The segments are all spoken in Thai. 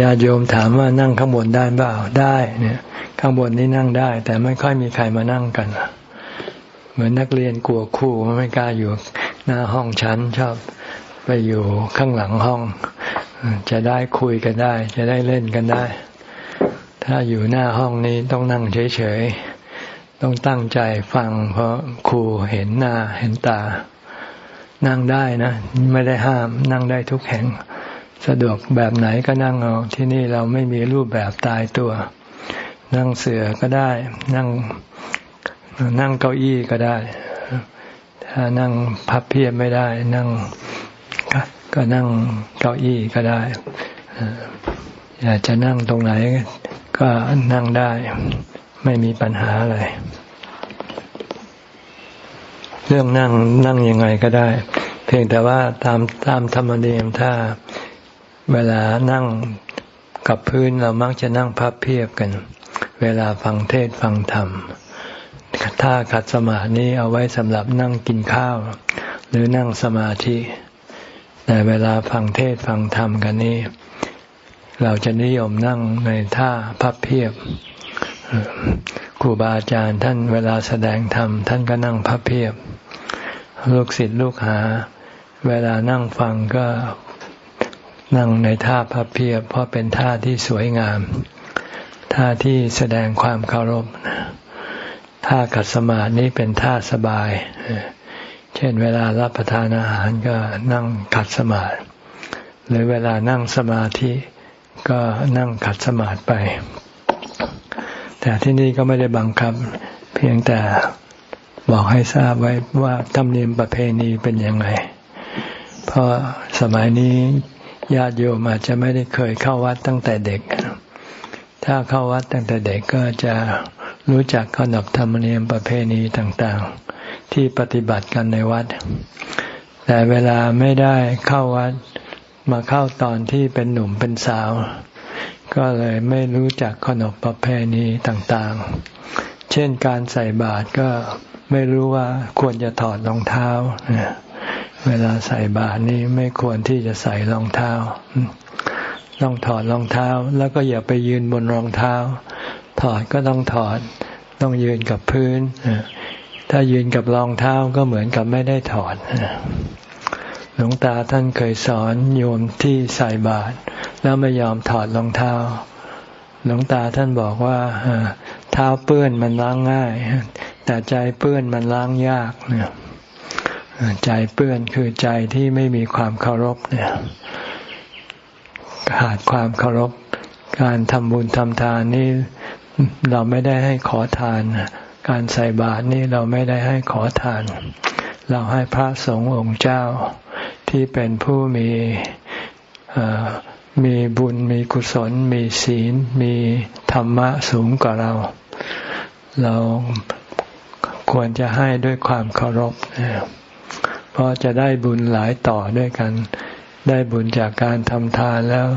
ญาติโยมถามว่านั่งข้างบนได้เปล่าได้เนี่ยข้างบนนี่นั่งได้ แต่ไม่ค่อยมีใครมานั่งกัน เหมือนนักเรียนกลัวครูไม่กล้าอยู่หน้าห้องชั้นชอบไปอยู่ข้างหลังห้อง จะได้คุยกันได้ จะได้เล่นกันได้ ถ้าอยู่หน้าห้องนี้ต้องนั่งเฉยๆต้องตั้งใจฟัง เพราะครูเห็นหน้าเห็นตา นั่งได้นะ ไม่ได้ห้ามนั่งได้ทุกแห่ง สะดวกแบบไหนก็นั่งเอาที่นี่เราไม่มีรูปแบบตายตัว นั่งเสือก็ได้ นั่งนั่งเก้าอี้ก็ได้ ถ้านั่งพับเพียบไม่ได้ นั่งก็นั่งเก้าอี้ก็ได้อยากจะนั่งตรงไหนก็นั่งได้ ไม่มีปัญหาอะไรเรื่องนั่งนั่งยังไงก็ได้ เพียงแต่ว่าตามตามธรรมเนียมถ้า เวลานั่งกับพื้นเรามักจะนั่งพับเพียบกัน เวลาฟังเทศฟังธรรมท่าขัดสมาธินี้เอาไว้สำหรับนั่งกินข้าว หรือนั่งสมาธิ แต่เวลาฟังเทศฟังธรรมกันนี้ เราจะนิยมนั่งในท่าพับเพียบครูบาอาจารย์ท่านเวลาแสดงธรรมท่านก็นั่งพับเพียบ ลูกศิษย์ลูกหา เวลานั่งฟังก็ นั่งในท่าพับเพียบเพราะเป็นท่าที่สวยงาม ท่าที่แสดงความเคารพท่าขัดสมาธินี้เป็นท่าสบาย เช่นเวลารับประทานอาหารก็นั่งขัดสมาธิหรือเวลานั่งสมาธิก็นั่งขัดสมาธิไป แต่ที่นี่ก็ไม่ได้บังคับ เพียงแต่บอกให้ทราบไว้ว่าธรรมเนียมประเพณีเป็นยังไง เพราะสมัยนี้ ญาติโยมอาจจะไม่ได้เคยเข้าวัดตั้งแต่เด็ก ถ้าเข้าวัดตั้งแต่เด็กก็จะรู้จักขนบธรรมเนียมประเพณีต่างๆ ที่ปฏิบัติกันในวัด แต่เวลาไม่ได้เข้าวัดมาเข้าตอนที่เป็นหนุ่มเป็นสาว ก็เลยไม่รู้จักขนบประเพณีต่างๆ เช่นการใส่บาตรก็ไม่รู้ว่าควรจะถอดรองเท้า เวลาใส่บาตรนี่ไม่ควรที่จะใส่รองเท้า ต้องถอดรองเท้า แล้วก็อย่าไปยืนบนรองเท้า ถอดก็ต้องถอด ต้องยืนกับพื้น ถ้ายืนกับรองเท้าก็เหมือนกับไม่ได้ถอดหลวงตาท่านเคยสอนโยมที่ใส่บาตรแล้วไม่ยอมถอดรองเท้า หลวงตาท่านบอกว่าเท้าเปื้อนมันล้างง่าย แต่ใจเปื้อนมันล้างยากเนี่ย ใจเปื้อนคือใจที่ไม่มีความเคารพเนี่ยขาดความเคารพ การทำบุญทำทานนี่เราไม่ได้ให้ขอทาน การใส่บาตรนี่เราไม่ได้ให้ขอทาน เราให้พระสงฆ์องค์เจ้าที่เป็นผู้มีมีบุญมีกุศล มีศีล มีธรรมะสูงกว่าเรา เราควรจะให้ด้วยความเคารพ เพราะจะได้บุญหลายต่อด้วยกัน ได้บุญจากการทำทานแล้ว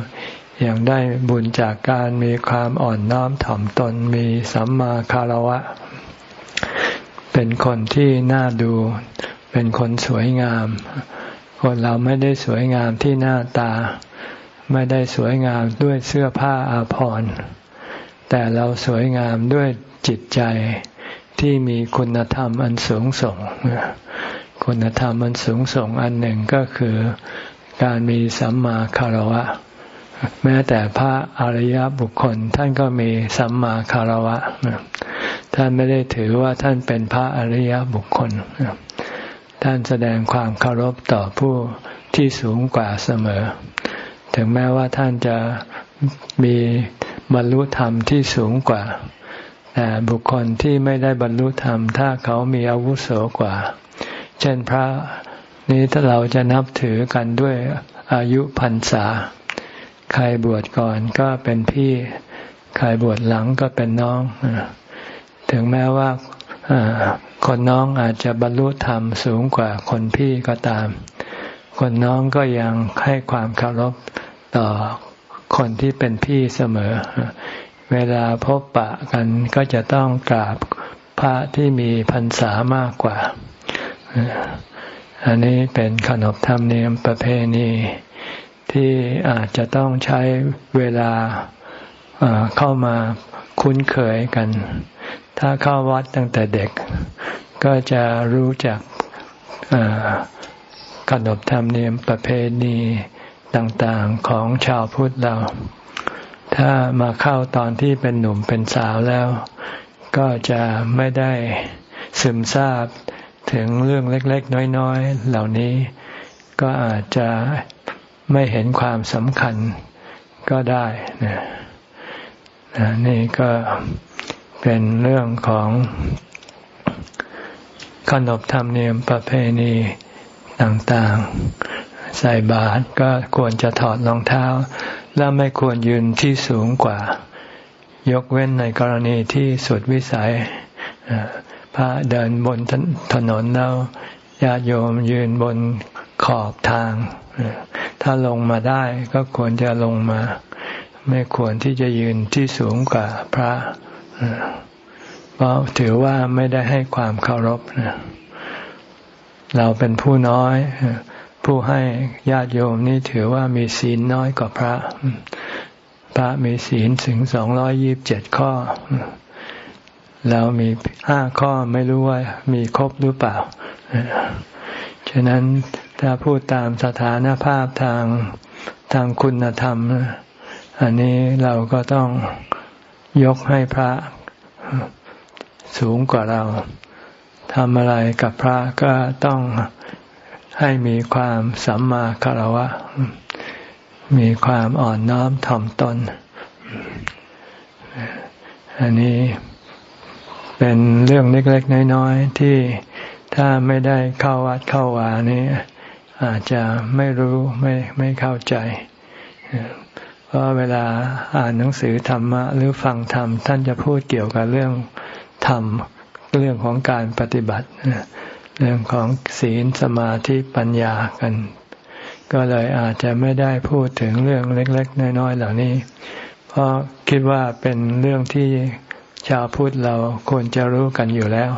ยังได้บุญจากการมีความอ่อนน้อมถ่อมตนมีสัมมาคารวะ เป็นคนที่น่าดู เป็นคนสวยงาม คนเราไม่ได้สวยงามที่หน้าตา ไม่ได้สวยงามด้วยเสื้อผ้าอาภรณ์แต่เราสวยงามด้วยจิตใจที่มีคุณธรรมอันสูงส่ง คุณธรรมอันสูงส่งอันหนึ่งก็คือการมีสัมมาคารวะ แม้แต่พระอริยบุคคลท่านก็มีสัมมาคารวะ ท่านไม่ได้ถือว่าท่านเป็นพระอริยบุคคล ท่านแสดงความเคารพต่อผู้ที่สูงกว่าเสมอ ถึงแม้ว่าท่านจะมีบรรลุธรรมที่สูงกว่า แต่บุคคลที่ไม่ได้บรรลุธรรม ถ้าเขามีอาวุโสกว่า เช่นพระนี้ถ้าเราจะนับถือกันด้วยอายุพรรษา ใครบวชก่อนก็เป็นพี่ ใครบวชหลังก็เป็นน้อง ถึงแม้ว่าคนน้องอาจจะบรรลุธรรมสูงกว่าคนพี่ก็ตาม คนน้องก็ยังให้ความเคารพต่อคนที่เป็นพี่เสมอ เวลาพบปะกันก็จะต้องกราบพระที่มีพรรษามากกว่า อันนี้เป็นขนบธรรมเนียมประเพณีที่อาจจะต้องใช้เวลาเข้ามาคุ้นเคยกัน ถ้าเข้าวัดตั้งแต่เด็ก ก็จะรู้จักขนบธรรมเนียมประเพณีต่างๆของชาวพุทธเรา ถ้ามาเข้าตอนที่เป็นหนุ่มเป็นสาวแล้ว ก็จะไม่ได้ซึมซาบ ถึงเรื่องเล็ก ๆ น้อย ๆ เหล่านี้ ก็อาจจะไม่เห็นความสำคัญก็ได้นะนี่ก็เป็นเรื่องของขนบธรรมเนียมประเพณีต่างๆ ใส่บาตรก็ควรจะถอดรองเท้า และไม่ควรยืนที่สูงกว่า ยกเว้นในกรณีที่สุดวิสัย พระเดินบนถนนแล้วญาติโยมยืนบนขอบทาง ถ้าลงมาได้ก็ควรจะลงมา ไม่ควรที่จะยืนที่สูงกว่าพระ เพราะถือว่าไม่ได้ให้ความเคารพนะเราเป็นผู้น้อย ผู้ให้ญาติโยมนี่ถือว่ามีศีลน้อยกว่าพระ พระมีศีลถึงสองร้อยยิบเจ็ดข้อ เรามีห้าข้อไม่รู้ว่ามีครบหรือเปล่า ฉะนั้นถ้าพูดตามสถานภาพทางทางคุณธรรม อันนี้เราก็ต้องยกให้พระสูงกว่าเราทำอะไรกับพระก็ต้องให้มีความสัมมาคารวะ มีความอ่อนน้อมถ่อมตน อันนี้ เป็นเรื่องเล็กๆน้อยๆที่ถ้าไม่ได้เข้าวัดเข้าวานี้อาจจะไม่รู้ไม่ไม่เข้าใจ เพราะเวลาอ่านหนังสือธรรมะหรือฟังธรรม ท่านจะพูดเกี่ยวกับเรื่องธรรม เรื่องของการปฏิบัติ เรื่องของศีลสมาธิปัญญากัน ก็เลยอาจจะไม่ได้พูดถึงเรื่องเล็ก ๆ น้อยๆเหล่านี้ เพราะคิดว่าเป็นเรื่องที่ ชาวพุทธเราควรจะรู้กันอยู่แล้ว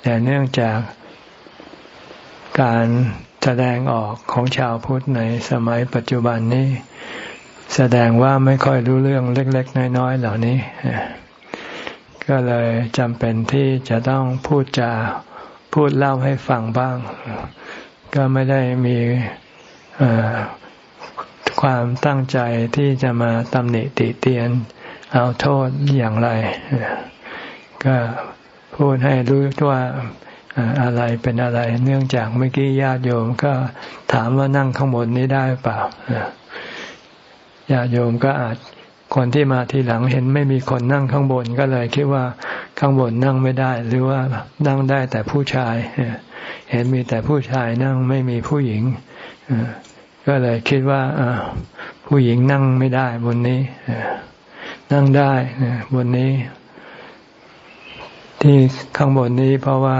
แต่เนื่องจากการแสดงออกของชาวพุทธในสมัยปัจจุบันนี้ แสดงว่าไม่ค่อยรู้เรื่องเล็ก ๆ น้อย ๆ เหล่านี้ ก็เลยจำเป็นที่จะต้องพูดจาพูดเล่าให้ฟังบ้าง ก็ไม่ได้มีความตั้งใจที่จะมาตำหนิติเตียน เอาโทษอย่างไร ก็พูดให้รู้ว่าอะไรเป็นอะไร เนื่องจากเมื่อกี้ญาติโยมก็ถามว่านั่งข้างบนนี้ได้เปล่าญาติโยมก็อาจคนที่มาทีหลังเห็นไม่มีคนนั่งข้างบนก็เลยคิดว่าข้างบนนั่งไม่ได้ หรือว่านั่งได้แต่ผู้ชายเห็นมีแต่ผู้ชายนั่งไม่มีผู้หญิงก็เลยคิดว่าผู้หญิงนั่งไม่ได้บนนี้ นั่งได้บนนี้ ที่ข้างบนนี้เพราะว่า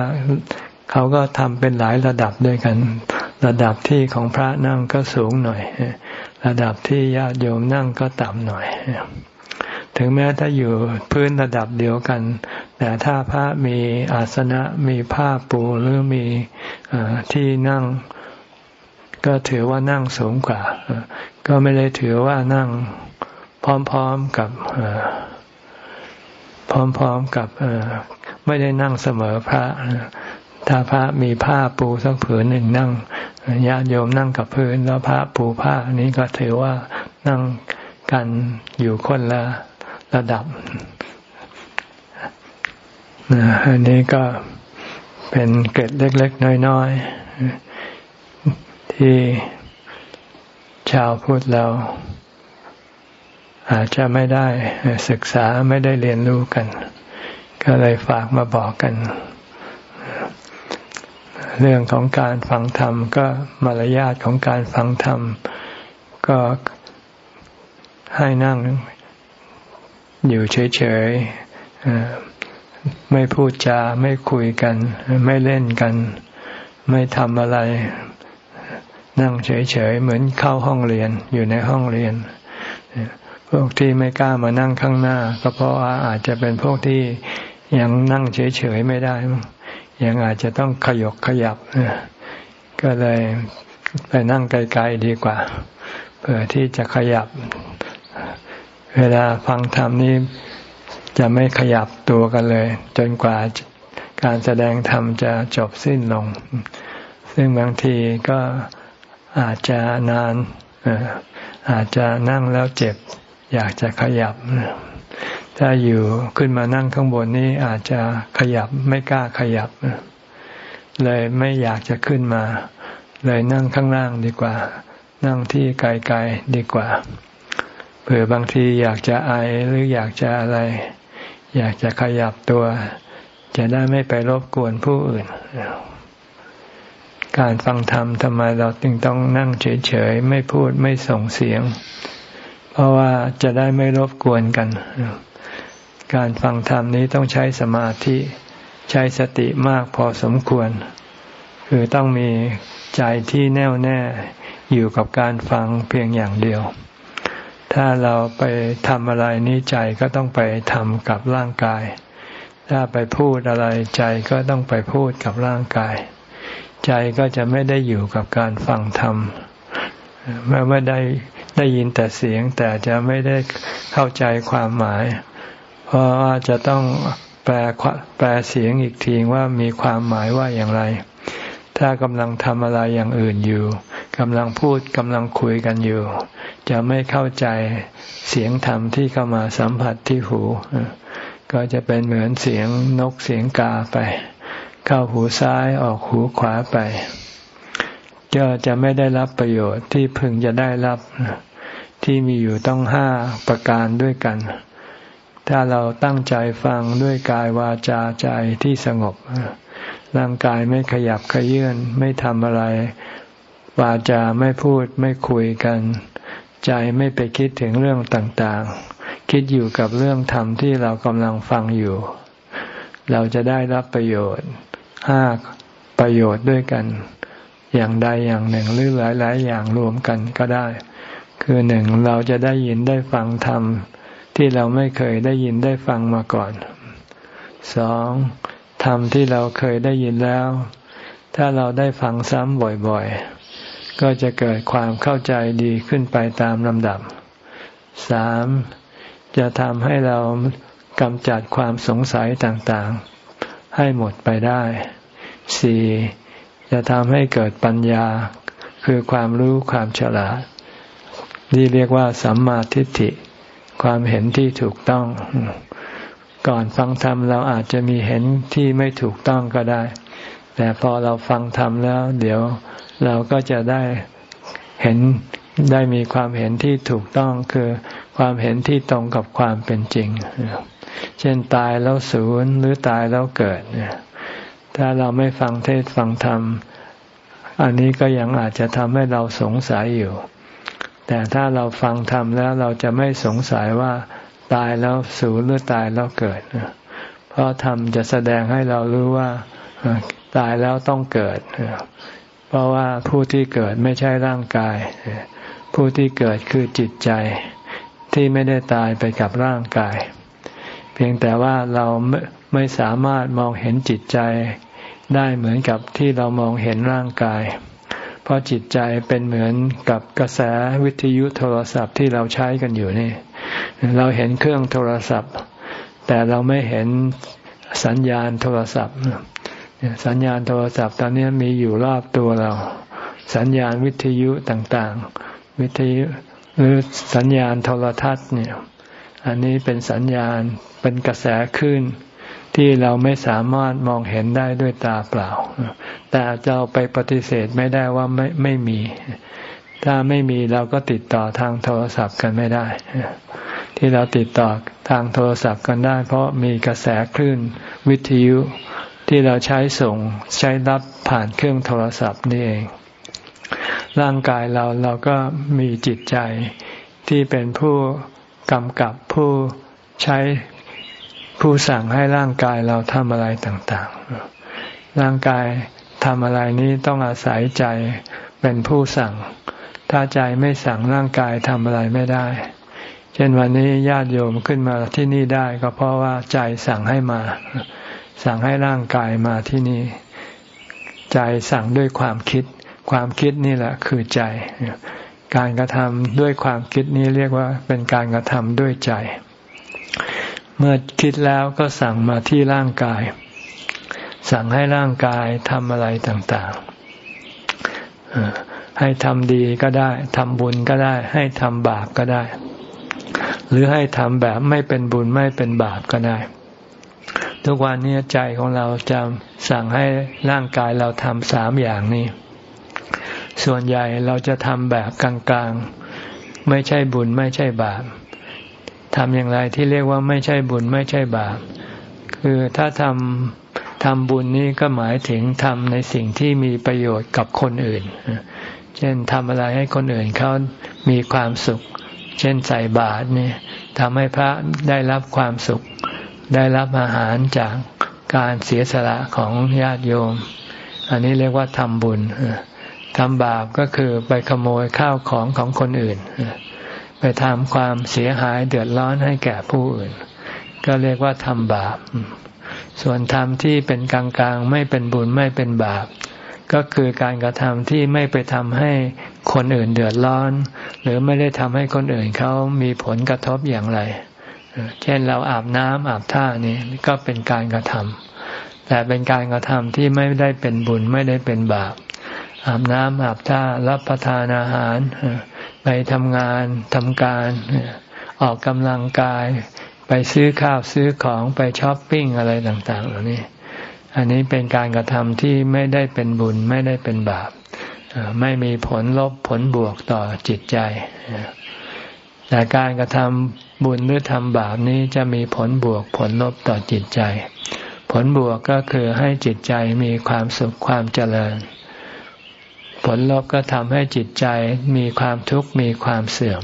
เขาก็ทำเป็นหลายระดับด้วยกัน ระดับที่ของพระนั่งก็สูงหน่อย ระดับที่ญาติโยมนั่งก็ต่ำหน่อย ถึงแม้ถ้าอยู่พื้นระดับเดียวกัน แต่ถ้าพระมีอาสนะมีผ้าปูหรือมีที่นั่งก็ถือว่านั่งสูงกว่า ก็ไม่ได้ถือว่านั่ง พร้อมๆกับพร้อมๆกับไม่ได้นั่งเสมอพระถ้าพระมีผ้าปูสักผืนหนึ่งนั่งญาติโยมนั่งกับพื้น แล้วพระปูผ้านี้ก็ถือว่านั่งกันอยู่คนละระดับอันนี้ก็เป็นเกร็ดเล็ก ๆ น้อย ๆ ที่ชาวพุทธเรา อาจจะไม่ได้ศึกษาไม่ได้เรียนรู้กัน ก็เลยฝากมาบอกกัน เรื่องของการฟังธรรม ก็มารยาทของการฟังธรรม ก็ให้นั่งอยู่เฉยๆไม่พูดจาไม่คุยกัน ไม่เล่นกัน ไม่ทำอะไร นั่งเฉยๆเหมือนเข้าห้องเรียนอยู่ในห้องเรียน พวกที่ไม่กล้ามานั่งข้างหน้า ก็เพราะว่าอาจจะเป็นพวกที่ยังนั่งเฉยๆไม่ได้ ยังอาจจะต้องขยกขยับก็เลยไปนั่งไกลๆดีกว่าเพื่อที่จะขยับ เวลาฟังธรรมนี้จะไม่ขยับตัวกันเลย จนกว่าการแสดงธรรมจะจบสิ้นลง ซึ่งบางทีก็อาจจะนานอาจจะนั่งแล้วเจ็บ อยากจะขยับ ถ้าอยู่ขึ้นมานั่งข้างบนนี้อาจจะขยับไม่กล้าขยับ เลยไม่อยากจะขึ้นมา เลยนั่งข้างล่างดีกว่า นั่งที่ไกลๆดีกว่า เผื่อบางทีอยากจะไอหรืออยากจะอะไร อยากจะขยับตัว จะได้ไม่ไปรบกวนผู้อื่นการฟังธรรมทำไมเราจึงต้องนั่งเฉยๆ ไม่พูดไม่ส่งเสียง เพราะว่าจะได้ไม่รบกวนกัน การฟังธรรมนี้ต้องใช้สมาธิใช้สติมากพอสมควร คือต้องมีใจที่แน่วแน่อยู่กับการฟังเพียงอย่างเดียว ถ้าเราไปทำอะไรนี้ใจก็ต้องไปทำกับร่างกาย ถ้าไปพูดอะไรใจก็ต้องไปพูดกับร่างกาย ใจก็จะไม่ได้อยู่กับการฟังธรรมแม้ว่าได้ ได้ยินแต่เสียงแต่จะไม่ได้เข้าใจความหมาย เพราะว่าจะต้องแปลแปลเสียงอีกทีว่ามีความหมายว่าอย่างไร ถ้ากำลังทำอะไรอย่างอื่นอยู่กำลังพูดกำลังคุยกันอยู่ จะไม่เข้าใจเสียงธรรมที่เข้ามาสัมผัสที่หู ก็จะเป็นเหมือนเสียงนกเสียงกาไป เข้าหูซ้ายออกหูขวาไป ก็จะไม่ได้รับประโยชน์ที่พึงจะได้รับที่มีอยู่ต้องห้าประการด้วยกัน ถ้าเราตั้งใจฟังด้วยกายวาจาใจที่สงบ ร่างกายไม่ขยับขยื่นไม่ทำอะไร วาจาไม่พูดไม่คุยกัน ใจไม่ไปคิดถึงเรื่องต่างๆ คิดอยู่กับเรื่องธรรมที่เรากำลังฟังอยู่ เราจะได้รับประโยชน์ห้าประโยชน์ด้วยกัน อย่างใดอย่างหนึ่งหรือหลายๆ อย่างรวมกันก็ได้ คือหนึ่งเราจะได้ยินได้ฟังธรรมที่เราไม่เคยได้ยินได้ฟังมาก่อนสองธรรมที่เราเคยได้ยินแล้ว ถ้าเราได้ฟังซ้ำบ่อยๆ ก็จะเกิดความเข้าใจดีขึ้นไปตามลำดับสามจะทำให้เรากำจัดความสงสัยต่างๆ ให้หมดไปได้สี่ จะทำให้เกิดปัญญาคือความรู้ความฉลาด นี่เรียกว่าสัมมาทิฏฐิ ความเห็นที่ถูกต้อง ก่อนฟังธรรมเราอาจจะมีเห็นที่ไม่ถูกต้องก็ได้ แต่พอเราฟังธรรมแล้ว เดี๋ยวเราก็จะได้เห็นได้มีความเห็นที่ถูกต้องคือความเห็นที่ตรงกับความเป็นจริง เช่นตายแล้วสูญหรือตายแล้วเกิดเนี่ย ถ้าเราไม่ฟังเทศฟังธรรม อันนี้ก็ยังอาจจะทำให้เราสงสัยอยู่ แต่ถ้าเราฟังธรรมแล้วเราจะไม่สงสัยว่าตายแล้วสูญหรือตายแล้วเกิด เพราะธรรมจะแสดงให้เรารู้ว่าตายแล้วต้องเกิด เพราะว่าผู้ที่เกิดไม่ใช่ร่างกาย ผู้ที่เกิดคือจิตใจที่ไม่ได้ตายไปกับร่างกาย เพียงแต่ว่าเรา ไม่สามารถมองเห็นจิตใจได้เหมือนกับที่เรามองเห็นร่างกาย เพราะจิตใจเป็นเหมือนกับกระแสวิทยุโทรศัพท์ที่เราใช้กันอยู่นี่ เราเห็นเครื่องโทรศัพท์ แต่เราไม่เห็นสัญญาณโทรศัพท์ สัญญาณโทรศัพท์ตอนนี้มีอยู่รอบตัวเรา สัญญาณวิทยุต่างๆ วิทยุหรือสัญญาณโทรทัศน์เนี่ย อันนี้เป็นสัญญาณเป็นกระแสคลื่น ที่เราไม่สามารถมองเห็นได้ด้วยตาเปล่า แต่จะไปปฏิเสธไม่ได้ว่าไม่ไม่มี ถ้าไม่มีเราก็ติดต่อทางโทรศัพท์กันไม่ได้ ที่เราติดต่อทางโทรศัพท์กันได้ เพราะมีกระแสคลื่นวิทยุที่เราใช้ส่งใช้รับผ่านเครื่องโทรศัพท์นี่เอง ร่างกายเราเราก็มีจิตใจที่เป็นผู้กำกับผู้ใช้ ผู้สั่งให้ร่างกายเราทำอะไรต่างๆ ร่างกายทำอะไรนี้ต้องอาศัยใจเป็นผู้สั่ง ถ้าใจไม่สั่งร่างกายทำอะไรไม่ได้ เช่นวันนี้ญาติโยมขึ้นมาที่นี่ได้ก็เพราะว่าใจสั่งให้มา สั่งให้ร่างกายมาที่นี่ ใจสั่งด้วยความคิด ความคิดนี่แหละคือใจ การกระทำด้วยความคิดนี้เรียกว่าเป็นการกระทำด้วยใจ เมื่อคิดแล้วก็สั่งมาที่ร่างกาย สั่งให้ร่างกายทำอะไรต่างๆ ให้ทำดีก็ได้ทำบุญก็ได้ ให้ทำบาปก็ได้ หรือให้ทำแบบไม่เป็นบุญไม่เป็นบาปก็ได้ ทุกวันนี้ใจของเราจะสั่งให้ร่างกายเราทำสามอย่างนี้ ส่วนใหญ่เราจะทำแบบกลางๆ ไม่ใช่บุญไม่ใช่บาป ทำอย่างไรที่เรียกว่าไม่ใช่บุญไม่ใช่บาป คือถ้าทำทำบุญนี้ก็หมายถึงทำในสิ่งที่มีประโยชน์กับคนอื่น เช่นทำอะไรให้คนอื่นเขามีความสุข เช่นใส่บาตรนี่ทำให้พระได้รับความสุข ได้รับอาหารจากการเสียสละของญาติโยม อันนี้เรียกว่าทำบุญทำบาปก็คือไปขโมยข้าวของของคนอื่น ไปทำความเสียหายเดือดร้อนให้แก่ผู้อื่น ก็เรียกว่าทำบาป ส่วนทำที่เป็นกลางๆ ไม่เป็นบุญไม่เป็นบาป ก็คือการกระทำที่ไม่ไปทำให้คนอื่นเดือดร้อน หรือไม่ได้ทำให้คนอื่นเขามีผลกระทบอย่างไร เช่นเราอาบน้ำอาบท่านี่ก็เป็นการกระทำแต่เป็นการกระทำที่ไม่ได้เป็นบุญไม่ได้เป็นบาปอาบน้ำอาบท่ารับประทานอาหาร ไปทำงานทำการ ออกกำลังกาย ไปซื้อข้าวซื้อของไปช้อปปิ้งอะไรต่างๆ เหล่านี้ อันนี้เป็นการกระทำที่ไม่ได้เป็นบุญไม่ได้เป็นบาป ไม่มีผลลบผลบวกต่อจิตใจ แต่การกระทำบุญหรือทำบาปนี้จะมีผลบวกผลลบต่อจิตใจ ผลบวกก็คือให้จิตใจมีความสุขความเจริญ ผลลบก็ทำให้จิตใจมีความทุกข์มีความเสื่อม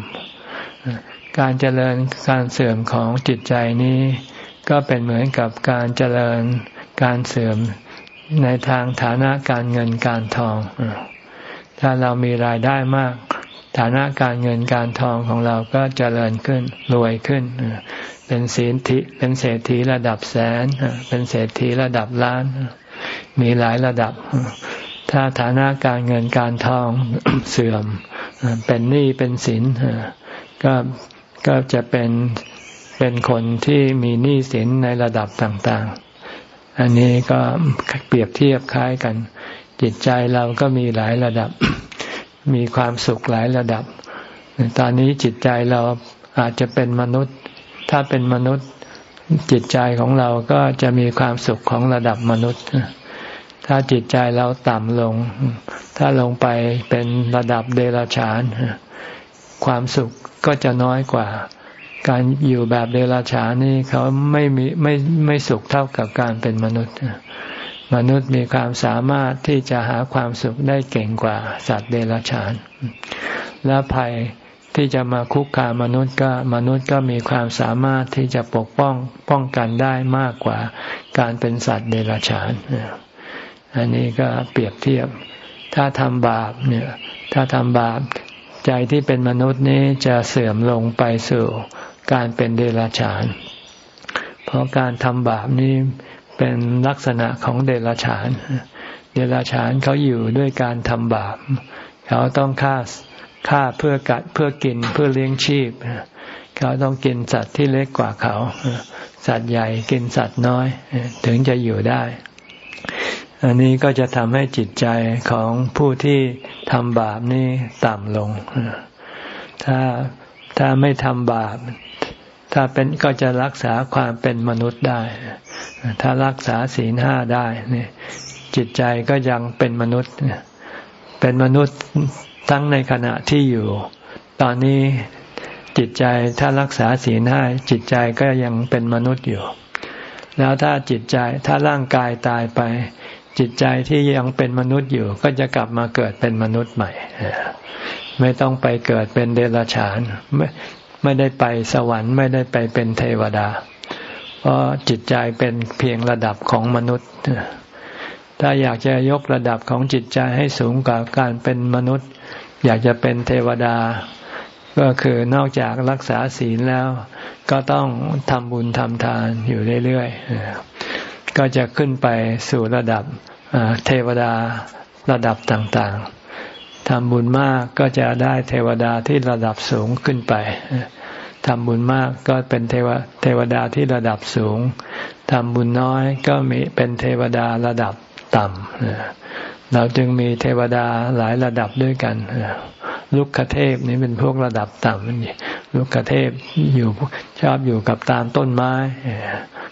การเจริญการเสื่อมของจิตใจนี้ ก็เป็นเหมือนกับการเจริญการเสื่อมในทางฐานะการเงินการทอง ถ้าเรามีรายได้มาก ฐานะการเงินการทองของเราก็เจริญขึ้นรวยขึ้น เป็นเศรษฐีเป็นเศรษฐีระดับแสน เป็นเศรษฐีระดับล้าน มีหลายระดับ ถ้าฐานะการเงินการทองเสื่อม เป็นหนี้เป็นสินก็ก็จะเป็นเป็นคนที่มีหนี้สินในระดับต่างๆ อันนี้ก็เปรียบเทียบคล้ายกัน จิตใจเราก็มีหลายระดับ มีความสุขหลายระดับ ตอนนี้จิตใจเราอาจจะเป็นมนุษย์ ถ้าเป็นมนุษย์จิตใจของเราก็จะมีความสุขของระดับมนุษย์ ถ้าจิตใจเราต่ำลง ถ้าลงไปเป็นระดับเดรัจฉาน ความสุขก็จะน้อยกว่า การอยู่แบบเดรัจฉานนี่เขาไม่มีไม่ไม่สุขเท่ากับการเป็นมนุษย์ มนุษย์มีความสามารถที่จะหาความสุขได้เก่งกว่า สัตว์เดรัจฉาน และภัยที่จะมาคุกคามมนุษย์ก็มนุษย์ก็มีความสามารถที่จะปกป้องป้องกันได้มากกว่า การเป็นสัตว์เดรัจฉาน อันนี้ก็เปรียบเทียบ ถ้าทำบาปเนี่ย ถ้าทำบาปใจที่เป็นมนุษย์นี้จะเสื่อมลงไปสู่การเป็นเดรัจฉาน เพราะการทำบาปนี้เป็นลักษณะของเดรัจฉาน เดรัจฉานเขาอยู่ด้วยการทำบาป เขาต้องฆ่าฆ่าเพื่อกัดเพื่อกินเพื่อเลี้ยงชีพ เขาต้องกินสัตว์ที่เล็กกว่าเขา สัตว์ใหญ่กินสัตว์น้อย ถึงจะอยู่ได้ อันนี้ก็จะทำให้จิตใจของผู้ที่ทำบาปนี่ต่ำลง ถ้าถ้าไม่ทำบาป ถ้าเป็นก็จะรักษาความเป็นมนุษย์ได้ ถ้ารักษาศีลห้าได้เนี่ยจิตใจก็ยังเป็นมนุษย์ เป็นมนุษย์ทั้งในขณะที่อยู่ ตอนนี้จิตใจถ้ารักษาศีลห้าจิตใจก็ยังเป็นมนุษย์อยู่ แล้วถ้าจิตใจถ้าร่างกายตายไป จิตใจที่ยังเป็นมนุษย์อยู่ ก็จะกลับมาเกิดเป็นมนุษย์ใหม่ ไม่ต้องไปเกิดเป็นเดรัจฉานไม่ไม่ได้ไปสวรรค์ไม่ได้ไปเป็นเทวดา เพราะจิตใจเป็นเพียงระดับของมนุษย์ ถ้าอยากจะยกระดับของจิตใจให้สูงกว่าการเป็นมนุษย์ อยากจะเป็นเทวดา ก็คือนอกจากรักษาศีลแล้ว ก็ต้องทำบุญทำทานอยู่เรื่อยๆก็จะขึ้นไปสู่ระดับ เทวดาระดับต่างๆทำบุญมากก็จะได้เทวดาที่ระดับสูงขึ้นไปทำบุญมากก็เป็นเทวเทวดาที่ระดับสูงทำบุญน้อยก็มีเป็นเทวดาระดับต่ำเราจึงมีเทวดาหลายระดับด้วยกันลุกขเทพนี่เป็นพวกระดับต่ำลุกขเทพอยู่ชอบอยู่กับตามต้นไม้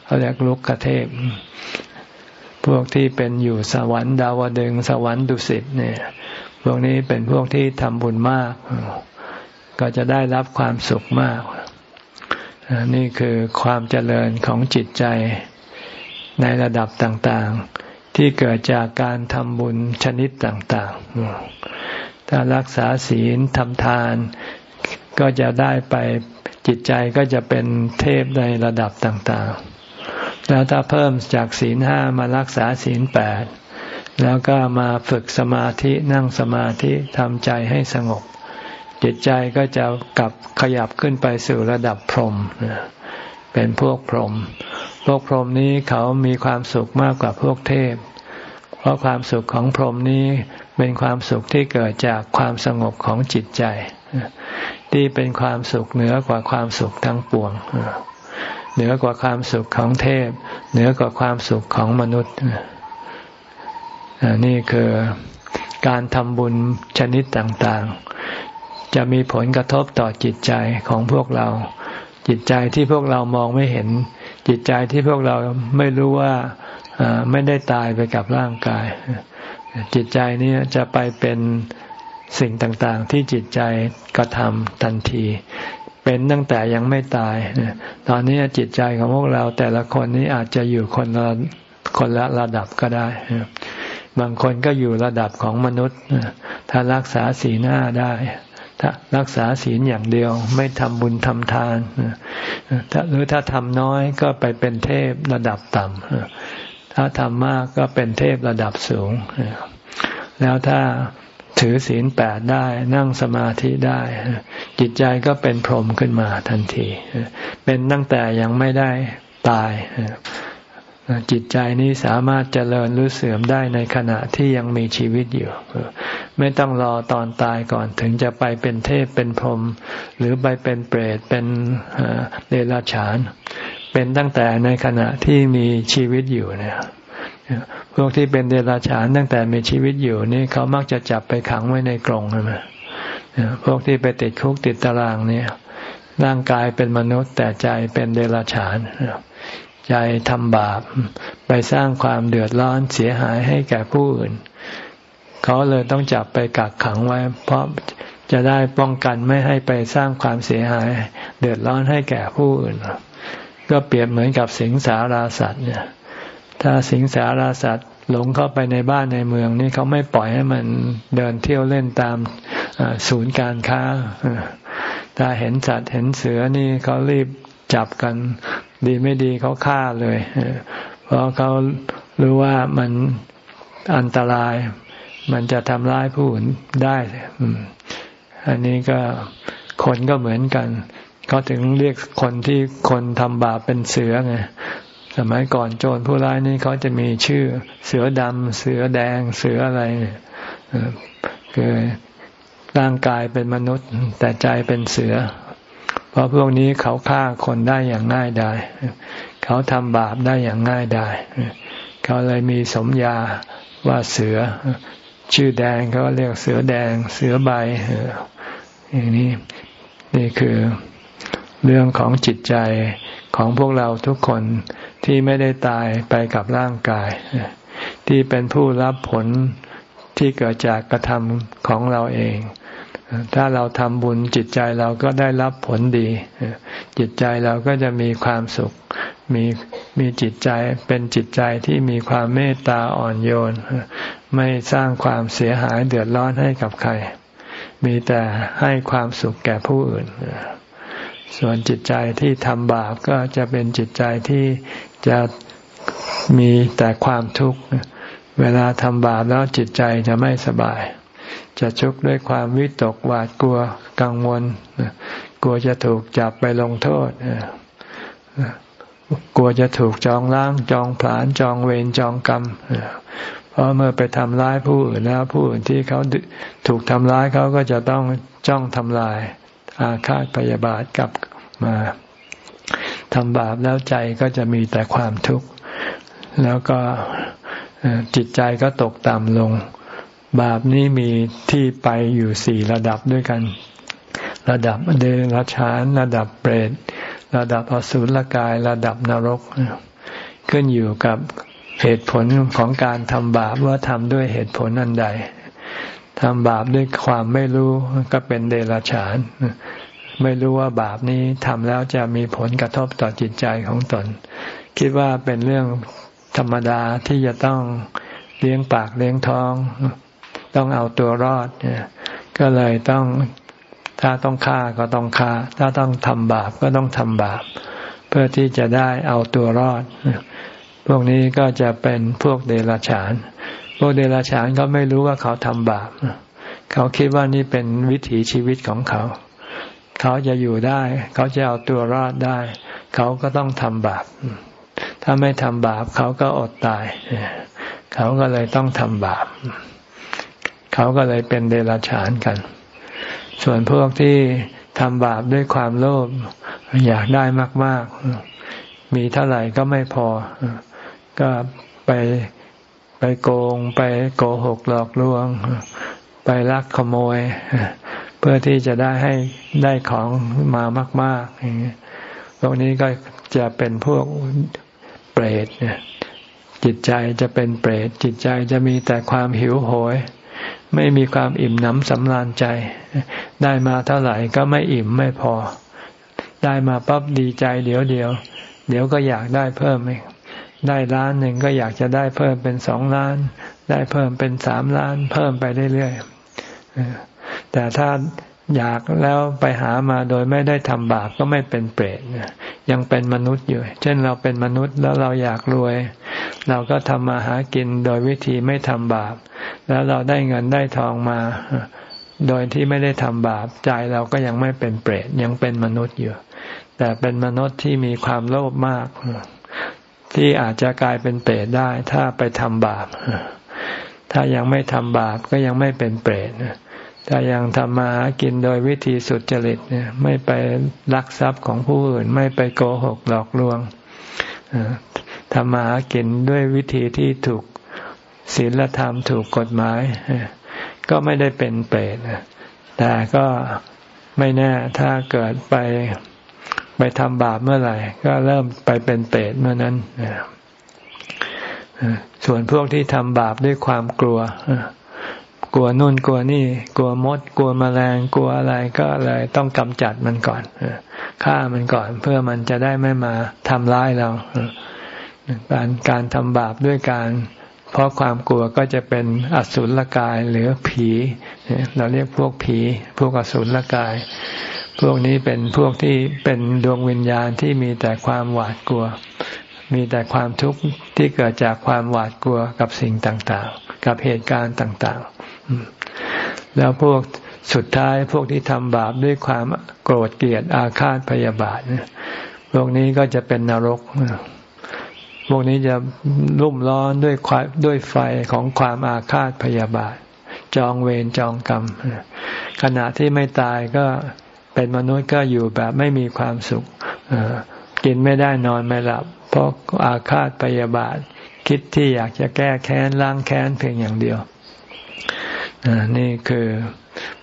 เขาเรียกลุกขเทพ พวกที่เป็นอยู่สวรรค์ดาวดึงสวรรค์ดุสิตเนี่ย พวกนี้เป็นพวกที่ทำบุญมาก ก็จะได้รับความสุขมาก นี่คือความเจริญของจิตใจในระดับต่างๆ ที่เกิดจากการทำบุญชนิดต่างๆ ถ้ารักษาศีลทำทาน ก็จะได้ไปจิตใจก็จะเป็นเทพในระดับต่างๆ แล้วถ้าเพิ่มจากศีลห้ามารักษาศีลแปดแล้วก็มาฝึกสมาธินั่งสมาธิทำใจให้สงบ จิตใจก็จะกลับขยับขึ้นไปสู่ระดับพรหมเป็นพวกพรหมพวกพรหมนี้เขามีความสุขมากกว่าพวกเทพ เพราะความสุขของพรหมนี้เป็นความสุขที่เกิดจากความสงบของจิตใจ ที่เป็นความสุขเหนือกว่าความสุขทั้งปวง เหนือกว่าความสุขของเทพ เหนือกว่าความสุขของมนุษย์นี่คือการทำบุญชนิดต่างๆ จะมีผลกระทบต่อจิตใจของพวกเรา จิตใจที่พวกเรามองไม่เห็น จิตใจที่พวกเราไม่รู้ว่าไม่ได้ตายไปกับร่างกาย จิตใจนี้จะไปเป็นสิ่งต่างๆ ที่จิตใจกระทำทันที เป็นตั้งแต่ยังไม่ตาย ตอนนี้จิตใจของพวกเราแต่ละคนนี้อาจจะอยู่คนละคนละระดับก็ได้ บางคนก็อยู่ระดับของมนุษย์ ถ้ารักษาศีลห้าได้ ถ้ารักษาศีลอย่างเดียว ไม่ทำบุญทำทานหรือถ้าทำน้อยก็ไปเป็นเทพระดับต่ำถ้าทำมากก็เป็นเทพระดับสูง แล้วถ้า ถือศีลแปดได้ นั่งสมาธิได้ จิตใจก็เป็นพรหมขึ้นมาทันที เป็นตั้งแต่ยังไม่ได้ตาย จิตใจนี้สามารถเจริญหรือเสื่อมได้ในขณะที่ยังมีชีวิตอยู่ ไม่ต้องรอตอนตายก่อนถึงจะไปเป็นเทพเป็นพรหมหรือไปเป็นเปรตเป็นเดรัจฉาน เป็นตั้งแต่ในขณะที่มีชีวิตอยู่เนี่ย พวกที่เป็นเดรัจฉานตั้งแต่มีชีวิตอยู่นี่เขามักจะจับไปขังไว้ในกรงใช่ไหมพวกที่ไปติดคุกติดตารางเนี่ย ร่างกายเป็นมนุษย์ แต่ใจเป็นเดรัจฉานใจทำบาป ไปสร้างความเดือดร้อนเสียหายให้แก่ผู้อื่น เขาเลยต้องจับไปกักขังไว้ เพราะจะได้ป้องกันไม่ให้ไปสร้างความเสียหาย เดือดร้อนให้แก่ผู้อื่น ก็เปรียบเหมือนกับสิงสาราสัตว์เนี่ย ถ้าสิงสาราสัตว์หลงเข้าไปในบ้านในเมืองนี่เขาไม่ปล่อยให้มันเดินเที่ยวเล่นตามศูนย์การค้าถ้าเห็นสัตว์เห็นเสือนี่เขารีบจับกัน ดีไม่ดีเขาฆ่าเลย เพราะเขารู้ว่ามันอันตราย มันจะทำร้ายผู้อื่นได้อันนี้ก็คนก็เหมือนกันเขาถึงเรียกคนที่คนทำบาปเป็นเสือไง สมัยก่อนโจรผู้ร้ายนี่เขาจะมีชื่อ เสือดำเสือแดงเสืออะไรเนี่ยคือร่างกายเป็นมนุษย์ แต่ใจเป็นเสือ เพราะพวกนี้เขาฆ่าคนได้อย่างง่ายดายเขาทำบาปได้อย่างง่ายดายเขาเลยมีสมญาว่าเสือ ชื่อแดงเขาเรียกเสือแดง เสือใบอย่างนี้นี่คือเรื่องของจิตใจ ของพวกเราทุกคนที่ไม่ได้ตายไปกับร่างกาย ที่เป็นผู้รับผลที่เกิดจากกระทำของเราเอง ถ้าเราทำบุญจิตใจเราก็ได้รับผลดี จิตใจเราก็จะมีความสุข มีมีจิตใจเป็นจิตใจที่มีความเมตตาอ่อนโยน ไม่สร้างความเสียหายเดือดร้อนให้กับใคร มีแต่ให้ความสุขแก่ผู้อื่น ส่วนจิตใจที่ทำบาปก็จะเป็นจิตใจที่จะมีแต่ความทุกข์ เวลาทำบาปแล้วจิตใจจะไม่สบาย จะชุกด้วยความวิตกหวาดกลัวกังวล กลัวจะถูกจับไปลงโทษ กลัวจะถูกจองล้างจองผลาญจองเวรจองกรรมเพเพราะเมื่อไปทำร้ายผู้อื่นแล้วผู้อื่นที่เขาถูกทำร้ายเขาก็จะต้องจ้องทำลาย อาฆาตพยาบาทกลับมาทำบาปแล้วใจก็จะมีแต่ความทุกข์แล้วก็จิตใจก็ตกต่ำลง บาปนี้มีที่ไปอยู่สี่ระดับด้วยกัน ระดับเดรัจฉาน ระดับเปรตระดับอสุรกายระดับนรก ขึ้นอยู่กับเหตุผลของการทำบาปว่าทำด้วยเหตุผลอันใด ทำบาปด้วยความไม่รู้ก็เป็นเดรัจฉาน ไม่รู้ว่าบาปนี้ทำแล้วจะมีผลกระทบต่อจิตใจของตน คิดว่าเป็นเรื่องธรรมดาที่จะต้องเลี้ยงปากเลี้ยงท้อง ต้องเอาตัวรอดเนี่ยก็เลยต้องถ้าต้องฆ่าก็ต้องฆ่า ถ้าต้องทำบาปก็ต้องทำบาป เพื่อที่จะได้เอาตัวรอด พวกนี้ก็จะเป็นพวกเดรัจฉาน พวกเดรัจฉานก็ไม่รู้ว่าเขาทำบาปเขาคิดว่านี่เป็นวิถีชีวิตของเขา เขาจะอยู่ได้ เขาจะเอาตัวรอดได้ เขาก็ต้องทำบาป ถ้าไม่ทำบาปเขาก็อดตาย เขาก็เลยต้องทำบาป เขาก็เลยเป็นเดรัจฉานกัน ส่วนพวกที่ทำบาปด้วยความโลภอยากได้มาก ๆ มีเท่าไหร่ก็ไม่พอ ก็ไปไป โกงไปโกหกหลอกลวง ไปลักขโมย เพื่อที่จะได้ให้ได้ของมามากๆอย่างนี้พวกนี้ก็จะเป็นพวกเปรตเนี่ยจิตใจจะเป็นเปรตจิตใจจะมีแต่ความหิวโหย ไม่มีความอิ่มหนำสำราญใจ ได้มาเท่าไหร่ก็ไม่อิ่มไม่พอ ได้มาปั๊บดีใจเดี๋ยวเดียว เดี๋ยวก็อยากได้เพิ่มอีก ได้ล้านหนึ่งก็อยากจะได้เพิ่มเป็นสองล้าน ได้เพิ่มเป็นสามล้าน เพิ่มไปเรื่อยๆแต่ถ้าอยากแล้วไปหามาโดยไม่ได้ทำบาปก็ไม่เป็นเปรตยังเป็นมนุษย์อยู่ เช่นเราเป็นมนุษย์แล้วเราอยากรวย เราก็ทำมาหากินโดยวิธีไม่ทำบาป แล้วเราได้เงินได้ทองมา โดยที่ไม่ได้ทำบาปใจเราก็ยังไม่เป็นเปรตยังเป็นมนุษย์อยู่ แต่เป็นมนุษย์ที่มีความโลภมาก ที่อาจจะกลายเป็นเปรตได้ ถ้าไปทำบาป ถ้ายังไม่ทำบาปก็ยังไม่เป็นเปรตถ้ายังทำมาหากินโดยวิธีสุดจริตเนี่ยไม่ไปลักทรัพย์ของผู้อื่น ไม่ไปโกหกหลอกลวงทำมาหากินด้วยวิธีที่ถูกศีลธรรมถูกกฎหมาย ก็ไม่ได้เป็นเปรตแต่ก็ไม่แน่ถ้าเกิดไป ไปทำบาปเมื่อไหร่ ก็เริ่มไปเป็นเปรตเมื่อนั้นส่วนพวกที่ทำบาปด้วยความกลัวกลัวนู่นกลัวนี่ กลัวมด กลัวมแมลงกลัวอะไรก็เลยต้องกำจัดมันก่อนฆ่ามันก่อนเพื่อมันจะได้ไม่มาทำร้ายเราการการทำบาปด้วยการเพราะความกลัวก็จะเป็นอสุรกายหรือผี เราเรียกพวกผี พวกอสุรกาย พวกนี้เป็นพวกที่เป็นดวงวิญญาณที่มีแต่ความหวาดกลัว มีแต่ความทุกข์ที่เกิดจากความหวาดกลัวกับสิ่งต่างๆ กับเหตุการณ์ต่างๆ แล้วพวกสุดท้ายพวกที่ทำบาปด้วยความโกรธเกลียดอาฆาตพยาบาทพวกนี้ก็จะเป็นนรก พวกนี้จะรุ่มร้อนด้วยควด้วยไฟของความอาฆาตพยาบาท จองเวรจองกรรม ขณะที่ไม่ตายก็ เป็นมนุษย์ก็อยู่แบบไม่มีความสุขกินไม่ได้นอนไม่หลับ เพราะอาฆาตปยาบาท คิดที่อยากจะแก้แค้นล้างแค้นเพียงอย่างเดียวนี่คือ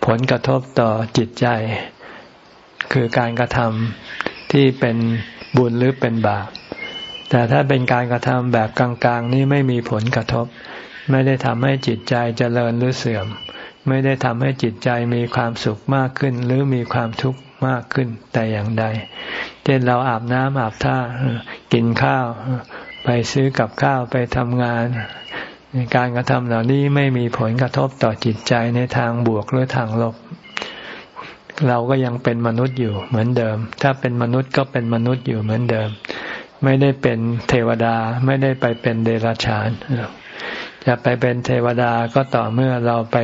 ผลกระทบต่อจิตใจ คือการกระทำที่เป็นบุญหรือเป็นบาป แต่ถ้าเป็นการกระทำแบบกลางๆ นี่ไม่มีผลกระทบ ไม่ได้ทำให้จิตใจเจริญหรือเสื่อม ไม่ได้ทำให้จิตใจมีความสุขมากขึ้น หรือมีความทุกข์มากขึ้นแต่อย่างใด เช่นเราอาบน้ำอาบท่ากินข้าว ไปซื้อกับข้าวไปทำงาน การกระทำเหล่านี้ไม่มีผลกระทบต่อจิตใจในทางบวกหรือทางลบ เราก็ยังเป็นมนุษย์อยู่เหมือนเดิม ถ้าเป็นมนุษย์ก็เป็นมนุษย์อยู่เหมือนเดิม ไม่ได้เป็นเทวดาไม่ได้ไปเป็นเดรัจฉานจะไปเป็นเทวดาก็ต่อเมื่อเราไป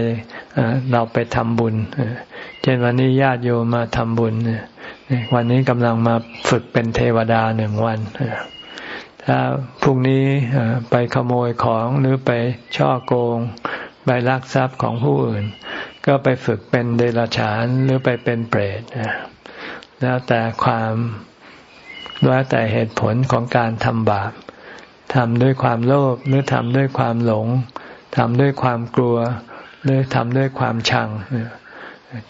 เราไปทำบุญ เช่นวันนี้ญาติโยมมาทำบุญ วันนี้กำลังมาฝึกเป็นเทวดาหนึ่งวัน ถ้าพรุ่งนี้ไปขโมยของหรือไปช่อโกง ไปลักทรัพย์ของผู้อื่น ก็ไปฝึกเป็นเดรัจฉานหรือไปเป็นเปรตแล้วแต่ความแล้วแต่เหตุผลของการทำบาปทำด้วยความโลภหรือทำด้วยความหลงทำด้วยความกลัว หรือทำด้วยความชัง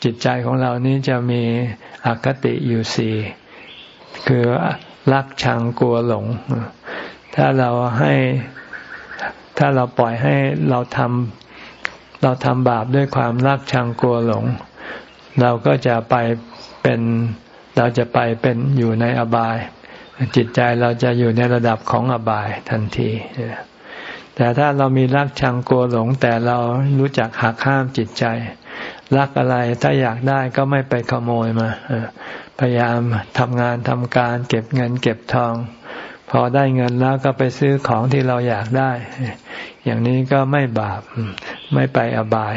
จิตใจของเรานี้จะมีอคติอยู่สี่คือรักชังกลัวหลง ถ้าเราให้ถ้าเราปล่อยให้เราทำเราทำบาปด้วยความรักชังกลัวหลง เราก็จะไปเป็นเราจะไปเป็นอยู่ในอบาย จิตใจเราจะอยู่ในระดับของอบายทันที แต่ถ้าเรามีรักชังกลัวหลง แต่เรารู้จักหักห้ามจิตใจ รักอะไรถ้าอยากได้ก็ไม่ไปขโมยมาพยายามทำงานทำการ เก็บเงินเก็บทอง พอได้เงินแล้วก็ไปซื้อของที่เราอยากได้ อย่างนี้ก็ไม่บาปไม่ไปอบาย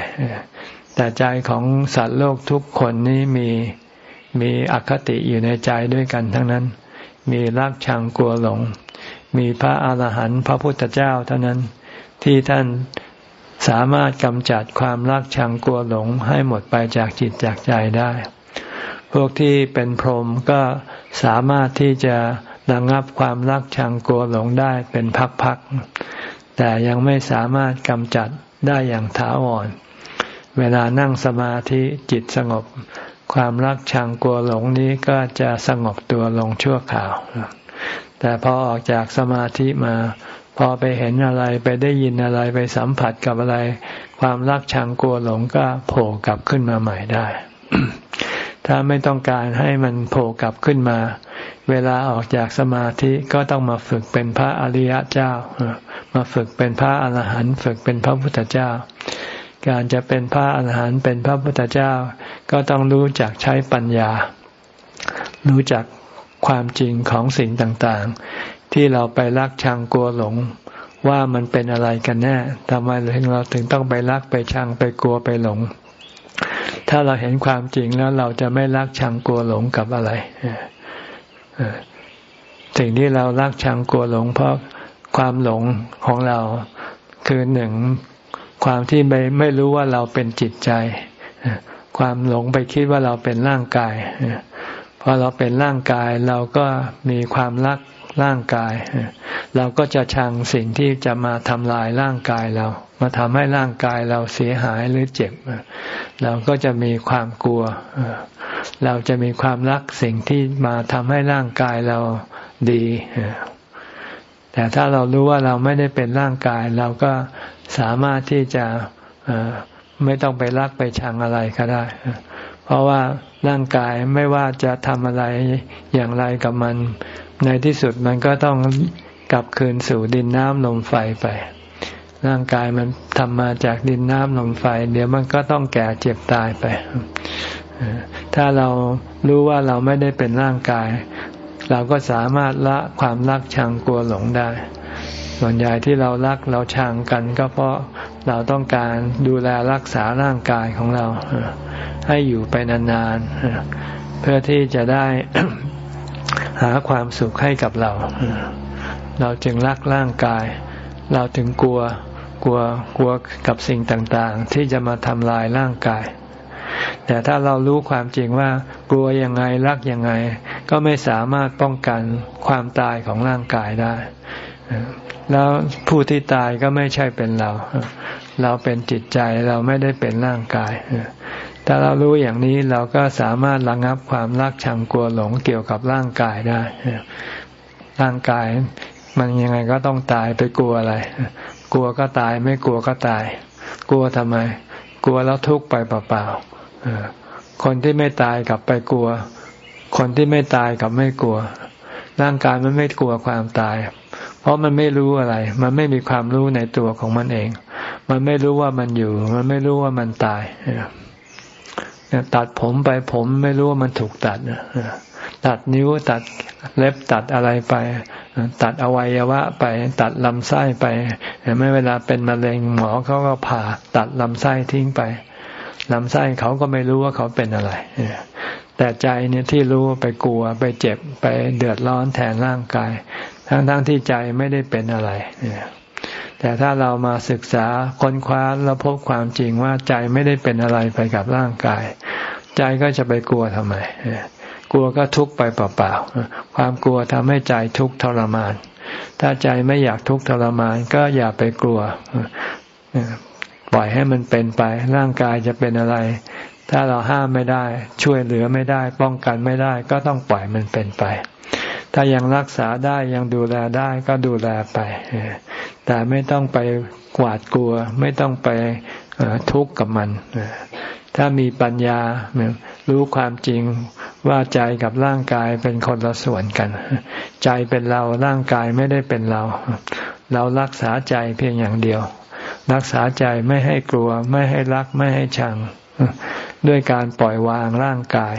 แต่ใจของสัตว์โลกทุกคนนี้มีมีอคติอยู่ในใจด้วยกันทั้งนั้น มีรักชังกลัวหลง มีพระอาหารหันต์พระพุทธเจ้าเท่านั้นที่ท่านสามารถกำจัดความรักชังกลัวหลงให้หมดไปจากจิตจากใจได้ พวกที่เป็นพรหมก็สามารถที่จะระงับความรักชังกลัวหลงได้เป็นพักๆ แต่ยังไม่สามารถกำจัดได้อย่างถาวร เวลานั่งสมาธิจิตสงบ ความรักชังกลัวหลงนี้ก็จะสงบตัวลงชั่วคราว แต่พอออกจากสมาธิมา พอไปเห็นอะไรไปได้ยินอะไรไปสัมผัสกับอะไร ความรักชังกลัวหลงก็โผล่กลับขึ้นมาใหม่ได้ ถ้าไม่ต้องการให้มันโผล่กลับขึ้นมา เวลาออกจากสมาธิก็ต้องมาฝึกเป็นพระอริยเจ้า มาฝึกเป็นพระอรหันต์ฝึกเป็นพระพุทธเจ้า การจะเป็นพระอรหันต์เป็นพระพุทธเจ้า ก็ต้องรู้จักใช้ปัญญา รู้จัก ความจริงของสิ่งต่างๆ ที่เราไปรักชังกลัวหลง ว่ามันเป็นอะไรกันแน่ทำไมเราถึงต้องไปรักไปชังไปกลัวไปหลง ถ้าเราเห็นความจริงแล้วเราจะไม่รักชังกลัวหลงกับอะไรสิ่งที่เรารักชังกลัวหลง เพราะความหลงของเราคือหนึ่งความที่ไม่ไม่รู้ว่าเราเป็นจิตใจ ความหลงไปคิดว่าเราเป็นร่างกาย พอเราเป็นร่างกายเราก็มีความรักร่างกาย เราก็จะชังสิ่งที่จะมาทำลายร่างกายเรา มาทำให้ร่างกายเราเสียหายหรือเจ็บ เราก็จะมีความกลัว เราจะมีความรักสิ่งที่มาทำให้ร่างกายเราดี แต่ถ้าเรารู้ว่าเราไม่ได้เป็นร่างกาย เราก็สามารถที่จะไม่ต้องไปรักไปชังอะไรก็ได้ เพราะว่า ร่างกายไม่ว่าจะทำอะไรอย่างไรกับมัน ในที่สุดมันก็ต้องกลับคืนสู่ดินน้ำลมไฟไป ร่างกายมันทำมาจากดินน้ำลมไฟ เดี๋ยวมันก็ต้องแก่เจ็บตายไป ถ้าเรารู้ว่าเราไม่ได้เป็นร่างกาย เราก็สามารถละความรักชังกลัวหลงได้ ส่วนใหญ่ที่เรารักเราชังกัน ก็เพราะเราต้องการดูแลรักษาร่างกายของเรา ให้อยู่ไปนานๆ เพื่อที่จะได้หาความสุขให้กับเรา เราจึงรักร่างกาย เราถึงกลัวกลัวกลัวกับสิ่งต่างๆ ที่จะมาทำลายร่างกาย แต่ถ้าเรารู้ความจริงว่ากลัวยังไงรักยังไง ก็ไม่สามารถป้องกันความตายของร่างกายได้ แล้วผู้ที่ตายก็ไม่ใช่เป็นเรา เราเป็นจิตใจเราไม่ได้เป็นร่างกาย ถ้าเรารู้อย่างนี้เราก็สามารถระงับความรักชังกลัวหลงเกี่ยวกับร่างกายได้ ร่างกายมันยังไงก็ต้องตายไปกลัวอะไร กลัวก็ตายไม่กลัวก็ตาย กลัวทำไม กลัวแล้วทุกข์ไปเปล่าๆคนที่ไม่ตายกลับไปกลัว คนที่ไม่ตายกลับไม่กลัว ร่างกายมันไม่กลัวความตาย เพราะมันไม่รู้อะไร มันไม่มีความรู้ในตัวของมันเอง มันไม่รู้ว่ามันอยู่ มันไม่รู้ว่ามันตาย ตัดผมไปผมไม่รู้ว่ามันถูกตัดตัดนิ้วตัดเล็บตัดอะไรไป ตัดอวัยวะไป ตัดลำไส้ไปไม่เวลาเป็นมะเร็งหมอเขาก็ผ่าตัดลำไส้ทิ้งไปลำไส้เขาก็ไม่รู้ว่าเขาเป็นอะไรแต่ใจเนี่ยที่รู้ไปกลัวไปเจ็บไปเดือดร้อนแทนร่างกาย ทั้งๆทที่ใจไม่ได้เป็นอะไร แต่ถ้าเรามาศึกษาค้นคว้าแล้วพบความจริงว่าใจไม่ได้เป็นอะไรไปกับร่างกาย ใจก็จะไปกลัวทำไม กลัวก็ทุกข์ไปเปล่าๆ ความกลัวทำให้ใจทุกข์ทรมาน ถ้าใจไม่อยากทุกข์ทรมานก็อย่าไปกลัว ปล่อยให้มันเป็นไป ร่างกายจะเป็นอะไร ถ้าเราห้ามไม่ได้ ช่วยเหลือไม่ได้ ป้องกันไม่ได้ ก็ต้องปล่อยมันเป็นไป ถ้ายังรักษาได้ยังดูแลได้ก็ดูแลไป แต่ไม่ต้องไปกวาดกลัว ไม่ต้องไปทุกข์กับมัน ถ้ามีปัญญารู้ความจริงว่าใจกับร่างกายเป็นคนละส่วนกัน ใจเป็นเราร่างกายไม่ได้เป็นเรา เรารักษาใจเพียงอย่างเดียว รักษาใจไม่ให้กลัว ไม่ให้รักไม่ให้ชัง ด้วยการปล่อยวางร่างกาย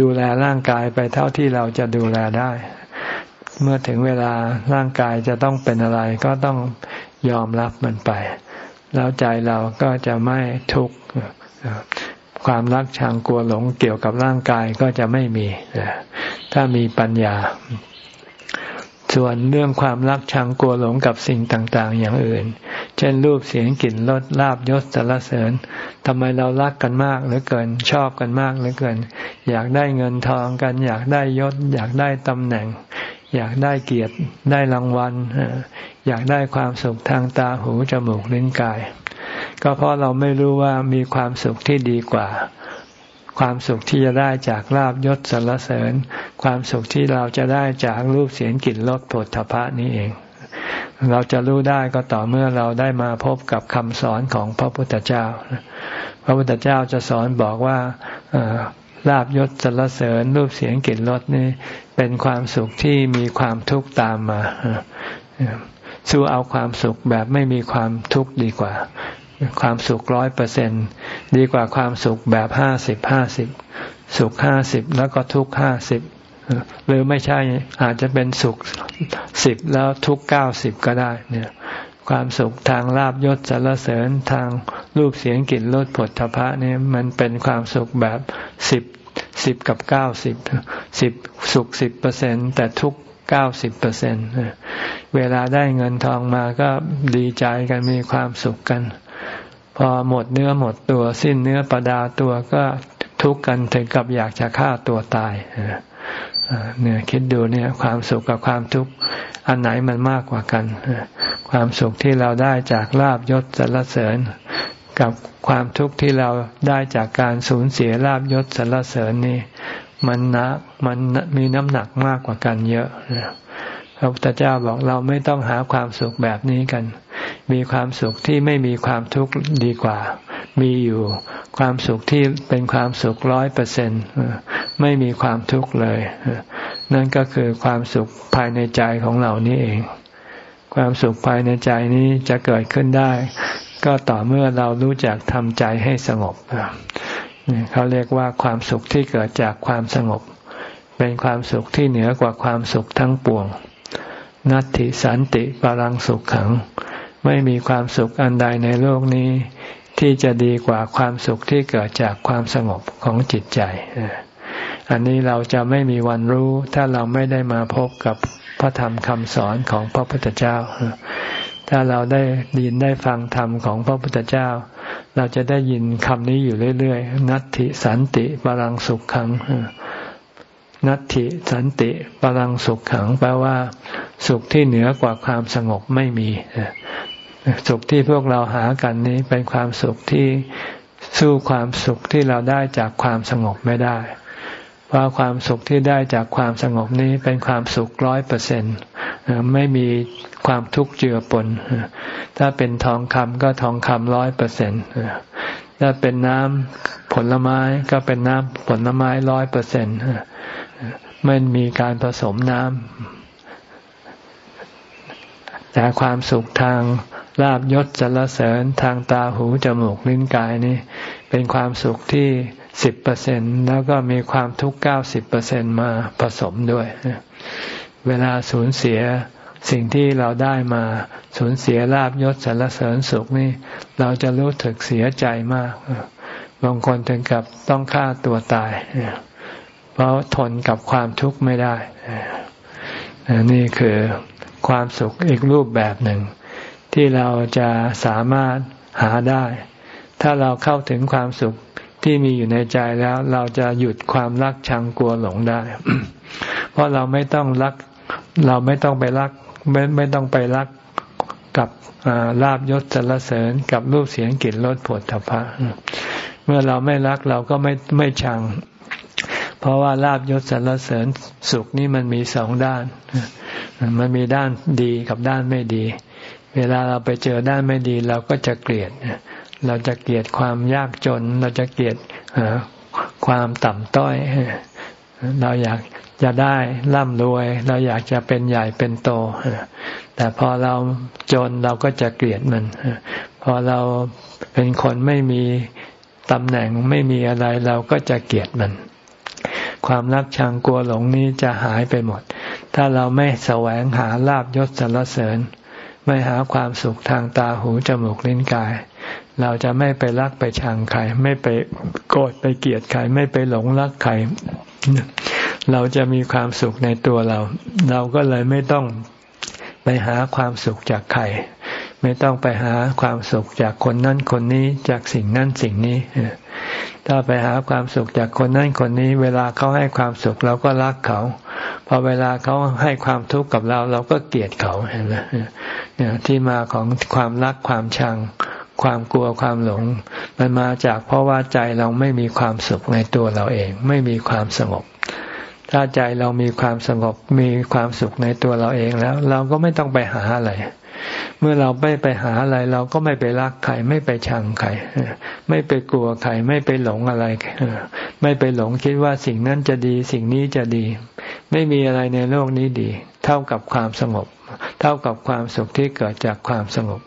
ดูแลร่างกายไปเท่าที่เราจะดูแลได้ เมื่อถึงเวลาร่างกายจะต้องเป็นอะไรก็ต้องยอมรับมันไป แล้วใจเราก็จะไม่ทุกข์ความรักชังกลัวหลงเกี่ยวกับร่างกายก็จะไม่มี ถ้ามีปัญญา ส่วนเรื่องความรักชังกลัวหลงกับสิ่งต่างๆ อย่างอื่น เช่นรูปเสียงกลิ่นรสลาบยศสารเสริญทำไมเรารักกันมากเหลือเกิน ชอบกันมากเหลือเกิน อยากได้เงินทองกัน อยากได้ยศ อยากได้ตำแหน่ง อยากได้เกียรติได้รางวัลอยากได้ความสุขทางตาหูจมูกลิ้นกาย ก็เพราะเราไม่รู้ว่ามีความสุขที่ดีกว่า ความสุขที่จะได้จากลาบยศสรรเสริญ ความสุขที่เราจะได้จากรูปเสียงกลิ่นรสผลทพะนี้เอง เราจะรู้ได้ก็ต่อเมื่อเราได้มาพบกับคำสอนของพระพุทธเจ้า พระพุทธเจ้าจะสอนบอกว่าลาบยศสรรเสริญ รูปเสียงกลิ่นรสนี่เป็นความสุขที่มีความทุกข์ตามมาสู้เอาความสุขแบบไม่มีความทุกข์ดีกว่า ความสุขร้อยเปอร์เซนดีกว่าความสุขแบบห้าสิบห้าสิบสุขห้าสิบแล้วก็ทุกห้าสิบหรือไม่ใช่อาจจะเป็นสุขสิบแล้วทุกเก้าสิบก็ได้เนี่ย ความสุขทางลาบยศสารเสริญทางรูปเสียงกลิ่นรสผลทพะเนี่ยมันเป็นความสุขแบบสิบสิบกับเก้าสิบสิบสุขสิบเปอร์เซ็นแต่ทุกเก้าสิบเปอร์เซ็นเวลาได้เงินทองมาก็ดีใจกันมีความสุขกัน พอหมดเนื้อหมดตัวสิ้นเนื้อประดาตัวก็ทุกข์กันถึงกับอยากจะฆ่าตัวตายเนี่ยคิดดูเนี่ยความสุขกับความทุกข์อันไหนมันมากกว่ากัน ความสุขที่เราได้จากลาบยศสรรเสริญ กับความทุกข์ที่เราได้จากการสูญเสียลาบยศสรรเสริญนี่มันนะมันมีน้ำหนักมากกว่ากันเยอะพ ระพุทธเจ้าบอกเราไม่ต้องหาความสุขแบบนี้กัน มีความสุขที่ไม่มีความทุกข์ดีกว่า มีอยู่ความสุขที่เป็นความสุขร้อยเปอร์เซ็นไม่มีความทุกข์เลย นั่นก็คือความสุขภายในใจของเรานี่เอง ความสุขภายในใจนี้จะเกิดขึ้นได้ ก็ต่อเมื่อเรารู้จักทำใจให้สงบเขาเรียกว่าความสุขที่เกิดจากความสงบ เป็นความสุขที่เหนือกว่าความสุขทั้งปวง นัตติสันติปรังสุขขัง ไม่มีความสุขอันใดในโลกนี้ ที่จะดีกว่าความสุขที่เกิดจากความสงบของจิตใจ อันนี้เราจะไม่มีวันรู้ ถ้าเราไม่ได้มาพบกับพระธรรมคำสอนของพระพุทธเจ้า ถ้าเราได้ยินได้ฟังธรรมของพระพุทธเจ้า เราจะได้ยินคำนี้อยู่เรื่อยๆ นัตติสันติบาลังสุขขัง นัตติสันติบาลังสุขขังแปลว่า สุขที่เหนือกว่าความสงบไม่มี สุขที่พวกเราหากันนี้เป็นความสุขที่สู้ความสุขที่เราได้จากความสงบไม่ได้ เพราะความสุขที่ได้จากความสงบนี้เป็นความสุขร้อยเปอร์เซ็นไม่มีความทุกข์เจือปน ถ้าเป็นทองคำก็ทองคำร้อยเปอร์เซ็นถ้าเป็นน้ำผลไม้ก็เป็นน้ำผลไม้ร้อยเปอร์เซ็นไม่มีการผสมน้ำแต่ความสุขทางลาบยศสรรเสริญทางตาหูจมูกลิ้นกายนี่เป็นความสุขที่สิบเปอร์เซ็นแล้วก็มีความทุกข์เก้าสิบเปอร์เซ็นมาผสมด้วย เวลาสูญเสียสิ่งที่เราได้มาสูญเสียลาบยศสรรเสริญสุขนี่ เราจะรู้ถึกเสียใจมาก บางคนถึงกับต้องฆ่าตัวตาย เพราะทนกับความทุกข์ไม่ได้นี่คือความสุขอีกรูปแบบหนึ่ง ที่เราจะสามารถหาได้ ถ้าเราเข้าถึงความสุขที่มีอยู่ในใจแล้วเราจะหยุดความรักชังกลัวหลงได้ เพราะเราไม่ต้องรัก เราไม่ต้องไปรัก ไม่ไม่ต้องไปรักกับลาบยศสรรเสริญกับรูปเสียงกลิ่นรสผลถภะเมื่อเราไม่รักเราก็ไม่ไม่ชัง เพราะว่าลาบยศสรรเสริญสุขนี่มันมีสองด้าน มันมีด้านดีกับด้านไม่ดี เวลาเราไปเจอด้านไม่ดี เราก็จะเกลียด เราจะเกลียดความยากจน เราจะเกลียดความต่ำต้อย เราอยากจะได้ร่ำรวย เราอยากจะเป็นใหญ่เป็นโต แต่พอเราจนเราก็จะเกลียดมัน พอเราเป็นคนไม่มีตำแหน่งไม่มีอะไรเราก็จะเกลียดมัน ความรักชังกลัวหลงนี้จะหายไปหมด ถ้าเราไม่แสวงหาลาบยศสรรเสริญ ไม่หาความสุขทางตาหูจมูกลิ้นกาย เราจะไม่ไปรักไปชังใคร ไม่ไปโกรธไปเกลียดใคร ไม่ไปหลงรักใคร เราจะมีความสุขในตัวเรา เราก็เลยไม่ต้องไปหาความสุขจากใคร ไม่ต้องไปหาความสุขจากคนนั้นคนนี้จากสิ่งนั้นสิ่งนี้ ถ้าไปหาความสุขจากคนนั้นคนนี้ เวลาเขาให้ความสุขเราก็รักเขา พอเวลาเขาให้ความทุกข์กับเรา เราก็เกลียดเขาเห็นไหมเนี่ยที่มาของความรักความชัง ความกลัวความหลง มันมาจากเพราะว่าใจเราไม่มีความสุขในตัวเราเอง ไม่มีความสงบถ้าใจเรามีความสงบมีความสุขในตัวเราเองแล้ว เราก็ไม่ต้องไปหาอะไร เมื่อเราไม่ไปหาอะไร เราก็ไม่ไปรักใครไม่ไปชังใครไม่ไปกลัวใครไม่ไปหลงอะไรไม่ไปหลงคิดว่าสิ่งนั้นจะดี สิ่งนี้จะดี ไม่มีอะไรในโลกนี้ดี เท่ากับความสงบ เท่ากับความสุขที่เกิดจากความสงบ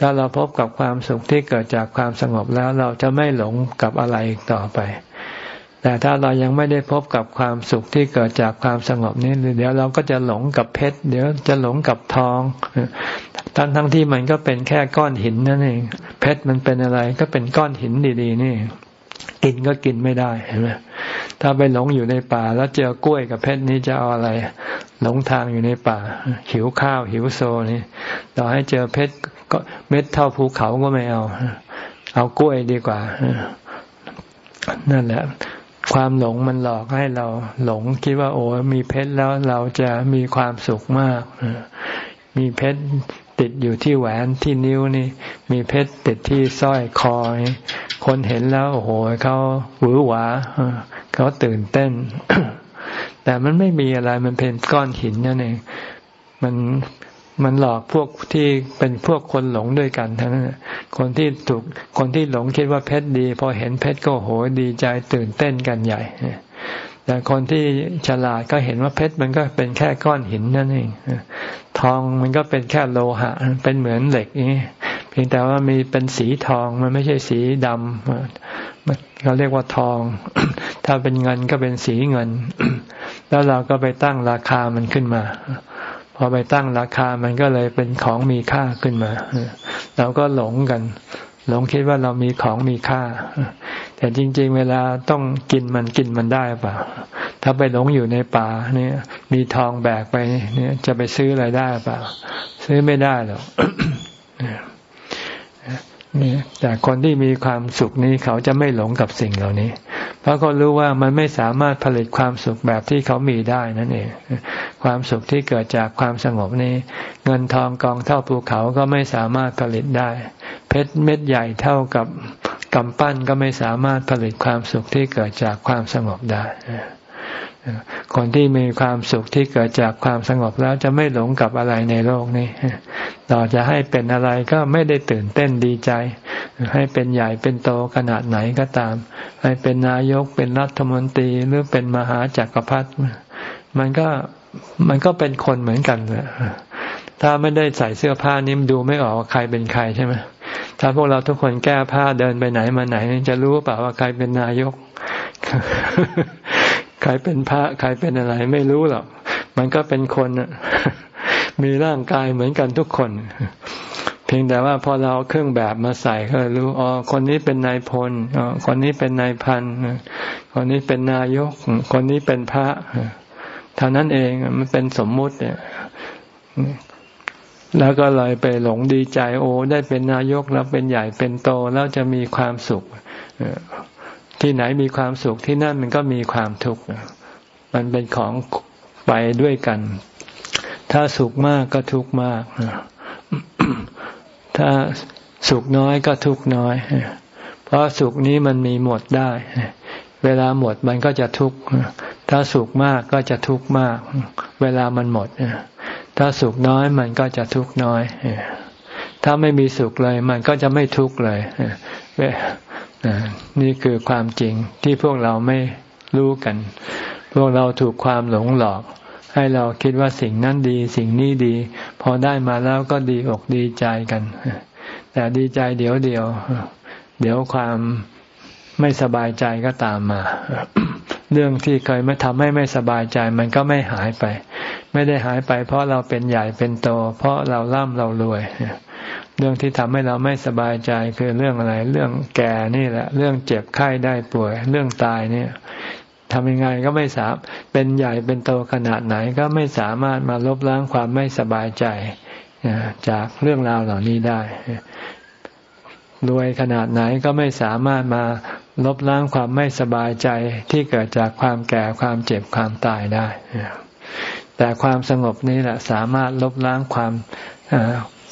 ถ้าเราพบกับความสุขที่เกิดจากความสงบแล้วเราจะไม่หลงกับอะไรอีกต่อไป แต่ถ้าเรายังไม่ได้พบกับความสุขที่เกิดจากความสงบนี้เดี๋ยวเราก็จะหลงกับเพชรเดี๋ยวจะหลงกับทองทั้งทั้งที่มันก็เป็นแค่ก้อนหินนั่นเอง เพชรมันเป็นอะไรก็เป็นก้อนหินดีๆ นี่ กินก็กินไม่ได้เห็นไหมถ้าไปหลงอยู่ในป่า แล้วเจอกล้วยกับเพชรนี้จะเอาอะไร หลงทางอยู่ในป่า หิวข้าวหิวโซนี่ต่อให้เจอเพชรก็เม็ดเท่าภูเขาก็ไม่เอา เอากล้วยดีกว่านั่นแหละ ความหลงมันหลอกให้เราหลงคิดว่า โอ้มีเพชรแล้วเราจะมีความสุขมาก มีเพชรติดอยู่ที่แหวนที่นิ้วนี่ มีเพชรติดที่สร้อยคอ คนเห็นแล้ว โอ้โหเขาหวือหวาเขาตื่นเต้น แต่มันไม่มีอะไรมันเป็นก้อนหินนั่นเองมัน มันหลอกพวกที่เป็นพวกคนหลงด้วยกันทั้งนั้นคนที่ถูกคนที่หลงคิดว่าเพชรดี พอเห็นเพชรก็โหดีใจตื่นเต้นกันใหญ่แต่คนที่ฉลาดก็เห็นว่าเพชรมันก็เป็นแค่ก้อนหินนั่นเองทองมันก็เป็นแค่โลหะ เป็นเหมือนเหล็กนี่เพียงแต่ว่ามีเป็นสีทองมันไม่ใช่สีดำเขาเรียกว่าทอง ถ้าเป็นเงินก็เป็นสีเงิน แล้วเราก็ไปตั้งราคามันขึ้นมา อไปตั้งราคามันก็เลยเป็นของมีค่าขึ้นมาเราก็หลงกัน หลงคิดว่าเรามีของมีค่า แต่จริง ๆ เวลาต้องกินมันกินมันได้ป่ะถ้าไปหลงอยู่ในป่าเนี่ย มีทองแบกไปเนี่ยจะไปซื้ออะไรได้ป่ะซื้อไม่ได้หรอก แต่คนที่มีความสุขนี้เขาจะไม่หลงกับสิ่งเหล่านี้ เพราะเขารู้ว่ามันไม่สามารถผลิตความสุขแบบที่เขามีได้นั่นเอง ความสุขที่เกิดจากความสงบนี้ เงินทองกองเท่าภูเขาก็ไม่สามารถผลิตได้ เพชรเม็ดใหญ่เท่ากับกำปั้นก็ไม่สามารถผลิตความสุขที่เกิดจากความสงบได้ คนที่มีความสุขที่เกิดจากความสงบแล้วจะไม่หลงกับอะไรในโลกนี้ต่อจะให้เป็นอะไรก็ไม่ได้ตื่นเต้นดีใจ ให้เป็นใหญ่เป็นโตขนาดไหนก็ตาม ให้เป็นนายกเป็นรัฐมนตรีหรือเป็นมหาจักรพรรดิมันก็มันก็เป็นคนเหมือนกันเลยถ้าไม่ได้ใส่เสื้อผ้านิ่มดูไม่ออกว่าใครเป็นใครใช่ไหมถ้าพวกเราทุกคนแก้ผ้าเดินไปไหนมาไหนจะรู้เปล่าว่าใครเป็นนายก ใครเป็นพระใครเป็นอะไรไม่รู้หรอก มันก็เป็นคนมีร่างกายเหมือนกันทุกคน เพียงแต่ว่าพอเราเครื่องแบบมาใส่ก็รู้อ๋อคนนี้เป็นนายพลอ๋อคนนี้เป็นนายพันคนนี้เป็นนายก คนนี้เป็นพระเท่านั้นเองมันเป็นสมมุติเนี่ยแล้วก็เลยไปหลงดีใจโอ้ได้เป็นนายกแล้วเป็นใหญ่เป็นโตแล้วจะมีความสุข ที่ไหนมีความสุขที่นั่นมันก็มีความทุกข์มันเป็นของไปด้วยกัน ถ้าสุขมากก็ทุกข์มาก ถ้าสุขน้อยก็ทุกข์น้อย เพราะสุขนี้มันมีหมดได้ เวลาหมดมันก็จะทุกข์ ถ้าสุขมากก็จะทุกข์มาก เวลามันหมด ถ้าสุขน้อยมันก็จะทุกข์น้อย ถ้าไม่มีสุขเลย มันก็จะไม่ทุกข์เลย นี่คือความจริงที่พวกเราไม่รู้กัน พวกเราถูกความหลงหลอก ให้เราคิดว่าสิ่งนั้นดี สิ่งนี้ดี พอได้มาแล้วก็ดีอกดีใจกัน แต่ดีใจเดี๋ยวเดียว เดี๋ยวความ ไม่สบายใจก็ตามมา เรื่องที่เคยไม่ทำให้ไม่สบายใจมันก็ไม่หายไป ไม่ได้หายไป เพราะเราเป็นใหญ่เป็นโต เพราะเราร่ำเรารวย เรื่องที่ทำให้เราไม่สบายใจคือเรื่องอะไร เรื่องแก่นี่แหละ เรื่องเจ็บไข้ได้ป่วย เรื่องตายเนี่ยทำยังไงก็ไม่สามเป็นใหญ่เป็นโตขนาดไหนก็ไม่สามารถมาลบล้างความไม่สบายใจจากเรื่องราวเหล่านี้ได้รวยขนาดไหนก็ไม่สามารถมา ลบล้างความไม่สบายใจที่เกิดจากความแก่ความเจ็บความตายได้ แต่ความสงบนี้แหละสามารถลบล้างความ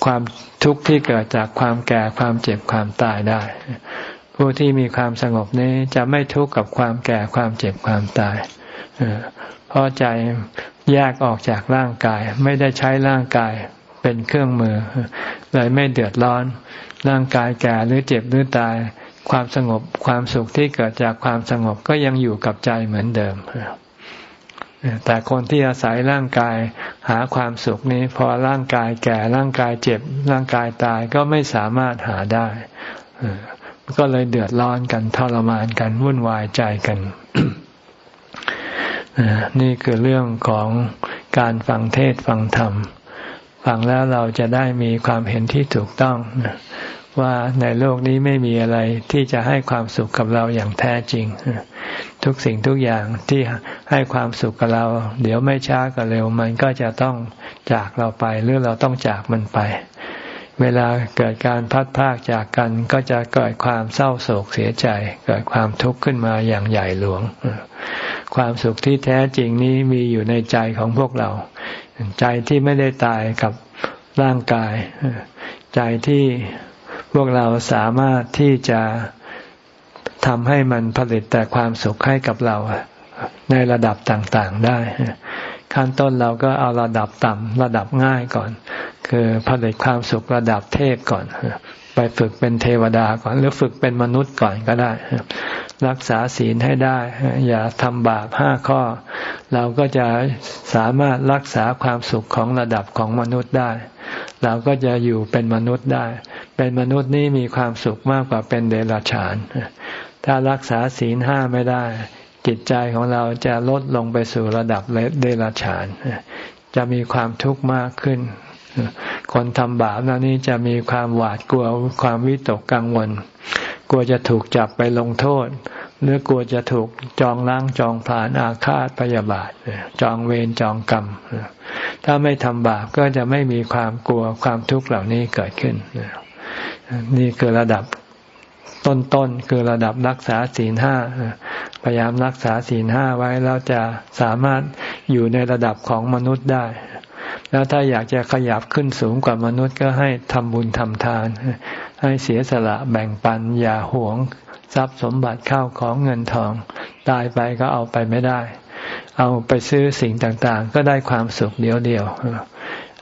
ความทุกข์ที่เกิดจากความแก่ความเจ็บความตายได้ ผู้ที่มีความสงบนี้จะไม่ทุกข์กับความแก่ความเจ็บความตายเพราะใจแยกออกจากร่างกาย ไม่ได้ใช้ร่างกายเป็นเครื่องมือ เลยไม่เดือดร้อน ร่างกายแก่หรือเจ็บหรือตาย ความสงบความสุขที่เกิดจากความสงบก็ยังอยู่กับใจเหมือนเดิมแต่คนที่อาศัยร่างกายหาความสุขนี้ พอร่างกายแก่ร่างกายเจ็บ ร่างกายตายก็ไม่สามารถหาได้ก็เลยเดือดร้อนกันทรมานกันวุ่นวายใจกันนี่คือเรื่องของการฟังเทศฟังธรรม ฟังแล้วเราจะได้มีความเห็นที่ถูกต้อง ว่าในโลกนี้ไม่มีอะไรที่จะให้ความสุขกับเราอย่างแท้จริง ทุกสิ่งทุกอย่างที่ให้ความสุขกับเรา เดี๋ยวไม่ช้าก็เร็ว มันก็จะต้องจากเราไปหรือเราต้องจากมันไป เวลาเกิดการพัดพากจากกันก็จะเกิดความเศร้าโศกเสียใจ เกิดความทุกข์ขึ้นมาอย่างใหญ่หลวง ความสุขที่แท้จริงนี้มีอยู่ในใจของพวกเรา ใจที่ไม่ได้ตายกับร่างกาย ใจที่ พวกเราสามารถที่จะทำให้มันผลิตแต่ความสุขให้กับเราในระดับต่างๆได้ ขั้นต้นเราก็เอาระดับต่ำระดับง่ายก่อน คือผลิตความสุขระดับเทพก่อน ไปฝึกเป็นเทวดาก่อน หรือฝึกเป็นมนุษย์ก่อนก็ได้ รักษาศีลให้ได้ อย่าทำบาปห้าข้อ เราก็จะสามารถรักษาความสุขของระดับของมนุษย์ได้ เราก็จะอยู่เป็นมนุษย์ได้ เป็นมนุษย์นี่มีความสุขมากกว่าเป็นเดรัจฉาน ถ้ารักษาศีลห้าไม่ได้ จิตใจของเราจะลดลงไปสู่ระดับเดรัจฉาน จะมีความทุกข์มากขึ้น คนทำบาปนั้นนี่จะมีความหวาดกลัวความวิตกกังวล กลัวจะถูกจับไปลงโทษ หรือกลัวจะถูกจองล้างจองผานอาฆาตพยาบาท จองเวรจองกรรม ถ้าไม่ทำบาปก็จะไม่มีความกลัวความทุกข์เหล่านี้เกิดขึ้น นี่คือระดับต้นๆคือระดับรักษาศีลห้าพยายามรักษาศีลห้าไว้แล้วจะสามารถอยู่ในระดับของมนุษย์ได้ แล้วถ้าอยากจะขยับขึ้นสูงกว่ามนุษย์ก็ให้ทำบุญทำทาน ให้เสียสละแบ่งปัน อย่าหวง ทรัพย์สมบัติข้าวของเงินทอง ตายไปก็เอาไปไม่ได้ เอาไปซื้อสิ่งต่างๆ ก็ได้ความสุขเดียวเดียว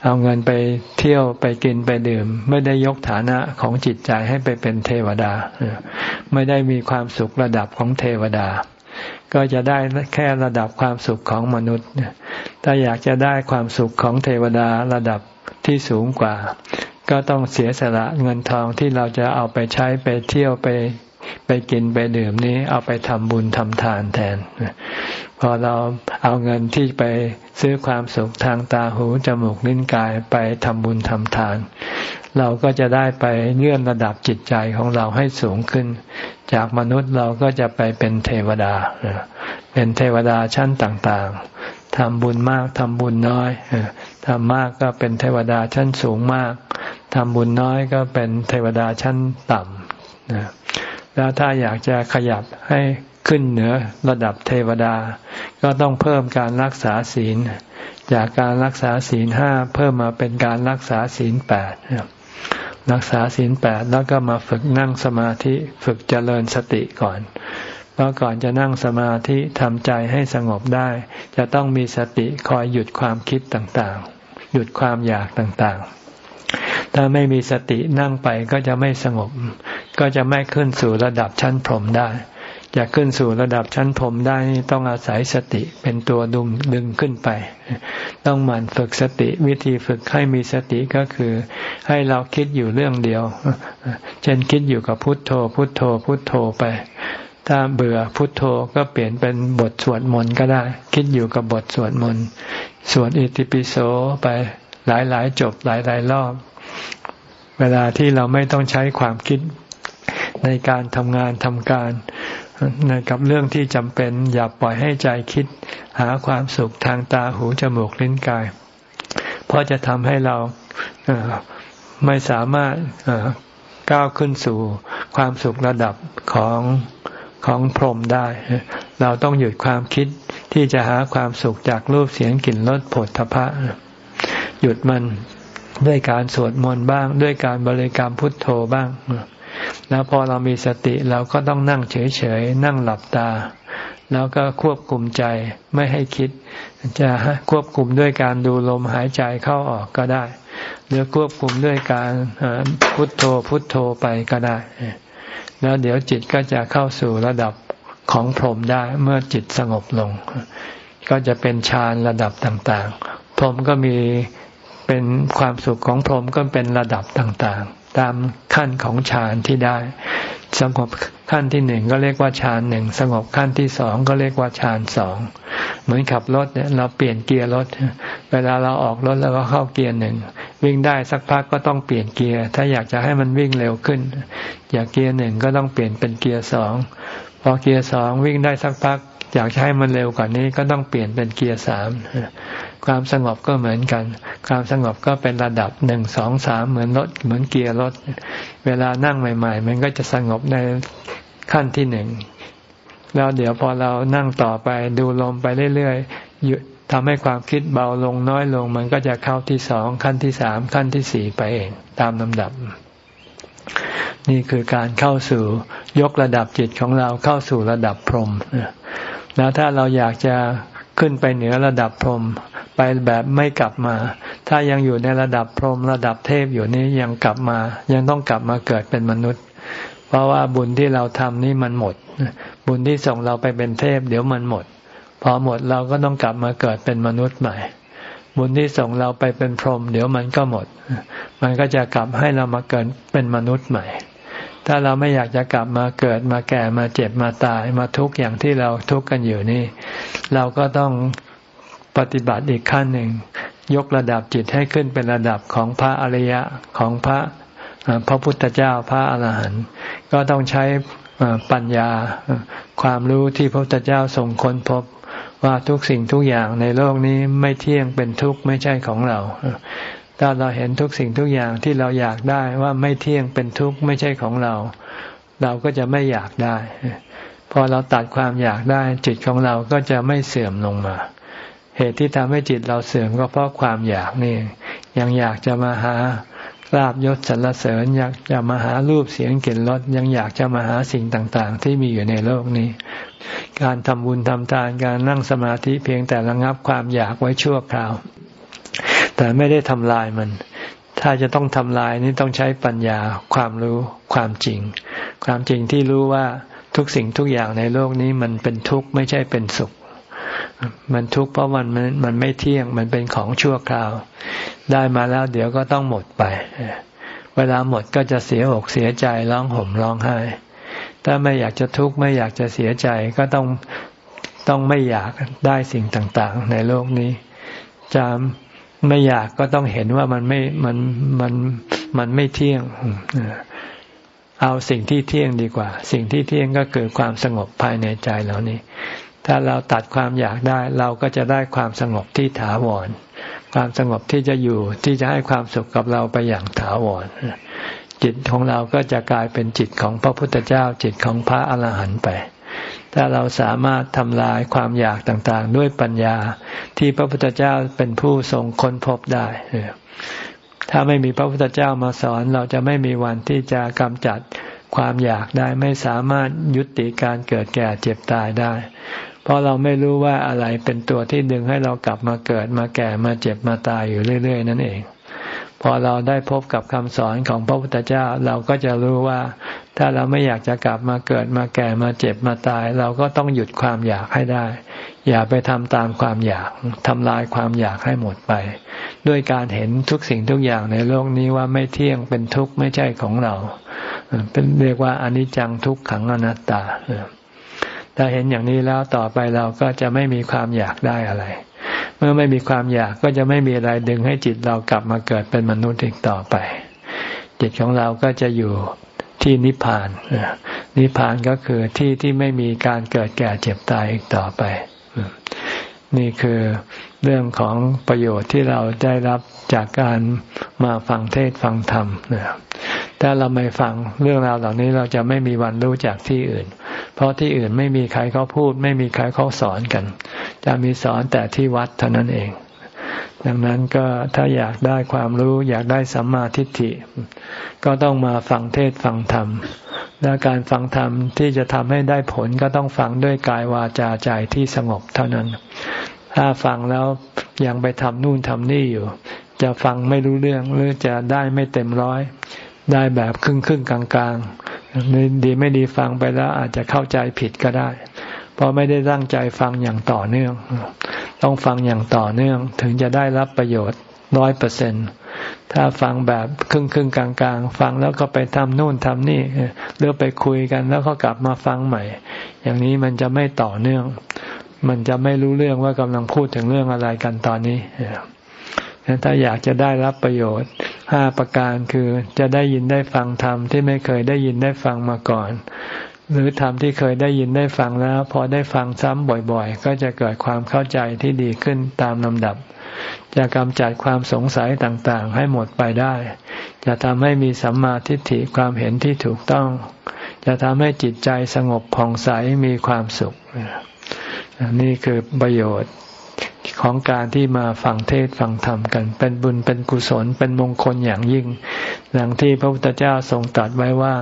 เอาเงินไปเที่ยวไปกินไปดื่ม ไม่ได้ยกฐานะของจิตใจให้ไปเป็นเทวดา ไม่ได้มีความสุขระดับของเทวดา ก็จะได้แค่ระดับความสุขของมนุษย์ ถ้าอยากจะได้ความสุขของเทวดาระดับที่สูงกว่า ก็ต้องเสียสละเงินทองที่เราจะเอาไปใช้ไปเที่ยวไปไปกินไปดื่มนี้เอาไปทำบุญทำทานแทน พอเราเอาเงินที่ไปซื้อความสุขทางตาหูจมูกลิ้นกายไปทำบุญทำทาน เราก็จะได้ไปเลื่อนระดับจิตใจของเราให้สูงขึ้น จากมนุษย์เราก็จะไปเป็นเทวดา เป็นเทวดาชั้นต่างๆทำบุญมากทำบุญน้อยทำมากก็เป็นเทวดาชั้นสูงมากทำบุญน้อยก็เป็นเทวดาชั้นต่ำนะแล้วถ้าอยากจะขยับให้ ขึ้นเหนือระดับเทวดา ก็ต้องเพิ่มการรักษาศีล จากการรักษาศีลห้าเพิ่มมาเป็นการรักษาศีลแปดรักษาศีลแปดแล้วก็มาฝึกนั่งสมาธิฝึกเจริญสติก่อนเพราะก่อนจะนั่งสมาธิทำใจให้สงบได้ จะต้องมีสติคอยหยุดความคิดต่างๆ หยุดความอยากต่างๆ ถ้าไม่มีสตินั่งไปก็จะไม่สงบ ก็จะไม่ขึ้นสู่ระดับชั้นพรหมได้ จะขึ้นสู่ระดับชั้นพรมได้ต้องอาศัยสติเป็นตัวดุมดึงขึ้นไป ต้องหมั่นฝึกสติวิธีฝึกให้มีสติก็คือ ให้เราคิดอยู่เรื่องเดียว เช่นคิดอยู่กับพุทโธ พุทโธ พุทโธไป ถ้าเบื่อพุทโธก็เปลี่ยนเป็นบทสวดมนต์ก็ได้ คิดอยู่กับบทสวดมนต์สวดอิติปิโสไปหลายๆ จบหลายๆรอบ เวลาที่เราไม่ต้องใช้ความคิดในการทำงานทำการ ในกับเรื่องที่จำเป็น อย่าปล่อยให้ใจคิด หาความสุขทางตาหูจมูกลิ้นกาย เพราะจะทำให้เราไม่สามารถก้าวขึ้นสู่ความสุขระดับของของพรหมได้ เราต้องหยุดความคิดที่จะหาความสุขจากรูปเสียงกลิ่นรสผลทพะ หยุดมันด้วยการสวดมนต์บ้าง ด้วยการบริกรรมพุทโธบ้าง แล้วพอเรามีสติเราก็ต้องนั่งเฉยๆ นั่งหลับตา แล้วก็ควบคุมใจไม่ให้คิด จะควบคุมด้วยการดูลมหายใจเข้าออกก็ได้ หรือควบคุมด้วยการพุทโธพุทโธไปก็ได้ แล้วเดี๋ยวจิตก็จะเข้าสู่ระดับของพรหมได้เมื่อจิตสงบลง ก็จะเป็นฌานระดับต่างๆ พรหมก็มีเป็นความสุขของพรหมก็เป็นระดับต่างๆ ตามขั้นของฌานที่ได้ สงบขั้นที่หนึ่งก็เรียกว่าฌานหนึ่งสงบขั้นที่สองก็เรียกว่าฌานสองเหมือนขับรถเนี่ยเราเปลี่ยนเกียร์รถ เวลาเราออกรถแล้วก็เข้าเกียร์หนึ่งวิ่งได้สักพักก็ต้องเปลี่ยนเกียร์ ถ้าอยากจะให้มันวิ่งเร็วขึ้น อยากเกียร์หนึ่งก็ต้องเปลี่ยนเป็นเกียร์สองพอเกียร์สองวิ่งได้สักพัก อยากให้มันเร็วกว่านี้ก็ต้องเปลี่ยนเป็นเกียร์สามความสงบก็เหมือนกัน ความสงบก็เป็นระดับหนึ่งสองสามเหมือนรถเหมือนเกียร์รถ เวลานั่งใหม่ ๆ มันก็จะสงบในขั้นที่หนึ่งแล้วเดี๋ยวพอเรานั่งต่อไปดูลมไปเรื่อยๆทำให้ความคิดเบาลงน้อยลง มันก็จะเข้าที่สองขั้นที่สามขั้นที่สี่ไปเองตามลำดับ นี่คือการเข้าสู่ยกระดับจิตของเราเข้าสู่ระดับพรหมแล้วถ้าเราอยากจะขึ้นไปเหนือระดับพรหม ไปแบบไม่กลับมา ถ้ายังอยู่ในระดับพรหมระดับเทพอยู่นี้ยังกลับมา ยังต้องกลับมาเกิดเป็นมนุษย์ เพราะว่าบุญที่เราทำนี่มันหมด บุญที่ส่งเราไปเป็นเทพ เดี๋ยวมันหมด พอหมดเราก็ต้องกลับมาเกิดเป็นมนุษย์ใหม่ บุญที่ส่งเราไปเป็นพรหมเดี๋ยวมันก็หมด มันก็จะกลับให้เรามาเกิดเป็นมนุษย์ใหม่ถ้าเราไม่อยากจะกลับมาเกิดมาแก่มาเจ็บมาตายมาทุกข์อย่างที่เราทุกข์กันอยู่นี่ เราก็ต้อง ปฏิบัติอีกขั้นหนึ่ง ยกระดับจิตให้ขึ้นเป็นระดับของพระอริยะของพระพระพุทธเจ้าพระอรหันต์ก็ต้องใช้ปัญญาความรู้ที่พระพุทธเจ้าทรงค้นพบว่าทุกสิ่งทุกอย่างในโลกนี้ไม่เที่ยงเป็นทุกข์ไม่ใช่ของเรา ถ้าเราเห็นทุกสิ่งทุกอย่างที่เราอยากได้ว่าไม่เที่ยงเป็นทุกข์ไม่ใช่ของเรา เราก็จะไม่อยากได้ พอเราตัดความอยากได้จิตของเราก็จะไม่เสื่อมลงมา เหตุที่ทำให้จิตเราเสื่อมก็เพราะความอยากนี่ ยังอยากจะมาหาลาบยศสรรเสริญ อยากจะมาหารูปเสียงกลิ่นรสยังอยากจะมาหาสิ่งต่างๆ ที่มีอยู่ในโลกนี้ การทำบุญทำทานการนั่งสมาธิเพียงแต่ระงับความอยากไว้ชั่วคราว แต่ไม่ได้ทำลายมัน ถ้าจะต้องทำลายนี่ต้องใช้ปัญญาความรู้ความจริง ความจริงที่รู้ว่าทุกสิ่งทุกอย่างในโลกนี้มันเป็นทุกข์ไม่ใช่เป็นสุข มันทุกข์เพราะมันมันมันไม่เที่ยง มันเป็นของชั่วคราว ได้มาแล้วเดี๋ยวก็ต้องหมดไป เวลาหมดก็จะเสียอกเสียใจร้องห่มร้องไห้ ถ้าไม่อยากจะทุกข์ไม่อยากจะเสียใจก็ต้องต้องไม่อยากได้สิ่งต่าง ๆ ในโลกนี้จะไม่อยากก็ต้องเห็นว่ามันไม่มันมันมันไม่เที่ยงเอาสิ่งที่เที่ยงดีกว่า สิ่งที่เที่ยงก็คือความสงบภายในใจเรานี่ ถ้าเราตัดความอยากได้ เราก็จะได้ความสงบที่ถาวร ความสงบที่จะอยู่ที่จะให้ความสุขกับเราไปอย่างถาวร จิตของเราก็จะกลายเป็นจิตของพระพุทธเจ้าจิตของพระอรหันต์ไปถ้าเราสามารถทำลายความอยากต่างๆ ด้วยปัญญาที่พระพุทธเจ้าเป็นผู้ทรงค้นพบได้ ถ้าไม่มีพระพุทธเจ้ามาสอน เราจะไม่มีวันที่จะกำจัดความอยากได้ ไม่สามารถยุติการเกิดแก่เจ็บตายได้ เพราะเราไม่รู้ว่าอะไรเป็นตัวที่ดึงให้เรากลับมาเกิดมาแก่มาเจ็บมาตายอยู่เรื่อย ๆ นั่นเอง พอเราได้พบกับคำสอนของพระพุทธเจ้าเราก็จะรู้ว่า ถ้าเราไม่อยากจะกลับมาเกิดมาแก่มาเจ็บมาตาย เราก็ต้องหยุดความอยากให้ได้ อย่าไปทำตามความอยากทำลายความอยากให้หมดไป ด้วยการเห็นทุกสิ่งทุกอย่างในโลกนี้ว่าไม่เที่ยงเป็นทุกข์ไม่ใช่ของเรา เป็นเรียกว่าอนิจจังทุกขังอนัตตา ถ้าเห็นอย่างนี้แล้วต่อไปเราก็จะไม่มีความอยากได้อะไร เมื่อไม่มีความอยากก็จะไม่มีอะไรดึงให้จิตเรากลับมาเกิดเป็นมนุษย์อีกต่อไป จิตของเราก็จะอยู่ที่นิพพาน นิพพานก็คือที่ที่ไม่มีการเกิดแก่เจ็บตายอีกต่อไป นี่คือ เรื่องของประโยชน์ที่เราได้รับจากการมาฟังเทศฟังธรรมนะถ้าเราไม่ฟังเรื่องราวเหล่านี้เราจะไม่มีวันรู้จากที่อื่น เพราะที่อื่นไม่มีใครเขาพูด ไม่มีใครเขาสอนกัน จะมีสอนแต่ที่วัดเท่านั้นเอง ดังนั้นก็ถ้าอยากได้ความรู้อยากได้สัมมาทิฏฐิ ก็ต้องมาฟังเทศฟังธรรม และการฟังธรรมที่จะทำให้ได้ผลก็ต้องฟังด้วยกายวาจาใจที่สงบเท่านั้น ถ้าฟังแล้วยังไปทำนู่นทำนี่อยู่ จะฟังไม่รู้เรื่องหรือจะได้ไม่เต็มร้อย ได้แบบครึ่งครึ่งกลางกลางดีไม่ดีฟังไปแล้วอาจจะเข้าใจผิดก็ได้ เพราะไม่ได้ตั้งใจฟังอย่างต่อเนื่อง ต้องฟังอย่างต่อเนื่องถึงจะได้รับประโยชน์ร้อยเปอร์เซ็นถ้าฟังแบบครึ่งครึ่งกลางกลางฟังแล้วก็ไปทำนู่นทำนี่หรือไปคุยกันแล้วก็กลับมาฟังใหม่ อย่างนี้มันจะไม่ต่อเนื่อง มันจะไม่รู้เรื่องว่ากำลังพูดถึงเรื่องอะไรกันตอนนี้ถ้าอยากจะได้รับประโยชน์ห้าประการคือจะได้ยินได้ฟังธรรมที่ไม่เคยได้ยินได้ฟังมาก่อน หรือธรรมที่เคยได้ยินได้ฟังแล้ว พอได้ฟังซ้ำบ่อยๆ ก็จะเกิดความเข้าใจที่ดีขึ้นตามลำดับ จะกำจัดความสงสัยต่างๆ ให้หมดไปได้ จะทำให้มีสัมมาทิฏฐิความเห็นที่ถูกต้อง จะทำให้จิตใจสงบผ่องใสมีความสุข นี่คือประโยชน์ของการที่มาฟังเทศฟังธรรมกัน เป็นบุญเป็นกุศลเป็นมงคลอย่างยิ่งดังที่พระพุทธเจ้าทรงตรัสไว้ว่า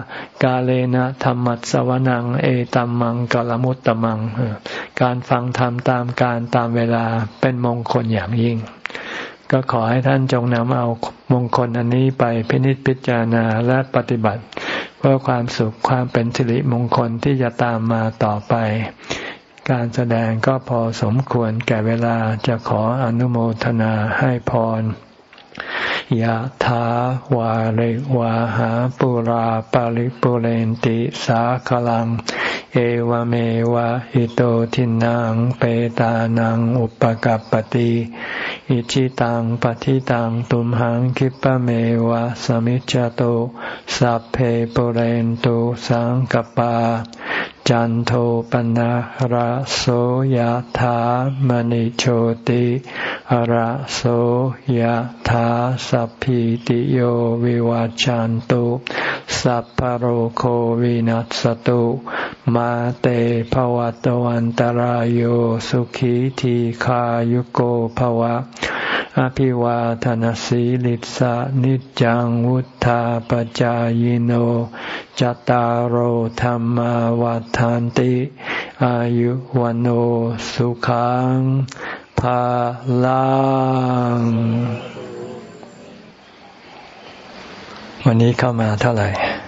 กาเลนะธรรมัสวนัง เอตัมมังกลมุตตมัง การฟังธรรมตามการตามเวลาเป็นมงคลอย่างยิ่ง ก็ขอให้ท่านจงนำเอามงคลอันนี้ไปพินิจพิจารณาและปฏิบัติ เพื่อความสุขความเป็นสิริมงคลที่จะตามมาต่อไป การแสดงก็พอสมควรแก่เวลาจะขออนุโมทนาให้พรยะถาวาริวาหาปุราปาริปุเรนติสาคลัง เอวเมวะอิโตทินังเปตานังอุปกัรปติอิชิตังปฏิตังตุมหังคิปะเมวะสมิจจโตสัพเพปเรนตุสังกปา จันโทปนะระโสยธามณิโชติระโสยธาสัพพิติโยวิวาจันตุสัพพโรโควินัสตุมาาเตภวตวันตารโยสุขีทีขายุโกภวะ อภิวาทนสีลิสานิจังวุธาปจายโนจตารโหธรรมวาทานติ อายุวันโอสุขังภาลังวันนี้เข้ามาเท่าไหร่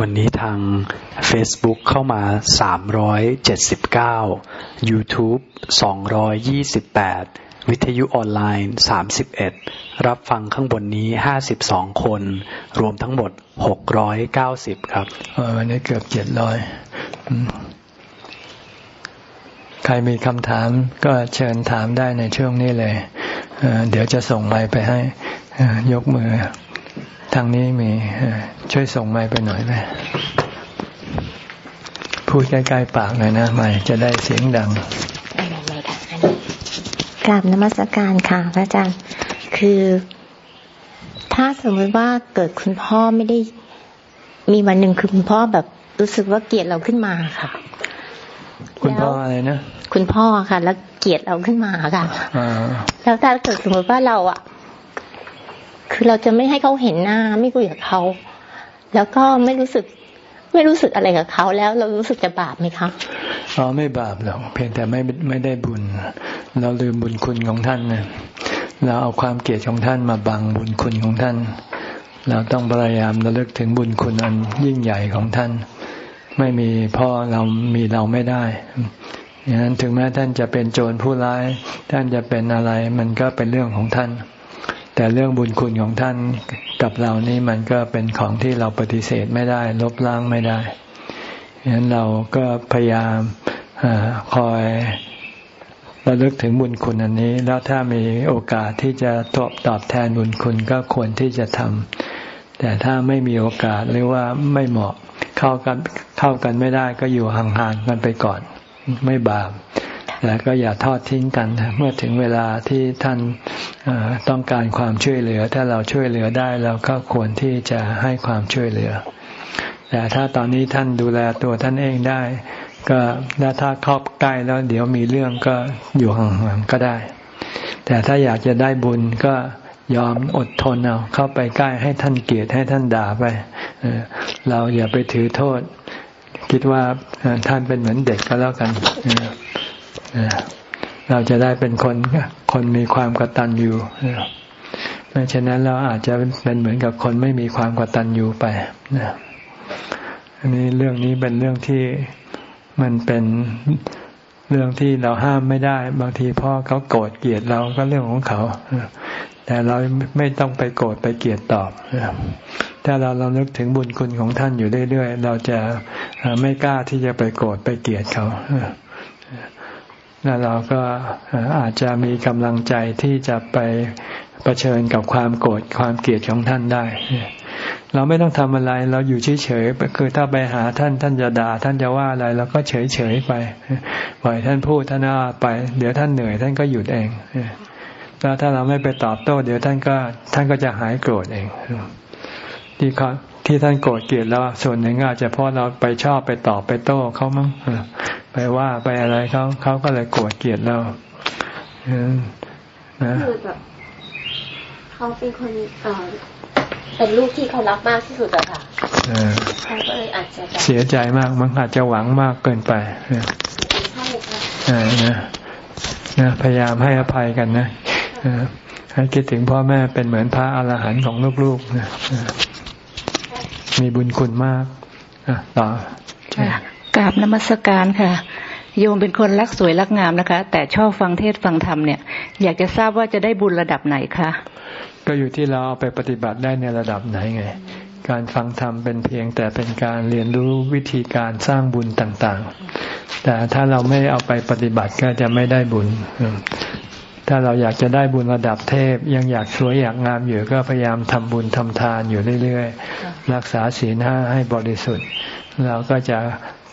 วันนี้ทาง Facebook เข้ามา 379 YouTube 228 วิทยุออนไลน์ 31 รับฟังข้างบนนี้ 52 คน รวมทั้งหมด 690 ครับวันนี้เกือบ 700 ใครมีคำถามก็เชิญถามได้ในช่วงนี้เลย เดี๋ยวจะส่งไมไปให้ยกมือ ทางนี้มีช่วยส่งไม้ไปหน่อยไหมพูดใกล้ๆปากหน่อยนะไม่จะได้เสียงดังไม่ค่ะกราบนมัสการค่ะพระอาจารย์คือถ้าสมมติว่าเกิดคุณพ่อไม่ได้มีวันหนึ่งคือคุณพ่อแบบรู้สึกว่าเกลียดเราขึ้นมาค่ะ คุณพ่ออะไรนะ คุณพ่อค่ะ แล้วเกลียดเราขึ้นมาค่ะแล้วถ้าเกิดสมมติว่าเราอะ คือเราจะไม่ให้เขาเห็นหน้า ไม่คุยกับเขาแล้วก็ไม่รู้สึกไม่รู้สึกอะไรกับเขาแล้วเรารู้สึกจะบาปไหมคะอ๋อไม่บาปหรอกเพียงแต่ไม่ไม่ได้บุญ เราลืมบุญคุณของท่านนะเราเอาความเกลียดของท่านมาบังบุญคุณของท่าน เราต้องพยายามระลึกถึงบุญคุณอันยิ่งใหญ่ของท่าน ไม่มีพ่อเรามีเราไม่ได้อย่างนั้นถึงแม้ท่านจะเป็นโจรผู้ร้าย ท่านจะเป็นอะไร มันก็เป็นเรื่องของท่าน แต่เรื่องบุญคุณของท่านกับเรานี่มันก็เป็นของที่เราปฏิเสธไม่ได้ ลบล้างไม่ได้ฉะนั้นเราก็พยายามอคอยระลึกถึงบุญคุณอันนี้ แล้วถ้ามีโอกาสที่จะตอบตอบแทนบุญคุณก็ควรที่จะทำแต่ถ้าไม่มีโอกาสหรือว่าไม่เหมาะเข้ากันเข้ากันไม่ได้ก็อยู่ห่างๆกันไปก่อน ไม่บาป แต่ก็อย่าทอดทิ้งกัน เมื่อถึงเวลาที่ท่านต้องการความช่วยเหลือ ถ้าเราช่วยเหลือได้เราก็ควรที่จะให้ความช่วยเหลือ แต่ถ้าตอนนี้ท่านดูแลตัวท่านเองได้ ก็ถ้าเข้าใกล้แล้วเดี๋ยวมีเรื่องก็อยู่ห่างๆก็ได้ แต่ถ้าอยากจะได้บุญก็ยอมอดทนเอาเข้าไปใกล้ให้ท่านเกลียดให้ท่านด่าไปเราอย่าไปถือโทษ คิดว่าท่านเป็นเหมือนเด็กก็แล้วกัน เราจะได้เป็นคนคนมีความกตัญญูไม่เช่นนั้นเราอาจจะเป็นเหมือนกับคนไม่มีความกตัญญูไปอันนี้เรื่องนี้เป็นเรื่องที่มันเป็นเรื่องที่เราห้ามไม่ได้ บางทีพ่อเขาโกรธเกลียดเราก็เรื่องของเขาแต่เราไม่ต้องไปโกรธไปเกลียดตอบถ้าเราเรานึกถึงบุญคุณของท่านอยู่เรื่อยๆเราจะไม่กล้าที่จะไปโกรธไปเกลียดเขา ล้วเราก็อาจจะมีกำลังใจที่จะไปเผชิญกับความโกรธความเกลียดของท่านได้ เราไม่ต้องทำอะไรเราอยู่เฉยๆคือถ้าไปหาท่านท่านจะด่าท่านจะว่าอะไรเราก็เฉยๆไปปล่อยท่านพูดท่านว่าไป เดี๋ยวท่านเหนื่อยท่านก็หยุดเองแล้วถ้าเราไม่ไปตอบโต้ เดี๋ยวท่านก็ท่านก็จะหายโกรธเองที่ ที่ท่านโกรธเกลียดเราส่วนหนึ่งอาจจะเพราะเราไปชอบไปตอบไปโต้เขามั้งไปว่าไปอะไรเขาเขาก็เลยโกรธเกลียดเรานะคือแบบเขาเป็นคนเออเป็นลูกที่เขารักมากที่สุดอะค่ะเขาก็เลยอาจจะเสียใจมากมันอาจจะหวังมากเกินไปใช่ค่ะนะนะพยายามให้อภัยกันนะให้คิดถึงพ่อแม่เป็นเหมือนพระอรหันต์ของลูกๆนะ มีบุญคุณมากต่อกราบนมัสการค่ะ โยมเป็นคนรักสวยรักงามนะคะ แต่ชอบฟังเทศฟังธรรมเนี่ย อยากจะทราบว่าจะได้บุญระดับไหนคะก็อยู่ที่เราเอาไปปฏิบัติได้ในระดับไหนไง การฟังธรรมเป็นเพียงแต่เป็นการเรียนรู้วิธีการสร้างบุญต่างๆ แต่ถ้าเราไม่เอาไปปฏิบัติก็จะไม่ได้บุญ ถ้าเราอยากจะได้บุญระดับเทพ ยังอยากสวยอยากงามอยู่ก็พยายามทำบุญทำทานอยู่เรื่อยๆ รักษาศีลห้าให้บริสุทธิ์เราก็จะ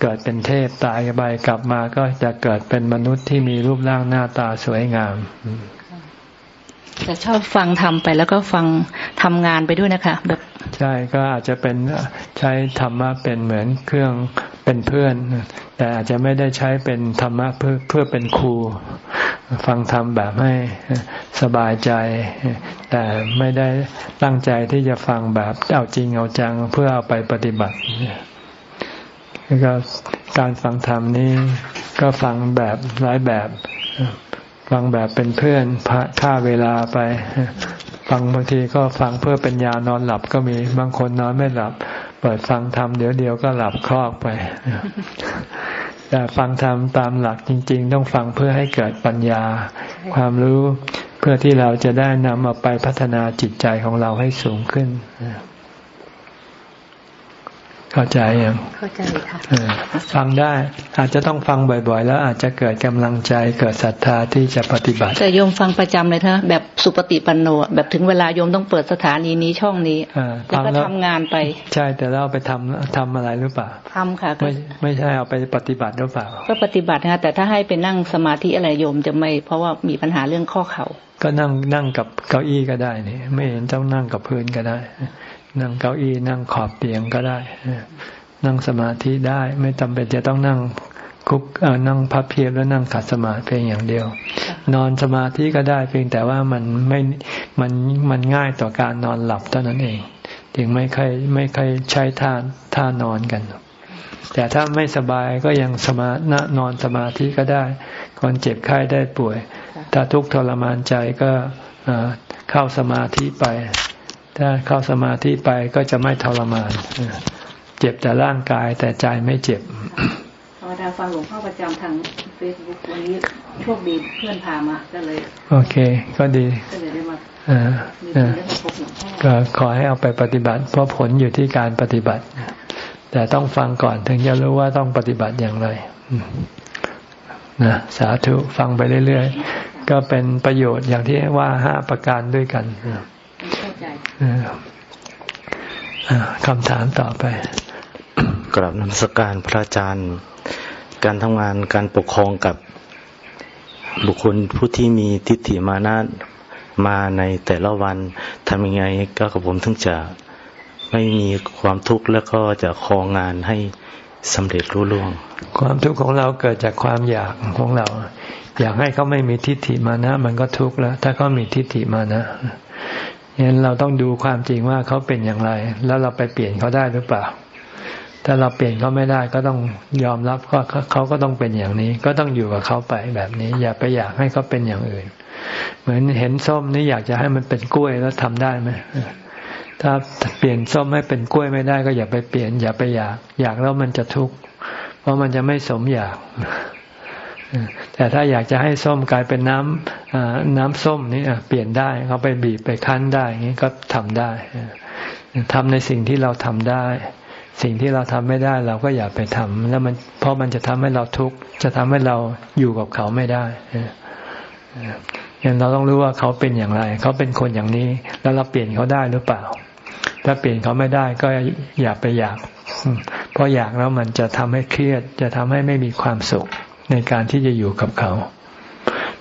เกิดเป็นเทพตายไปกลับมาก็จะเกิดเป็นมนุษย์ที่มีรูปร่างหน้าตาสวยงามจะชอบฟังทำไปแล้วก็ฟังทำงานไปด้วยนะคะแบบใช่ก็อาจจะเป็นใช้ธรรมะเป็นเหมือนเครื่อง เป็นเพื่อน แต่อาจจะไม่ได้ใช้เป็นธรรมะเพื่อเพื่อเป็นครู ฟังธรรมแบบให้สบายใจ แต่ไม่ได้ตั้งใจที่จะฟังแบบเอาจริงเอาจังเพื่อเอาไปปฏิบัติก็การฟังธรรมนี้ก็ฟังแบบหลายแบบ ฟังแบบเป็นเพื่อนฆ่าเวลาไป ฟังบางทีก็ฟังเพื่อเป็นยานอนหลับก็มีบางคนนอนไม่หลับ เปิดฟังธรรมเดี๋ยวเดียวก็หลับคลอกไป แต่ฟังธรรมตามหลักจริง ๆ ต้องฟังเพื่อให้เกิดปัญญา ความรู้เพื่อที่เราจะได้นำมาไปพัฒนาจิตใจของเราให้สูงขึ้น เข้าใจยังเข้าใจค่ะฟังได้อาจจะต้องฟังบ่อยๆ แล้วอาจจะเกิดกำลังใจเกิดศรัทธาที่จะปฏิบัติแต่โยมฟังประจำเลยเถอะแบบสุปฏิปันโนแบบถึงเวลาโยมต้องเปิดสถานีนี้ช่องนี้แล้วก็ทำงานไป ใช่แต่เราไปทำทำอะไรหรือเปล่าทำค่ะไม่ไม่ใช่เอาไปปฏิบัติหรือเปล่า ก็ปฏิบัตินะแต่ถ้าให้ไปนั่งสมาธิอะไรโยมจะไม่ เพราะว่ามีปัญหาเรื่องข้อเข่าก็นั่งนั่งกับเก้าอี้ก็ได้นี่ไม่เห็นต้องนั่งกับพื้นก็ได้ นั่งเก้าอี้นั่งขอบเตียงก็ได้ นั่งสมาธิได้ ไม่จาเป็นจะต้องนั่งคุกนั่งพับเพียบแล้วนั่งขัดสมาธิเพียงอย่างเดียว นอนสมาธิก็ได้ เพียงแต่ว่ามันไม่มันมันง่ายต่อการนอนหลับเท่านั้นเองจึงไม่ค่อยไม่ค่อยใช้ท่าท่านอนกัน แต่ถ้าไม่สบายก็ยังสมานอนสมาธิก็ได้คนเจ็บไข้ได้ป่วย ถ้าทุกข์ทรมานใจก็เข้าสมาธิไป ถ้าเข้าสมาธิไปก็จะไม่ทรมาน เจ็บแต่ร่างกายแต่ใจไม่เจ็บพอดาฟังหลวงพ่อประจำทางเฟซบุ๊กวันนี้โชคดีเพื่อนพามาก็เลย โอเค ก็ดีก็เลยได้มาอ่าก็ขอให้เอาไปปฏิบัติ เพราะผลอยู่ที่การปฏิบัติ แต่ต้องฟังก่อนถึงจะรู้ว่าต้องปฏิบัติอย่างไรนะสาธุฟังไปเรื่อยๆ ก็เป็นประโยชน์อย่างที่ว่าห้าประการด้วยกัน คำถามต่อไป กราบนมัสการพระอาจารย์ การทำงานการปกครองกับบุคคลผู้ที่มีทิฏฐิมานะมาในแต่ละวันทำยังไงก็กับผมถึงจะไม่มีความทุกข์แล้วก็จะครองงานให้สำเร็จรุ่ล่วง ความทุกข์ของเราเกิดจากความอยากของเรา อยากให้เขาไม่มีทิฏฐิมานะ มันก็ทุกข์แล้ว ถ้าเขามีทิฏฐิมานะ งั้นเราต้องดูความจริงว่าเขาเป็นอย่างไร แล้วเราไปเปลี่ยนเขาได้หรือเปล่า ถ้าเราเปลี่ยนเขาไม่ได้ก็ต้องยอมรับว่าเขาก็ต้องเป็นอย่างนี้ ก็ต้องอยู่กับเขาไปแบบนี้ อย่าไปอยากให้เขาเป็นอย่างอื่น เหมือนเห็นส้มนี่อยากจะให้มันเป็นกล้วยแล้วทำได้ไหมถ้าเปลี่ยนส้มให้เป็นกล้วยไม่ได้ก็อย่าไปเปลี่ยน อย่าไปอยาก อยากแล้วมันจะทุกข์เพราะมันจะไม่สมอยาก แต่ถ้าอยากจะให้ส้มกลายเป็นน้ำน้ำส้มนี่เปลี่ยนได้เขาไปบีบไปคั้นได้อย่างนี้ก็ทำได้ทำในสิ่งที่เราทำได้ สิ่งที่เราทำไม่ได้เราก็อย่าไปทำแล้วมันเพราะมันจะทำให้เราทุกข์จะทำให้เราอยู่กับเขาไม่ได้ยังเราต้องรู้ว่าเขาเป็นอย่างไร เขาเป็นคนอย่างนี้ แล้วเราเปลี่ยนเขาได้หรือเปล่า ถ้าเปลี่ยนเขาไม่ได้ก็อย่าไปอยาก เพราะอยากแล้วมันจะทำให้เครียด จะทำให้ไม่มีความสุข ในการที่จะอยู่กับเขา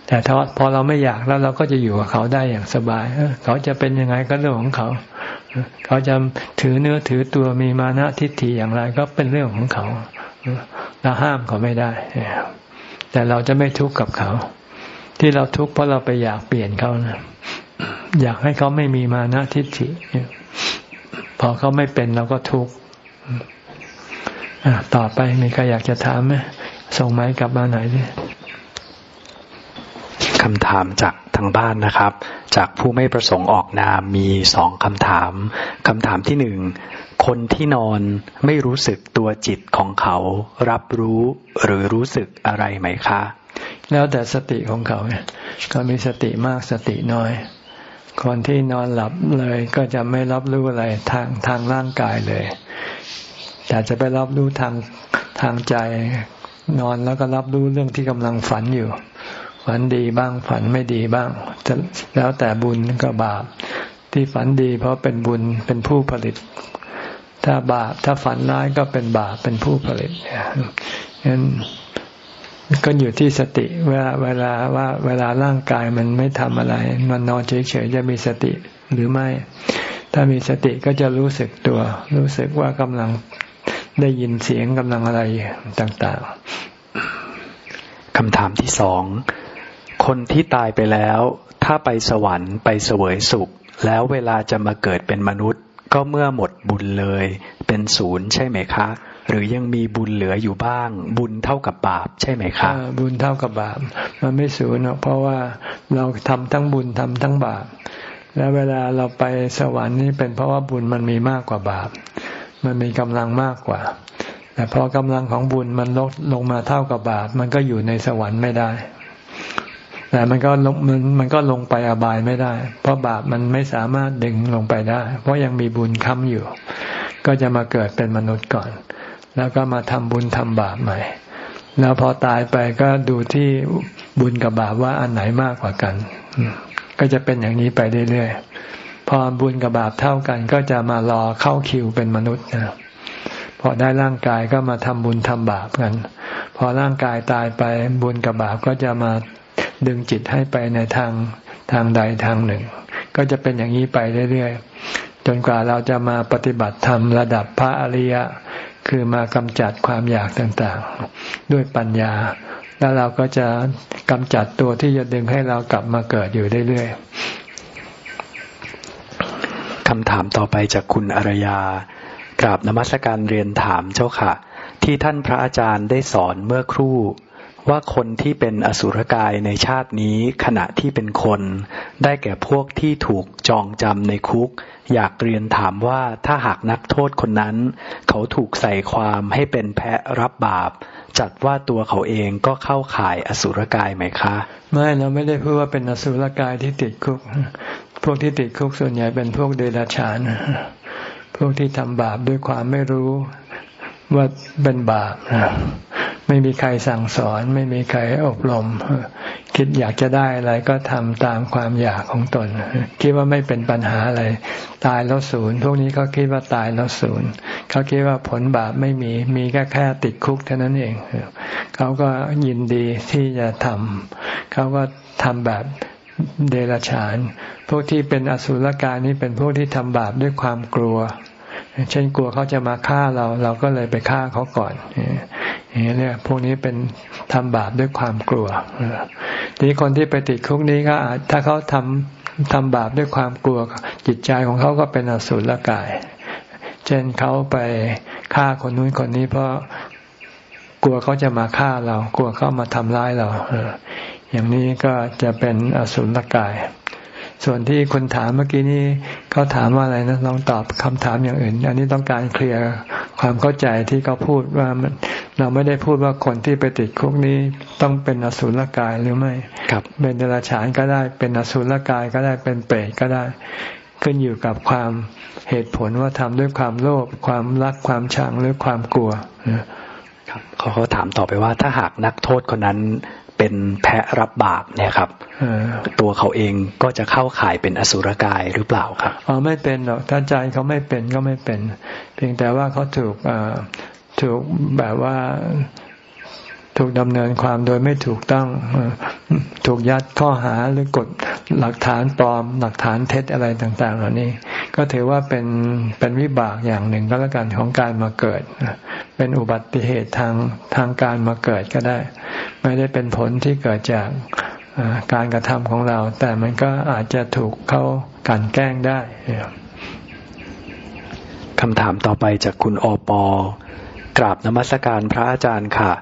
แต่ถ้าพอเราไม่อยากแล้วเราก็จะอยู่กับเขาได้อย่างสบาย เขาจะเป็นยังไงก็เรื่องของเขา เขาจะถือเนื้อถือตัวมีมานะทิฏฐิอย่างไรก็เป็นเรื่องของเขาเราห้ามเขาไม่ได้ แต่เราจะไม่ทุกข์กับเขา ที่เราทุกข์เพราะเราไปอยากเปลี่ยนเขานะอยากให้เขาไม่มีมานะทิฏฐิพอเขาไม่เป็นเราก็ทุกข์ต่อไปมีใครอยากจะถามไหม ส่งไม้กลับมาไหนดิคำถามจากทางบ้านนะครับ จากผู้ไม่ประสงค์ออกนามมีสองคำถามคำถามที่หนึ่งคนที่นอนไม่รู้สึกตัวจิตของเขา รับรู้หรือรู้สึกอะไรไหมคะ แล้วแต่สติของเขาก็มีสติมากสติน้อย คนที่นอนหลับเลยก็จะไม่รับรู้อะไรทางทางร่างกายเลยแต่จะไปรับรู้ทางทางใจ นอนแล้วก็รับรู้เรื่องที่กำลังฝันอยู่ ฝันดีบ้างฝันไม่ดีบ้างแล้วแต่บุญกับบาป ที่ฝันดีเพราะเป็นบุญเป็นผู้ผลิต ถ้าบาปถ้าฝันร้ายก็เป็นบาปเป็นผู้ผลิตงั้นก็อยู่ที่สติเวลาเวลาว่าเวลาร่างกายมันไม่ทำอะไร มันนอนเฉยๆจะมีสติหรือไม่ ถ้ามีสติก็จะรู้สึกตัว รู้สึกว่ากำลัง ได้ยินเสียงกำลังอะไรต่างๆคำถามที่สองคนที่ตายไปแล้ว ถ้าไปสวรรค์ไปเสวยสุข แล้วเวลาจะมาเกิดเป็นมนุษย์ ก็เมื่อหมดบุญเลย เป็นศูนย์ใช่ไหมคะ หรือยังมีบุญเหลืออยู่บ้าง บุญเท่ากับบาปใช่ไหมคะบุญเท่ากับบาป มันไม่ศูนย์เพราะว่าเราทำทั้งบุญทำทั้งบาป แล้วเวลาเราไปสวรรค์นี่เป็นเพราะว่าบุญมันมีมากกว่าบาป มันมีกำลังมากกว่า แต่พอกำลังของบุญมันลดลงมาเท่ากับบาปมันก็อยู่ในสวรรค์ไม่ได้ แต่มันก็ลงมันมันก็ลงไปอบายไม่ได้ เพราะบาปมันไม่สามารถดึงลงไปได้ เพราะยังมีบุญค้ำอยู่ ก็จะมาเกิดเป็นมนุษย์ก่อน แล้วก็มาทำบุญทำบาปใหม่ แล้วพอตายไปก็ดูที่บุญกับบาปว่าอันไหนมากกว่ากัน ก็จะเป็นอย่างนี้ไปเรื่อยๆ พอบุญกับบาปเท่ากัน ก็จะมารอเข้าคิวเป็นมนุษย์นะพอได้ร่างกายก็มาทำบุญทำบาปกัน พอร่างกายตายไปบุญกับบาปก็จะมาดึงจิตให้ไปในทางทางใดทางหนึ่ง ก็จะเป็นอย่างนี้ไปเรื่อยๆจนกว่าเราจะมาปฏิบัติธรรมระดับพระอริยะ คือมากำจัดความอยากต่างๆ ด้วยปัญญา แล้วเราก็จะกำจัดตัวที่จะดึงให้เรากลับมาเกิดอยู่เรื่อยๆ คำถามต่อไปจากคุณอรยากราบนมัสการเรียนถามเจ้าค่ะ ที่ท่านพระอาจารย์ได้สอนเมื่อครู่ ว่าคนที่เป็นอสุรกายในชาตินี้ขณะที่เป็นคน ได้แก่พวกที่ถูกจองจำในคุก อยากเรียนถามว่าถ้าหากนักโทษคนนั้น เขาถูกใส่ความให้เป็นแพะรับบาป จัดว่าตัวเขาเองก็เข้าข่ายอสุรกายไหมคะ ไม่เราไม่ได้พูดว่าเป็นอสุรกายที่ติดคุก พวกที่ติดคุกส่วนใหญ่เป็นพวกเดรัจฉาน พวกที่ทำบาปด้วยความไม่รู้ว่าเป็นบาปไม่มีใครสั่งสอน ไม่มีใครอบรม คิดอยากจะได้อะไรก็ทำตามความอยากของตน คิดว่าไม่เป็นปัญหาอะไร ตายแล้วศูนย์ พวกนี้เขาคิดว่าตายแล้วศูนย์ เขาคิดว่าผลบาปไม่มี มีแค่แค่ติดคุกเท่านั้นเอง เขาก็ยินดีที่จะทำ เขาก็ทำแบบ เดรัจฉาน พวกที่เป็นอสุรกายนี่เป็นพวกที่ทำบาปด้วยความกลัว เช่นกลัวเขาจะมาฆ่าเรา เราก็เลยไปฆ่าเขาก่อนอย่างนี้เนี่ยพวกนี้เป็นทำบาปด้วยความกลัวทีนี้คนที่ไปติดคุกนี้ก็อาจถ้าเขาทำทำบาปด้วยความกลัว จิตใจของเขาก็เป็นอสุรกาย เช่นเขาไปฆ่าคนนู้นคนนี้เพราะกลัวเขาจะมาฆ่าเรา กลัวเขามาทำร้ายเรา อย่างนี้ก็จะเป็นอสุรกาย ส่วนที่คนถามเมื่อกี้นี้เขาถามว่าอะไรนะลองตอบคำถามอย่างอื่น อันนี้ต้องการเคลียร์ความเข้าใจที่เขาพูดว่าเราไม่ได้พูดว่าคนที่ไปติดคุกนี้ต้องเป็นอสุรกายหรือไม่ครับเป็นเดรัจฉานก็ได้เป็นอสุรกายก็ได้เป็นเปรตก็ได้ ขึ้นอยู่กับความเหตุผลว่าทำด้วยความโลภความรักความชังหรือความกลัวครับเขาเขาถามต่อไปว่าถ้าหากนักโทษคนนั้น เป็นแพะรับบาปเนี่ยครับตัวเขาเองก็จะเข้าข่ายเป็นอสุรกายหรือเปล่าครับอ๋อไม่เป็นหรอกถ้าใจเขาไม่เป็นก็ไม่เป็น เพียงแต่ว่าเขาถูกถูกแบบว่า ถูกดำเนินความโดยไม่ถูกต้อง ถูกยัดข้อหาหรือกดหลักฐานปลอม หลักฐานเท็จอะไรต่าง ๆ เหล่านี้ ก็ถือว่าเป็นเป็นวิบากอย่างหนึ่งก็แล้วกันของการมาเกิด เป็นอุบัติเหตุทางทางการมาเกิดก็ได้ ไม่ได้เป็นผลที่เกิดจากการกระทำของเรา แต่มันก็อาจจะถูกเขากันแกล้งได้คำถามต่อไปจากคุณอปอกราบนมัสการพระอาจารย์ค่ะ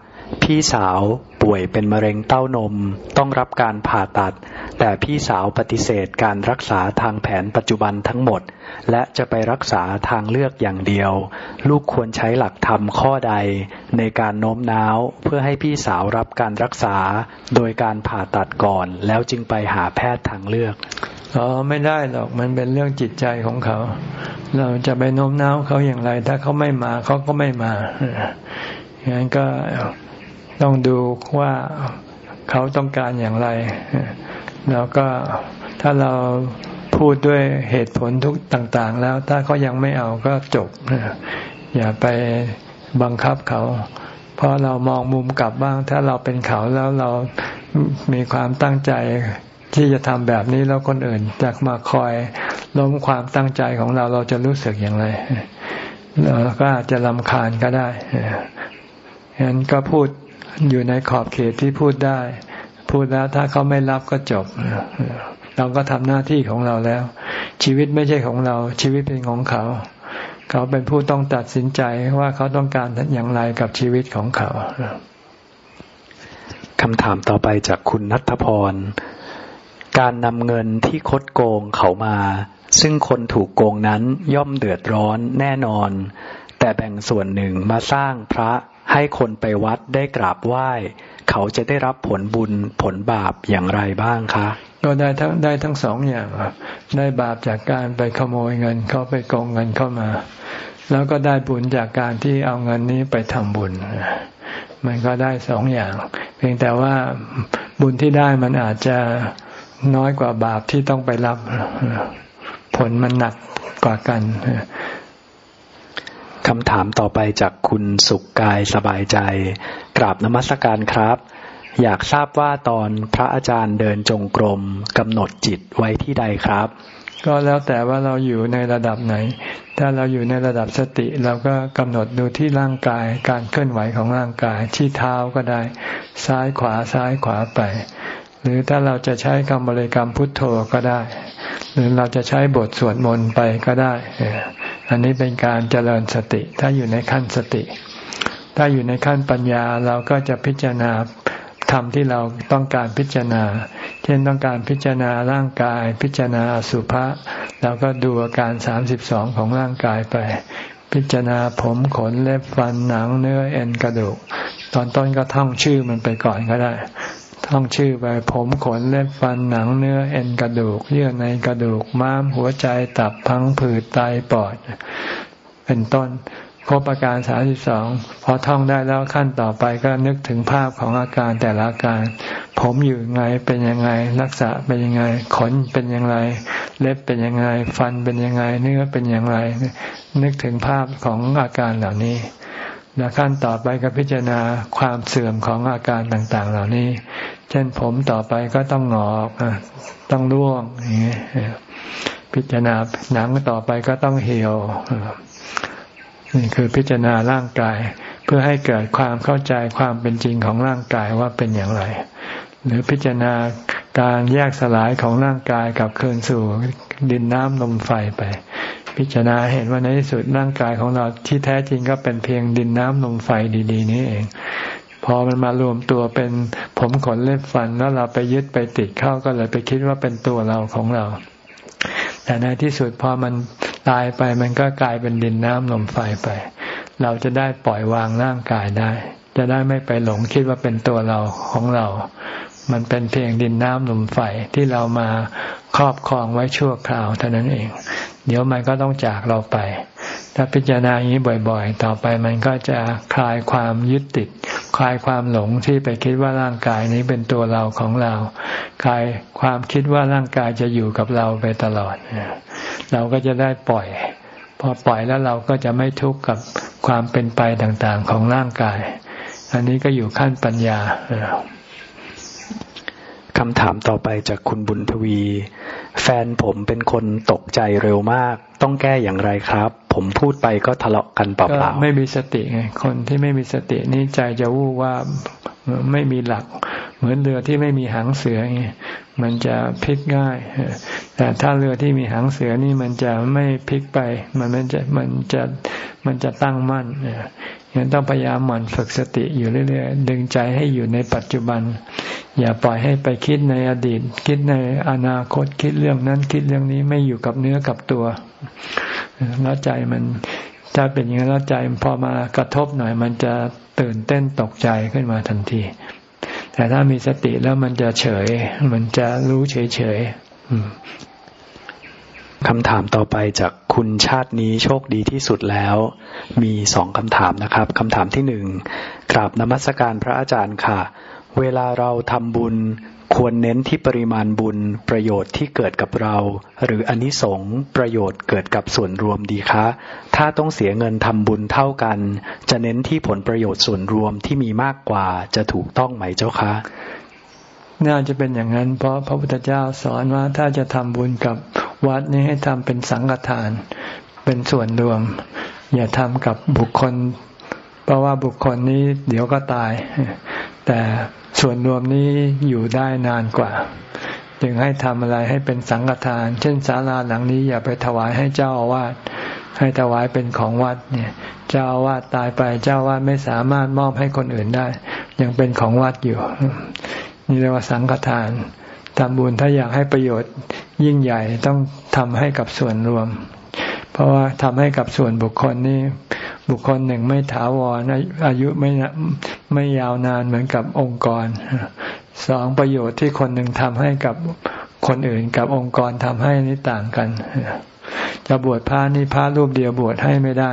พี่สาวป่วยเป็นมะเร็งเต้านมต้องรับการผ่าตัด แต่พี่สาวปฏิเสธการรักษาทางแผนปัจจุบันทั้งหมด และจะไปรักษาทางเลือกอย่างเดียว ลูกควรใช้หลักธรรมข้อใด ในการโน้มน้าวเพื่อให้พี่สาวรับการรักษา โดยการผ่าตัดก่อน แล้วจึงไปหาแพทย์ทางเลือกอ๋อไม่ได้หรอกมันเป็นเรื่องจิตใจของเขา เราจะไปโน้มน้าวเขาอย่างไร ถ้าเขาไม่มาเขาก็ไม่มาอย่างนั้นก็ ต้องดูว่าเขาต้องการอย่างไร แล้วก็ถ้าเราพูดด้วยเหตุผลทุกต่าง ๆ แล้วถ้าเขายังไม่เอาก็จบ อย่าไปบังคับเขา เพราะเรามองมุมกลับบ้าง ถ้าเราเป็นเขาแล้วเรามีความตั้งใจที่จะทำแบบนี้แล้วคนอื่นจะมาคอยล้มความตั้งใจของเราเราจะรู้สึกอย่างไรเราก็อาจจะลำคาญก็ได้ฉะนั้นก็พูด อยู่ในขอบเขตที่พูดได้ พูดแล้วถ้าเขาไม่รับก็จบ เราก็ทำหน้าที่ของเราแล้ว ชีวิตไม่ใช่ของเรา ชีวิตเป็นของเขา เขาเป็นผู้ต้องตัดสินใจว่าเขาต้องการอย่างไรกับชีวิตของเขาคำถามต่อไปจากคุณนัทพร การนำเงินที่คดโกงเขามา ซึ่งคนถูกโกงนั้นย่อมเดือดร้อนแน่นอน แต่แบ่งส่วนหนึ่งมาสร้างพระ ให้คนไปวัดได้กราบไหว้ เขาจะได้รับผลบุญผลบาปอย่างไรบ้างคะ ก็ได้ทั้งได้ทั้งสองอย่างได้บาปจากการไปขโมยเงินเขาไปโกงเงินเข้ามา แล้วก็ได้บุญจากการที่เอาเงินนี้ไปทำบุญมันก็ได้สองอย่าง เพียงแต่ว่าบุญที่ได้มันอาจจะน้อยกว่าบาปที่ต้องไปรับ ผลมันหนักกว่ากัน คำถามต่อไปจากคุณสุขกายสบายใจ กราบนมัสการครับ อยากทราบว่าตอนพระอาจารย์เดินจงกรมกำหนดจิตไว้ที่ใดครับ ก็แล้วแต่ว่าเราอยู่ในระดับไหน ถ้าเราอยู่ในระดับสติเราก็กำหนดดูที่ร่างกาย การเคลื่อนไหวของร่างกายที่เท้าก็ได้ ซ้ายขวาซ้ายขวาไป หรือถ้าเราจะใช้คำบริกรรมพุทโธก็ได้ หรือเราจะใช้บทสวดมนต์ไปก็ได้ อันนี้เป็นการเจริญสติ ถ้าอยู่ในขั้นสติ ถ้าอยู่ในขั้นปัญญาเราก็จะพิจารณาธรรมที่เราต้องการพิจารณา เช่นต้องการพิจารณาร่างกาย พิจารณาสุภาษเราก็ดูอาการสามสิบสองของร่างกายไป พิจารณาผมขนเล็บฟันหนังเนื้อเอ็นกระดูก ตอนต้นก็ท่องชื่อมันไปก่อนก็ได้ ท่องชื่อไปผมขนเล็บฟันหนังเนื้อเอ็นกระดูก เยื่อในกระดูกม้ามหัวใจตับพังผืดไตปอด เป็นต้นครบอาการสามสิบสองพอท่องได้แล้วขั้นต่อไปก็นึกถึงภาพของอาการแต่ละอาการ ผมอยู่ไงเป็นยังไงรักษาเป็นยังไง ขนเป็นยังไง เล็บเป็นยังไง ฟันเป็นยังไงเนื้อเป็นยังไงนึกถึงภาพของอาการเหล่านี้ แล้วขั้นต่อไปก็พิจารณาความเสื่อมของอาการต่าง ๆ เหล่านี้ เช่นผมต่อไปก็ต้องหงอกต้องร่วงอย่างนี้พิจารณาหนังต่อไปก็ต้องเหี่ยวนี่คือพิจารณาร่างกาย เพื่อให้เกิดความเข้าใจความเป็นจริงของร่างกายว่าเป็นอย่างไร หรือพิจารณาการแยกสลายของร่างกายกับคืนสู่ ดินน้ำลมไฟไป พิจารณาเห็นว่าในที่สุดร่างกายของเราที่แท้จริงก็เป็นเพียงดินน้ำลมไฟดี ๆ นี้เอง พอมันมารวมตัวเป็นผมขนเล็บฟันแล้วเราไปยึดไปติดเข้าก็เลยไปคิดว่าเป็นตัวเราของเรา แต่ในที่สุดพอมันตายไปมันก็กลายเป็นดินน้ำลมไฟไป เราจะได้ปล่อยวางร่างกายได้ จะได้ไม่ไปหลงคิดว่าเป็นตัวเราของเรา มันเป็นเพียงดินน้ำลมไฟที่เรามาครอบครองไว้ชั่วคราวเท่านั้นเอง เดี๋ยวมันก็ต้องจากเราไป ถ้าพิจารณาอย่างนี้บ่อยๆ ต่อไปมันก็จะคลายความยึดติด คลายความหลงที่ไปคิดว่าร่างกายนี้เป็นตัวเราของเรา คลายความคิดว่าร่างกายจะอยู่กับเราไปตลอด เราก็จะได้ปล่อย พอปล่อยแล้วเราก็จะไม่ทุกข์กับความเป็นไปต่างๆของร่างกาย อันนี้ก็อยู่ขั้นปัญญา คำถามต่อไปจากคุณบุญทวี แฟนผมเป็นคนตกใจเร็วมาก ต้องแก้อย่างไรครับ ผมพูดไปก็ทะเลาะกันเปล่าๆไม่มีสติไงคนที่ไม่มีสตินี่ใจจะวู่ว่า ไม่มีหลัก เหมือนเรือที่ไม่มีหางเสือไงมันจะพลิกง่าย แต่ถ้าเรือที่มีหางเสือนี่มันจะไม่พลิกไป มันมันจะมันจะมันจะตั้งมั่นยังต้องพยายามหมั่นฝึกสติอยู่เรื่อยๆดึงใจให้อยู่ในปัจจุบัน อย่าปล่อยให้ไปคิดในอดีต คิดในอนาคตคิดเรื่องนั้นคิดเรื่องนี้ไม่อยู่กับเนื้อกับตัวแล้วใจมัน ถ้าเป็นอย่างนั้นแล้วใจพอมากระทบหน่อย มันจะตื่นเต้นตกใจขึ้นมาทันที แต่ถ้ามีสติแล้วมันจะเฉย มันจะรู้เฉยเฉยคำถามต่อไปจากคุณชาตินี้โชคดีที่สุดแล้ว มีสองคำถามนะครับคำถามที่หนึ่งกราบนมัสการพระอาจารย์ค่ะ เวลาเราทำบุญควรเน้นที่ปริมาณบุญประโยชน์ที่เกิดกับเรา หรืออนิสงส์ประโยชน์เกิดกับส่วนรวมดีคะ ถ้าต้องเสียเงินทำบุญเท่ากัน จะเน้นที่ผลประโยชน์ส่วนรวมที่มีมากกว่าจะถูกต้องไหมเจ้าคะ น่าจะเป็นอย่างนั้น เพราะพระพุทธเจ้าสอนว่าถ้าจะทำบุญกับวัดนี้ให้ทำเป็นสังฆทาน เป็นส่วนรวม อย่าทำกับบุคคล เพราะว่าบุคคลนี้เดี๋ยวก็ตาย แต่ ส่วนรวมนี้อยู่ได้นานกว่า จึงให้ทำอะไรให้เป็นสังฆทาน เช่นศาลาหลังนี้อย่าไปถวายให้เจ้าอาวาสให้ถวายเป็นของวัดเนี่ย เจ้าอาวาสตายไปเจ้าอาวาสไม่สามารถมอบให้คนอื่นได้ ยังเป็นของวัดอยู่นี่เรียกว่าสังฆทานทำบุญถ้าอยากให้ประโยชน์ยิ่งใหญ่ต้องทำให้กับส่วนรวม เพราะว่าทำให้กับส่วนบุคคลนี่บุคคลหนึ่งไม่ถาวรอายุไม่ไม่ยาวนานเหมือนกับองค์กรสองประโยชน์ที่คนหนึ่งทำให้กับคนอื่นกับองค์กรทำให้นี่ต่างกันจะบวชพระนี่พระรูปเดียวบวชให้ไม่ได้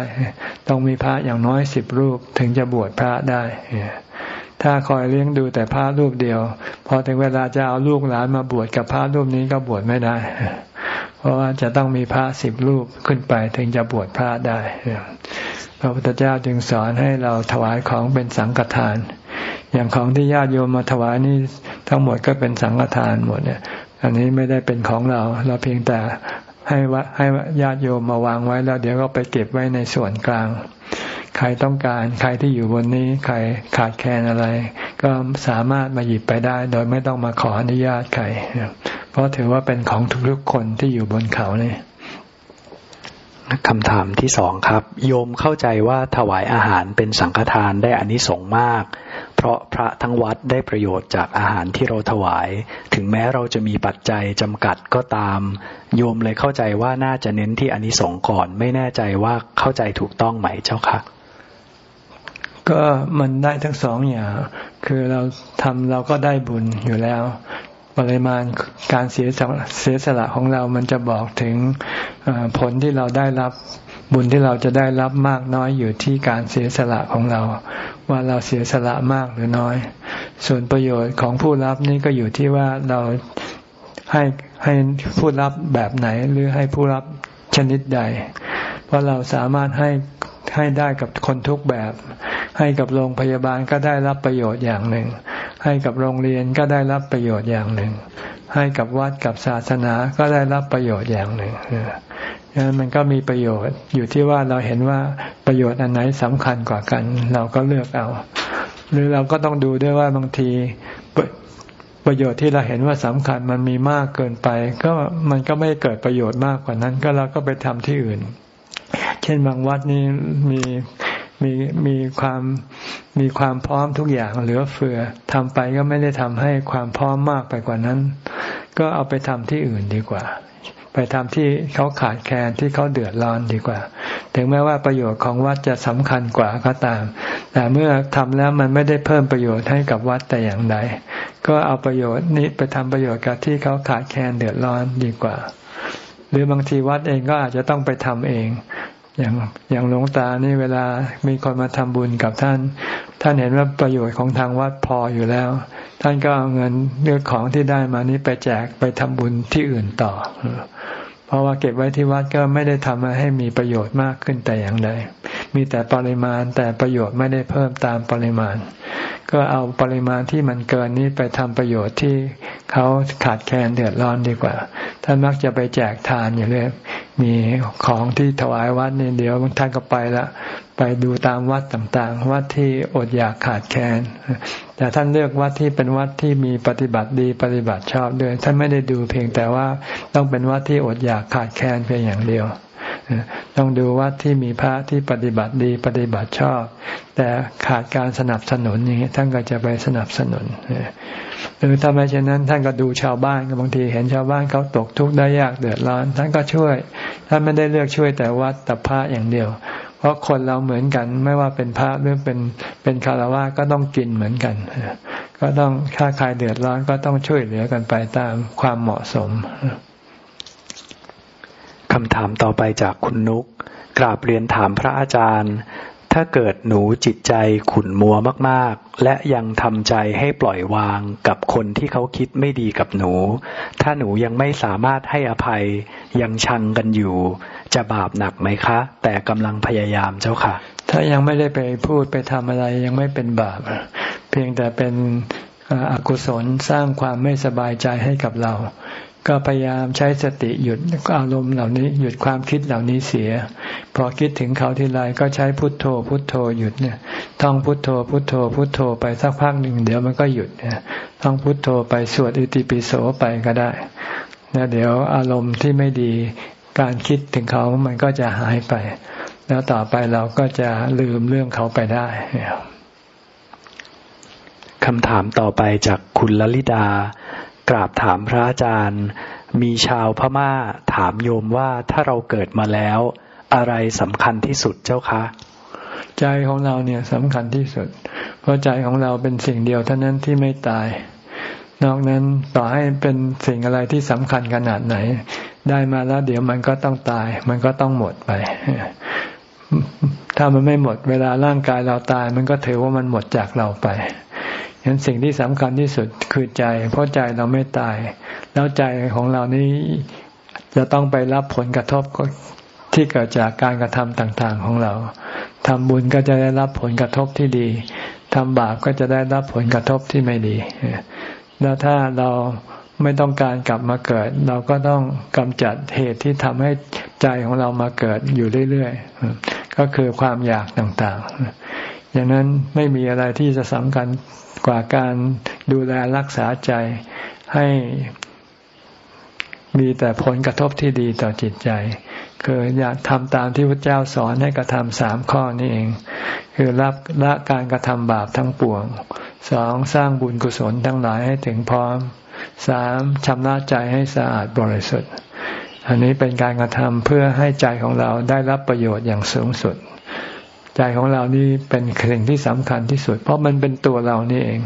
ต้องมีพระอย่างน้อยสิบรูปถึงจะบวชพระได้ ถ้าคอยเลี้ยงดูแต่พระรูปเดียว พอถึงเวลาจะเอาลูกหลานมาบวชกับพระรูปนี้ก็บวชไม่ได้ เพราะว่าจะต้องมีพระสิบรูปขึ้นไปถึงจะบวชพระได้ พระพุทธเจ้าจึงสอนให้เราถวายของเป็นสังฆทาน อย่างของที่ญาติโยมมาถวายนี่ทั้งหมดก็เป็นสังฆทานหมดเนี่ย อันนี้ไม่ได้เป็นของเรา เราเพียงแต่ให้วให้ญาติโยมมาวางไว้แล้ว เดี๋ยวก็ไปเก็บไว้ในส่วนกลาง ใครต้องการ ใครที่อยู่บนนี้ ใครขาดแคลนอะไร ก็สามารถมาหยิบไปได้ โดยไม่ต้องมาขออนุญาตใครเพราะถือว่าเป็นของทุกๆคนที่อยู่บนเขานี่คำถามที่สองครับ โยมเข้าใจว่าถวายอาหารเป็นสังฆทานได้อานิสงส์มาก เพราะพระทั้งวัดได้ประโยชน์จากอาหารที่เราถวาย ถึงแม้เราจะมีปัจจัยจำกัดก็ตาม โยมเลยเข้าใจว่าน่าจะเน้นที่อานิสงส์ก่อน ไม่แน่ใจว่าเข้าใจถูกต้องไหมเจ้าค่ะ ก็มันได้ทั้งสองอย่าง คือเราทำเราก็ได้บุญอยู่แล้ว ปริมาณการเสียเสียสละของเรามันจะบอกถึงผลที่เราได้รับบุญที่เราจะได้รับมากน้อยอยู่ที่การเสียสละของเรา ว่าเราเสียสละมากหรือน้อย ส่วนประโยชน์ของผู้รับนี่ก็อยู่ที่ว่าเราให้ให้ผู้รับแบบไหนหรือให้ผู้รับชนิดใด เพราะเราสามารถให้ให้ได้กับคนทุกแบบ ให้กับโรงพยาบาลก็ได้รับประโยชน์อย่างหนึ่ง ให้กับโรงเรียนก็ได้รับประโยชน์อย่างหนึ่ง ให้กับวัดกับศาสนาก็ได้รับประโยชน์อย่างหนึ่งดังนั้นมันก็มีประโยชน์อยู่ที่ว่าเราเห็นว่าประโยชน์อันไหนสำคัญกว่ากัน เราก็เลือกเอา หรือเราก็ต้องดูด้วยว่าบางทีประโยชน์ที่เราเห็นว่าสำคัญมันมีมากเกินไป ก็มันก็ไม่เกิดประโยชน์มากกว่านั้น ก็เราก็ไปทำที่อื่น เช่นบางวัดนี่มี มีมีความมีความพร้อมทุกอย่างเหลือเฟือทำไปก็ไม่ได้ทำให้ความพร้อมมากไปกว่านั้น ก็เอาไปทำที่อื่นดีกว่า ไปทำที่เขาขาดแคลนที่เขาเดือดร้อนดีกว่า ถึงแม้ว่าประโยชน์ของวัดจะสำคัญกว่าก็ตาม แต่เมื่อทำแล้วมันไม่ได้เพิ่มประโยชน์ให้กับวัดแต่อย่างใดก็เอาประโยชน์นี้ไปทำประโยชน์กับที่เขาขาดแคลนเดือดร้อนดีกว่า หรือบางทีวัดเองก็อาจจะต้องไปทำเอง อย่างอย่างหลวงตานี่เวลามีคนมาทำบุญกับท่าน ท่านเห็นว่าประโยชน์ของทางวัดพออยู่แล้ว ท่านก็เอาเงินเรื่องของที่ได้มานี้ไปแจกไปทำบุญที่อื่นต่อ เพราะว่าเก็บไว้ที่วัดก็ไม่ได้ทำให้มีประโยชน์มากขึ้นแต่อย่างใด มีแต่ปริมาณแต่ประโยชน์ไม่ได้เพิ่มตามปริมาณ ก็เอาปริมาณที่มันเกินนี้ไปทำประโยชน์ที่เขาขาดแคลนเดือดร้อนดีกว่า ท่านมักจะไปแจกทานอยู่เรื่อยมีของที่ถวายวัดเนี่ยเดี๋ยวท่านก็ไปละ ไปดูตามวัดต่างๆ วัดที่อดอยากขาดแคลนแต่ท่านเลือกวัดที่เป็นวัดที่มีปฏิบัติดีปฏิบัติชอบด้วยท่านไม่ได้ดูเพียงแต่ว่าต้องเป็นวัดที่อดอยากขาดแคลนเพียงอย่างเดียว ต้องดูวัดที่มีพระที่ปฏิบัติดีปฏิบัติชอบ แต่ขาดการสนับสนุนอย่างนี้ท่านก็จะไปสนับสนุนหรือถ้าไม่เช่นนั้น ท่านก็ดูชาวบ้านก็บางทีเห็นชาวบ้านเขาตกทุกข์ได้ยากเดือดร้อน ท่านก็ช่วย ท่านไม่ได้เลือกช่วยแต่วัดแต่พระอย่างเดียว เพราะคนเราเหมือนกันไม่ว่าเป็นพระหรือเป็นเป็นคารวะก็ต้องกินเหมือนกัน ก็ต้องถ้าใครเดือดร้อนก็ต้องช่วยเหลือกันไปตามความเหมาะสม คำถามต่อไปจากคุณนุก กราบเรียนถามพระอาจารย์ ถ้าเกิดหนูจิตใจขุ่นมัวมากๆ และยังทำใจให้ปล่อยวางกับคนที่เขาคิดไม่ดีกับหนู ถ้าหนูยังไม่สามารถให้อภัยยังชังกันอยู่ จะบาปหนักไหมคะ แต่กำลังพยายามเจ้าค่ะ ถ้ายังไม่ได้ไปพูดไปทำอะไรยังไม่เป็นบาป เพียงแต่เป็นอกุศลสร้างความไม่สบายใจให้กับเรา ก็พยายามใช้สติหยุดอารมณ์เหล่านี้ หยุดความคิดเหล่านี้เสีย พอคิดถึงเขาทีไรก็ใช้พุทโธ พุทโธหยุดเนี่ยท่องพุทโธ พุทโธ พุทโธไปสักพักหนึ่งเดี๋ยวมันก็หยุดเนี่ยท่องพุทโธไปสวดอิติปิโสไปก็ได้แล้วเดี๋ยวอารมณ์ที่ไม่ดีการคิดถึงเขามันก็จะหายไป แล้วต่อไปเราก็จะลืมเรื่องเขาไปได้คำถามต่อไปจากคุณลลิดา กราบถามพระอาจารย์ มีชาวพม่าถามโยมว่าถ้าเราเกิดมาแล้ว อะไรสำคัญที่สุดเจ้าคะ ใจของเราเนี่ยสำคัญที่สุด เพราะใจของเราเป็นสิ่งเดียวเท่านั้นที่ไม่ตาย นอกนั้นต่อให้เป็นสิ่งอะไรที่สำคัญขนาดไหน ได้มาแล้วเดี๋ยวมันก็ต้องตาย มันก็ต้องหมดไป ถ้ามันไม่หมดเวลาร่างกายเราตาย มันก็ถือว่ามันหมดจากเราไป ฉะนั้นสิ่งที่สำคัญที่สุดคือใจ เพราะใจเราไม่ตาย แล้วใจของเรานี้จะต้องไปรับผลกระทบที่เกิดจากการกระทำต่างๆของเราทำบุญก็จะได้รับผลกระทบที่ดีทำบาปก็จะได้รับผลกระทบที่ไม่ดี แล้วถ้าเราไม่ต้องการกลับมาเกิด เราก็ต้องกำจัดเหตุที่ทำให้ใจของเรามาเกิดอยู่เรื่อยๆ ก็คือความอยากต่างๆ อย่างนั้นไม่มีอะไรที่จะสำคัญกว่าการดูแลรักษาใจให้มีแต่ผลกระทบที่ดีต่อจิตใจ คืออยากทำตามที่พระเจ้าสอนให้กระทำสามข้อนี้เอง คือรับละการกระทำบาปทั้งปวงสองสร้างบุญกุศลทั้งหลายให้ถึงพร้อมสามชำระใจให้สะอาดบริสุทธิ์ อันนี้เป็นการกระทำเพื่อให้ใจของเราได้รับประโยชน์อย่างสูงสุด ใจของเรานี่เป็นสิ่งที่สำคัญที่สุด เพราะมันเป็นตัวเรานี่เอง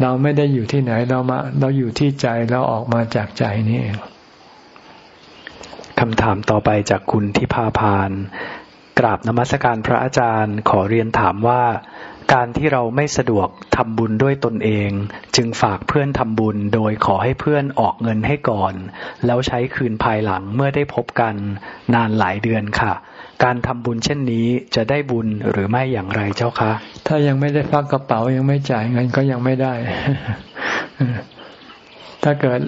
เราไม่ได้อยู่ที่ไหนเรามา เราอยู่ที่ใจเราออกมาจากใจนี่เองคำถามต่อไปจากคุณทิพาพาน กราบนมัสการพระอาจารย์ขอเรียนถามว่า การที่เราไม่สะดวกทำบุญด้วยตนเอง จึงฝากเพื่อนทำบุญโดยขอให้เพื่อนออกเงินให้ก่อน แล้วใช้คืนภายหลังเมื่อได้พบกันนานหลายเดือนค่ะ การทำบุญเช่นนี้จะได้บุญหรือไม่อย่างไรเจ้าคะ ถ้ายังไม่ได้พักกระเป๋ายังไม่จ่ายเงินก็ยังไม่ได้ ถ้าเกิด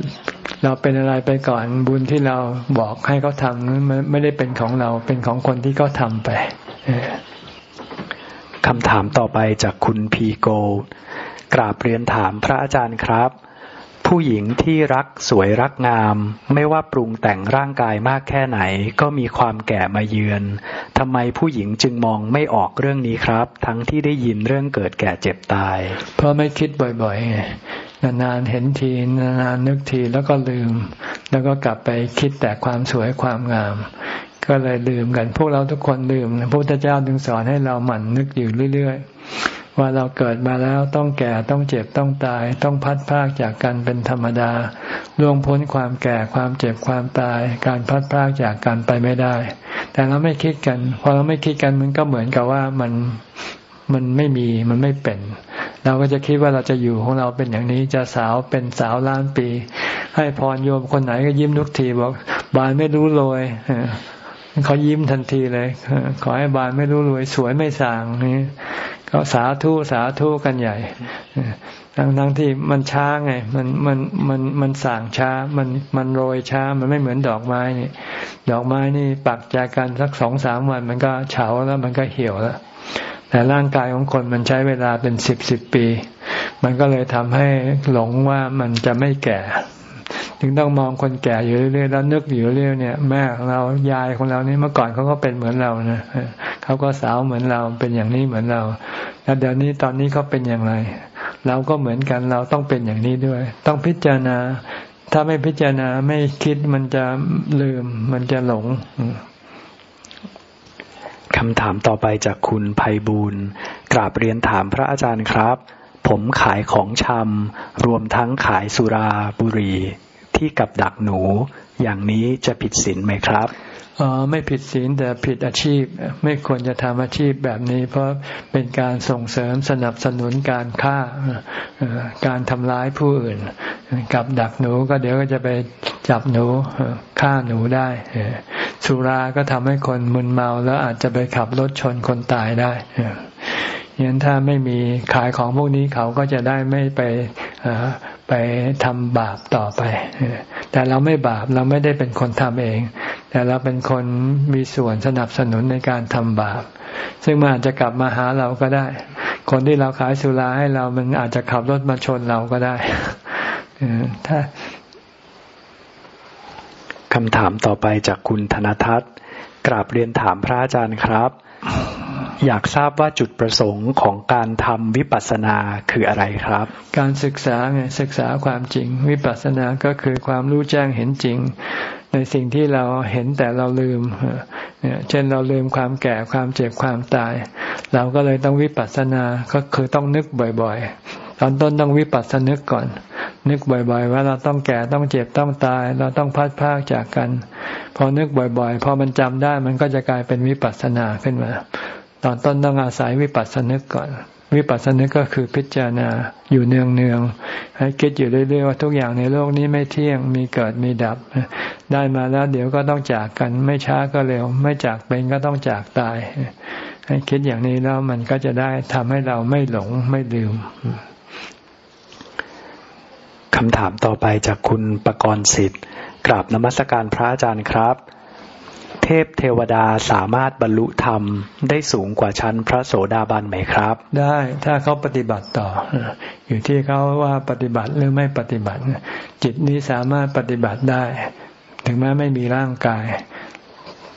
เราเป็นอะไรไปก่อนบุญที่เราบอกให้เขาทำนั้นไม่ได้เป็นของเราเป็นของคนที่เขาทำไปคำถามต่อไปจากคุณพีโก กราบเรียนถามพระอาจารย์ครับ ผู้หญิงที่รักสวยรักงาม ไม่ว่าปรุงแต่งร่างกายมากแค่ไหน ก็มีความแก่มาเยือนทำไมผู้หญิงจึงมองไม่ออกเรื่องนี้ครับ ทั้งที่ได้ยินเรื่องเกิดแก่เจ็บตาย เพราะไม่คิดบ่อยๆไงนานๆเห็นทีนานๆนึกทีแล้วก็ลืม แล้วก็กลับไปคิดแต่ความสวยความงาม ก็เลยลืมกัน พวกเราทุกคนลืมพระพุทธเจ้าจึงสอนให้เราหมั่นนึกอยู่เรื่อยๆ ว่าเราเกิดมาแล้วต้องแก่ต้องเจ็บต้องตาย ต้องพัดพากจากกันเป็นธรรมดาล่วงพ้นความแก่ความเจ็บความตาย การพัดพากจากกันไปไม่ได้ แต่เราไม่คิดกันพอเราไม่คิดกันมันก็เหมือนกับว่ามันมันไม่มีมันไม่เป็น เราก็จะคิดว่าเราจะอยู่ของเราเป็นอย่างนี้จะสาวเป็นสาวล้านปี ให้พรโยมคนไหนก็ยิ้มทุกทีบอก บานไม่รู้รวยเขายิ้มทันทีเลยขอให้บานไม่รู้รวยสวยไม่สางนี่ ก็สาธุสาธุกันใหญ่ทั้งทั้งที่มันช้าไง มันมันมันมันสางช้า มันมันโรยช้า มันไม่เหมือนดอกไม้นี่ ดอกไม้นี่ปักจากกันสักสองสามวัน มันก็เฉาแล้วมันก็เหี่ยวแล้ว แต่ร่างกายของคนมันใช้เวลาเป็นสิบสิบปี มันก็เลยทำให้หลงว่ามันจะไม่แก่ ถึงต้องมองคนแก่อยู่เรื่อยๆแล้วนึกอยู่เรื่อยเนี่ยแม่ของเรายายของเรานี่เมื่อก่อนเขาก็เป็นเหมือนเรานะเขาก็สาวเหมือนเราเป็นอย่างนี้เหมือนเราแล้วเดี๋ยวนี้ตอนนี้เขาเป็นอย่างไร เราก็เหมือนกันเราต้องเป็นอย่างนี้ด้วย ต้องพิจารณา ถ้าไม่พิจารณาไม่คิดมันจะลืม มันจะหลงคำถามต่อไปจากคุณภัยบูรณ์กราบเรียนถามพระอาจารย์ครับ ผมขายของชำรวมทั้งขายสุราบุหรี่ที่กับดักหนู อย่างนี้จะผิดศีลไหมครับอ๋อไม่ผิดศีลแต่ผิดอาชีพ ไม่ควรจะทำอาชีพแบบนี้ เพราะเป็นการส่งเสริมสนับสนุนการฆ่าการทำร้ายผู้อื่น กับดักหนูก็เดี๋ยวก็จะไปจับหนูฆ่าหนูได้สุราก็ทำให้คนมึนเมาแล้วอาจจะไปขับรถชนคนตายได้ ยันถ้าไม่มีขายของพวกนี้เขาก็จะได้ไม่ไปไปทำบาปต่อไป แต่เราไม่บาปเราไม่ได้เป็นคนทำเอง แต่เราเป็นคนมีส่วนสนับสนุนในการทำบาป ซึ่งมันอาจจะกลับมาหาเราก็ได้ คนที่เราขายสุราให้เรามันอาจจะขับรถมาชนเราก็ได้ถ้าคำถามต่อไปจากคุณธนทัศน์กราบเรียนถามพระอาจารย์ครับ อยากทราบว่าจุดประสงค์ของการทำวิปัสสนาคืออะไรครับ การศึกษาไงศึกษาความจริง วิปัสสนาก็คือความรู้แจ้งเห็นจริง ในสิ่งที่เราเห็นแต่เราลืมเช่นเราลืมความแก่ความเจ็บความตาย เราก็เลยต้องวิปัสสนาก็คือต้องนึกบ่อยๆ ตอนต้นต้องวิปัสสนึกก่อน นึกบ่อยๆ ว่าเราต้องแก่ต้องเจ็บต้องตาย เราต้องพัดพากจากกัน พอนึกบ่อยๆ พอมันจำได้มันก็จะกลายเป็นวิปัสสนาขึ้นมา ตอนต้นต้องอาศัยวิปัสสนึกก่อน วิปัสสนึกก็คือพิจารณาอยู่เนืองเนืองให้คิดอยู่เรื่อยๆว่าทุกอย่างในโลกนี้ไม่เที่ยงมีเกิดมีดับ ได้มาแล้วเดี๋ยวก็ต้องจากกัน ไม่ช้าก็เร็ว ไม่จากเป็นก็ต้องจากตาย ให้คิดอย่างนี้แล้วมันก็จะได้ทำให้เราไม่หลงไม่ลืมคำถามต่อไปจากคุณประกรณ์สิทธิ์กราบนมัสการพระอาจารย์ครับ เทพเทวดาสามารถบรรลุธรรมได้สูงกว่าชั้นพระโสดาบันไหมครับ ได้ถ้าเขาปฏิบัติต่อ อยู่ที่เขาว่าปฏิบัติหรือไม่ปฏิบัติ จิตนี้สามารถปฏิบัติได้ ถึงแม้ไม่มีร่างกาย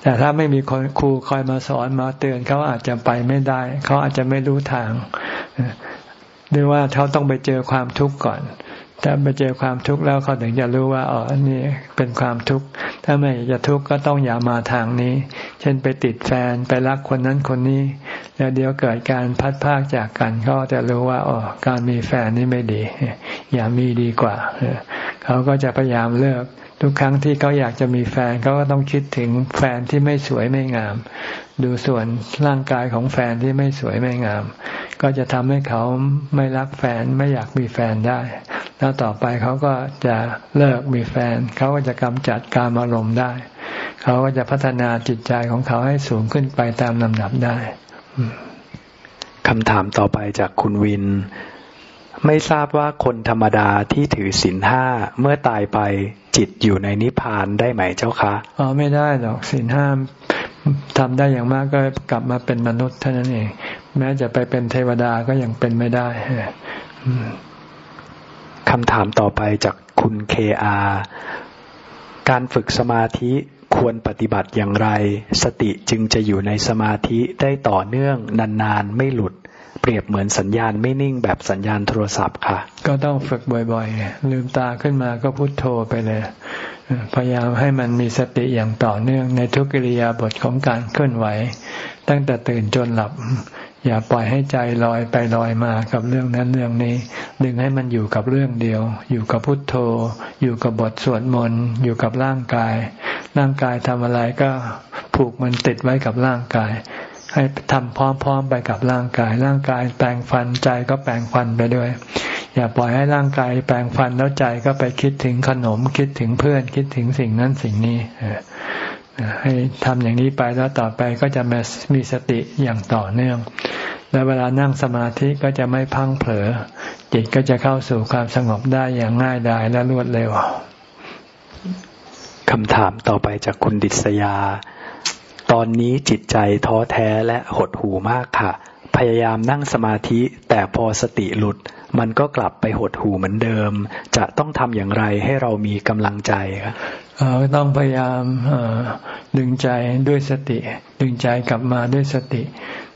แต่ถ้าไม่มีคนครูคอยมาสอนมาเตือนเขาอาจจะไปไม่ได้ เขาอาจจะไม่รู้ทางหรือว่าเขาต้องไปเจอความทุกข์ก่อน ถ้าไปเจอความทุกข์แล้วเขาถึงจะรู้ว่าอ๋ออันนี้เป็นความทุกข์ ถ้าไม่จะทุกข์ก็ต้องอย่ามาทางนี้ เช่นไปติดแฟนไปรักคนนั้นคนนี้ แล้วเดี๋ยวเกิดการพัดพากจากกันก็จะรู้ว่าอ๋อการมีแฟนนี่ไม่ดี อย่ามีดีกว่า เขาก็จะพยายามเลิก ทุกครั้งที่เขาอยากจะมีแฟนเขาก็ต้องคิดถึงแฟนที่ไม่สวยไม่งาม ดูส่วนร่างกายของแฟนที่ไม่สวยไม่งาม ก็จะทำให้เขาไม่รักแฟนไม่อยากมีแฟนได้ แล้วต่อไปเขาก็จะเลิกมีแฟน เขาก็จะกำจัดการอารมณ์ได้ เขาก็จะพัฒนาจิตใจของเขาให้สูงขึ้นไปตามลำดับได้คำถามต่อไปจากคุณวิน ไม่ทราบว่าคนธรรมดาที่ถือศีลห้าเมื่อตายไป จิตอยู่ในนิพพานได้ไหมเจ้าคะอ๋อไม่ได้หรอกศีลห้าทำได้อย่างมากก็กลับมาเป็นมนุษย์เท่านั้นเอง แม้จะไปเป็นเทวดาก็ยังเป็นไม่ได้คำถามต่อไปจากคุณเคอาการฝึกสมาธิควรปฏิบัติอย่างไร สติจึงจะอยู่ในสมาธิได้ต่อเนื่องนานๆ ไม่หลุด เปรียบเหมือนสัญญาณไม่นิ่งแบบสัญญาณโทรศัพท์ค่ะ ก็ต้องฝึกบ่อยๆ ลืมตาขึ้นมาก็พุโทโธไปเลย พยายามให้มันมีสติอย่างต่อเนื่องในทุกิริยาบทของการเคลื่อนไหว ตั้งแต่ตื่นจนหลับ อย่าปล่อยให้ใจลอยไปลอยมากับเรื่องนั้นเรื่องนี้ ดึงให้มันอยู่กับเรื่องเดียว อยู่กับพุทโธ อยู่กับบทสวดมนต์อยู่กับร่างกาย ร่างกายทำอะไรก็ผูกมันติดไว้กับร่างกาย ให้ทำพร้อมๆไปกับร่างกาย ร่างกายแปลงฟันใจก็แปลงฟันไปด้วย อย่าปล่อยให้ร่างกายแปลงฟันแล้วใจก็ไปคิดถึงขนม คิดถึงเพื่อน คิดถึงสิ่งนั้นสิ่งนี้ให้ทำอย่างนี้ไปแล้วต่อไปก็จะมีสติอย่างต่อเนื่อง และเวลานั่งสมาธิก็จะไม่พังเผลอ จิตก็จะเข้าสู่ความสงบได้อย่างง่ายดายและรวดเร็วคำถามต่อไปจากคุณดิษยา ตอนนี้จิตใจท้อแท้และหดหู่มากค่ะ พยายามนั่งสมาธิแต่พอสติหลุด มันก็กลับไปหดหู่เหมือนเดิม จะต้องทำอย่างไรให้เรามีกำลังใจครับต้องพยายามดึงใจด้วยสติ ดึงใจกลับมาด้วยสติ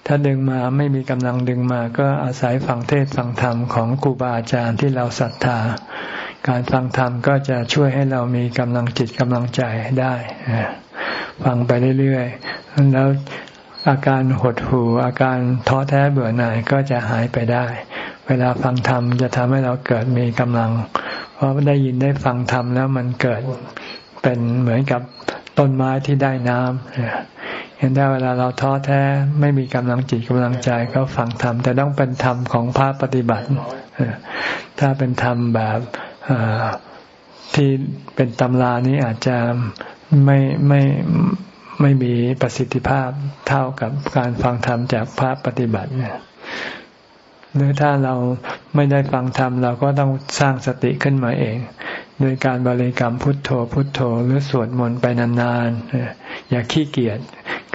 ถ้าดึงมาไม่มีกำลังดึงมา ก็อาศัยฟังเทศฟังธรรมของครูบาอาจารย์ที่เราศรัทธา การฟังธรรมก็จะช่วยให้เรามีกำลังจิตกำลังใจได้ฟังไปเรื่อยๆแล้วอาการหดหู่อาการท้อแท้เบื่อหน่ายก็จะหายไปได้ เวลาฟังธรรมจะทำให้เราเกิดมีกำลัง เพราะได้ยินได้ฟังธรรมแล้วมันเกิดเป็นเหมือนกับต้นไม้ที่ได้น้ำเห็นได้เวลาเราท้อแท้ไม่มีกำลังจิตกำลังใจก็ฟังธรรมแต่ต้องเป็นธรรมของพระปฏิบัติถ้าเป็นธรรมแบบ ที่เป็นตำรานี้อาจจะไม่ไม่ไม่มีประสิทธิภาพเท่ากับการฟังธรรมจากพระปฏิบัติเนี่ยหรือถ้าเราไม่ได้ฟังธรรมเราก็ต้องสร้างสติขึ้นมาเอง โดยการบริกรรมพุทโธพุทโธหรือสวดมนต์ไปนานๆอย่าขี้เกียจ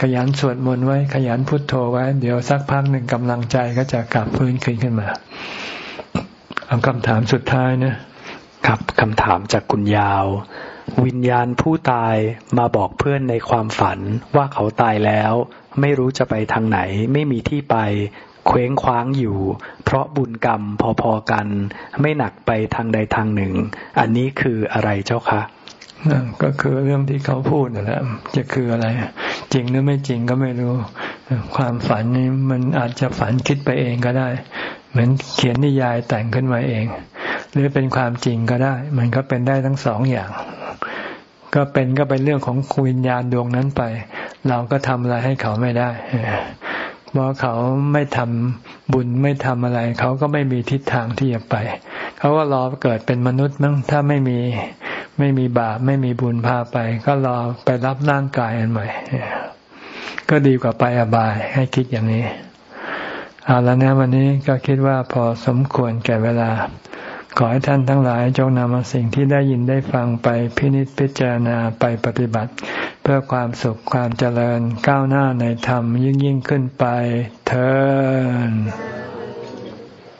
ขยันสวดมนต์ไว้ขยันพุทโธไว้ เดี๋ยวสักพักหนึ่งกำลังใจก็จะกลับฟื้นขึ้นขึ้นมาเอาคำถามสุดท้ายนะ ครับคำถามจากคุณยาว วิญญาณผู้ตายมาบอกเพื่อนในความฝันว่าเขาตายแล้ว ไม่รู้จะไปทางไหน ไม่มีที่ไป เคว้งคว้างอยู่ เพราะบุญกรรมพอๆกัน ไม่หนักไปทางใดทางหนึ่ง อันนี้คืออะไรเจ้าคะก็คือเรื่องที่เขาพูดนั่นแหละจะคืออะไร จริงหรือไม่จริงก็ไม่รู้ ความฝันนี้มันอาจจะฝันคิดไปเองก็ได้ เหมือนเขียนนิยายแต่งขึ้นมาเอง หรือเป็นความจริงก็ได้ มันก็เป็นได้ทั้งสองอย่าง ก็เป็นก็เป็นเรื่องของวิญญาณดวงนั้นไป เราก็ทำอะไรให้เขาไม่ได้เพราะเขาไม่ทำบุญไม่ทำอะไร เขาก็ไม่มีทิศทางที่จะไป เขาก็รอเกิดเป็นมนุษย์มั้งถ้าไม่มีไม่มีบาปไม่มีบุญพาไป ก็รอไปรับร่างกายอันใหม่ก็ดีกว่าไปอบายให้คิดอย่างนี้ เอาแล้วนะวันนี้ก็คิดว่าพอสมควรแก่เวลา ขอให้ท่านทั้งหลายจงนำเอาสิ่งที่ได้ยินได้ฟังไปพินิจพิจารณาไปปฏิบัติ เพื่อความสุขความเจริญก้าวหน้าในธรรมยิ่งยิ่งขึ้นไปเธอ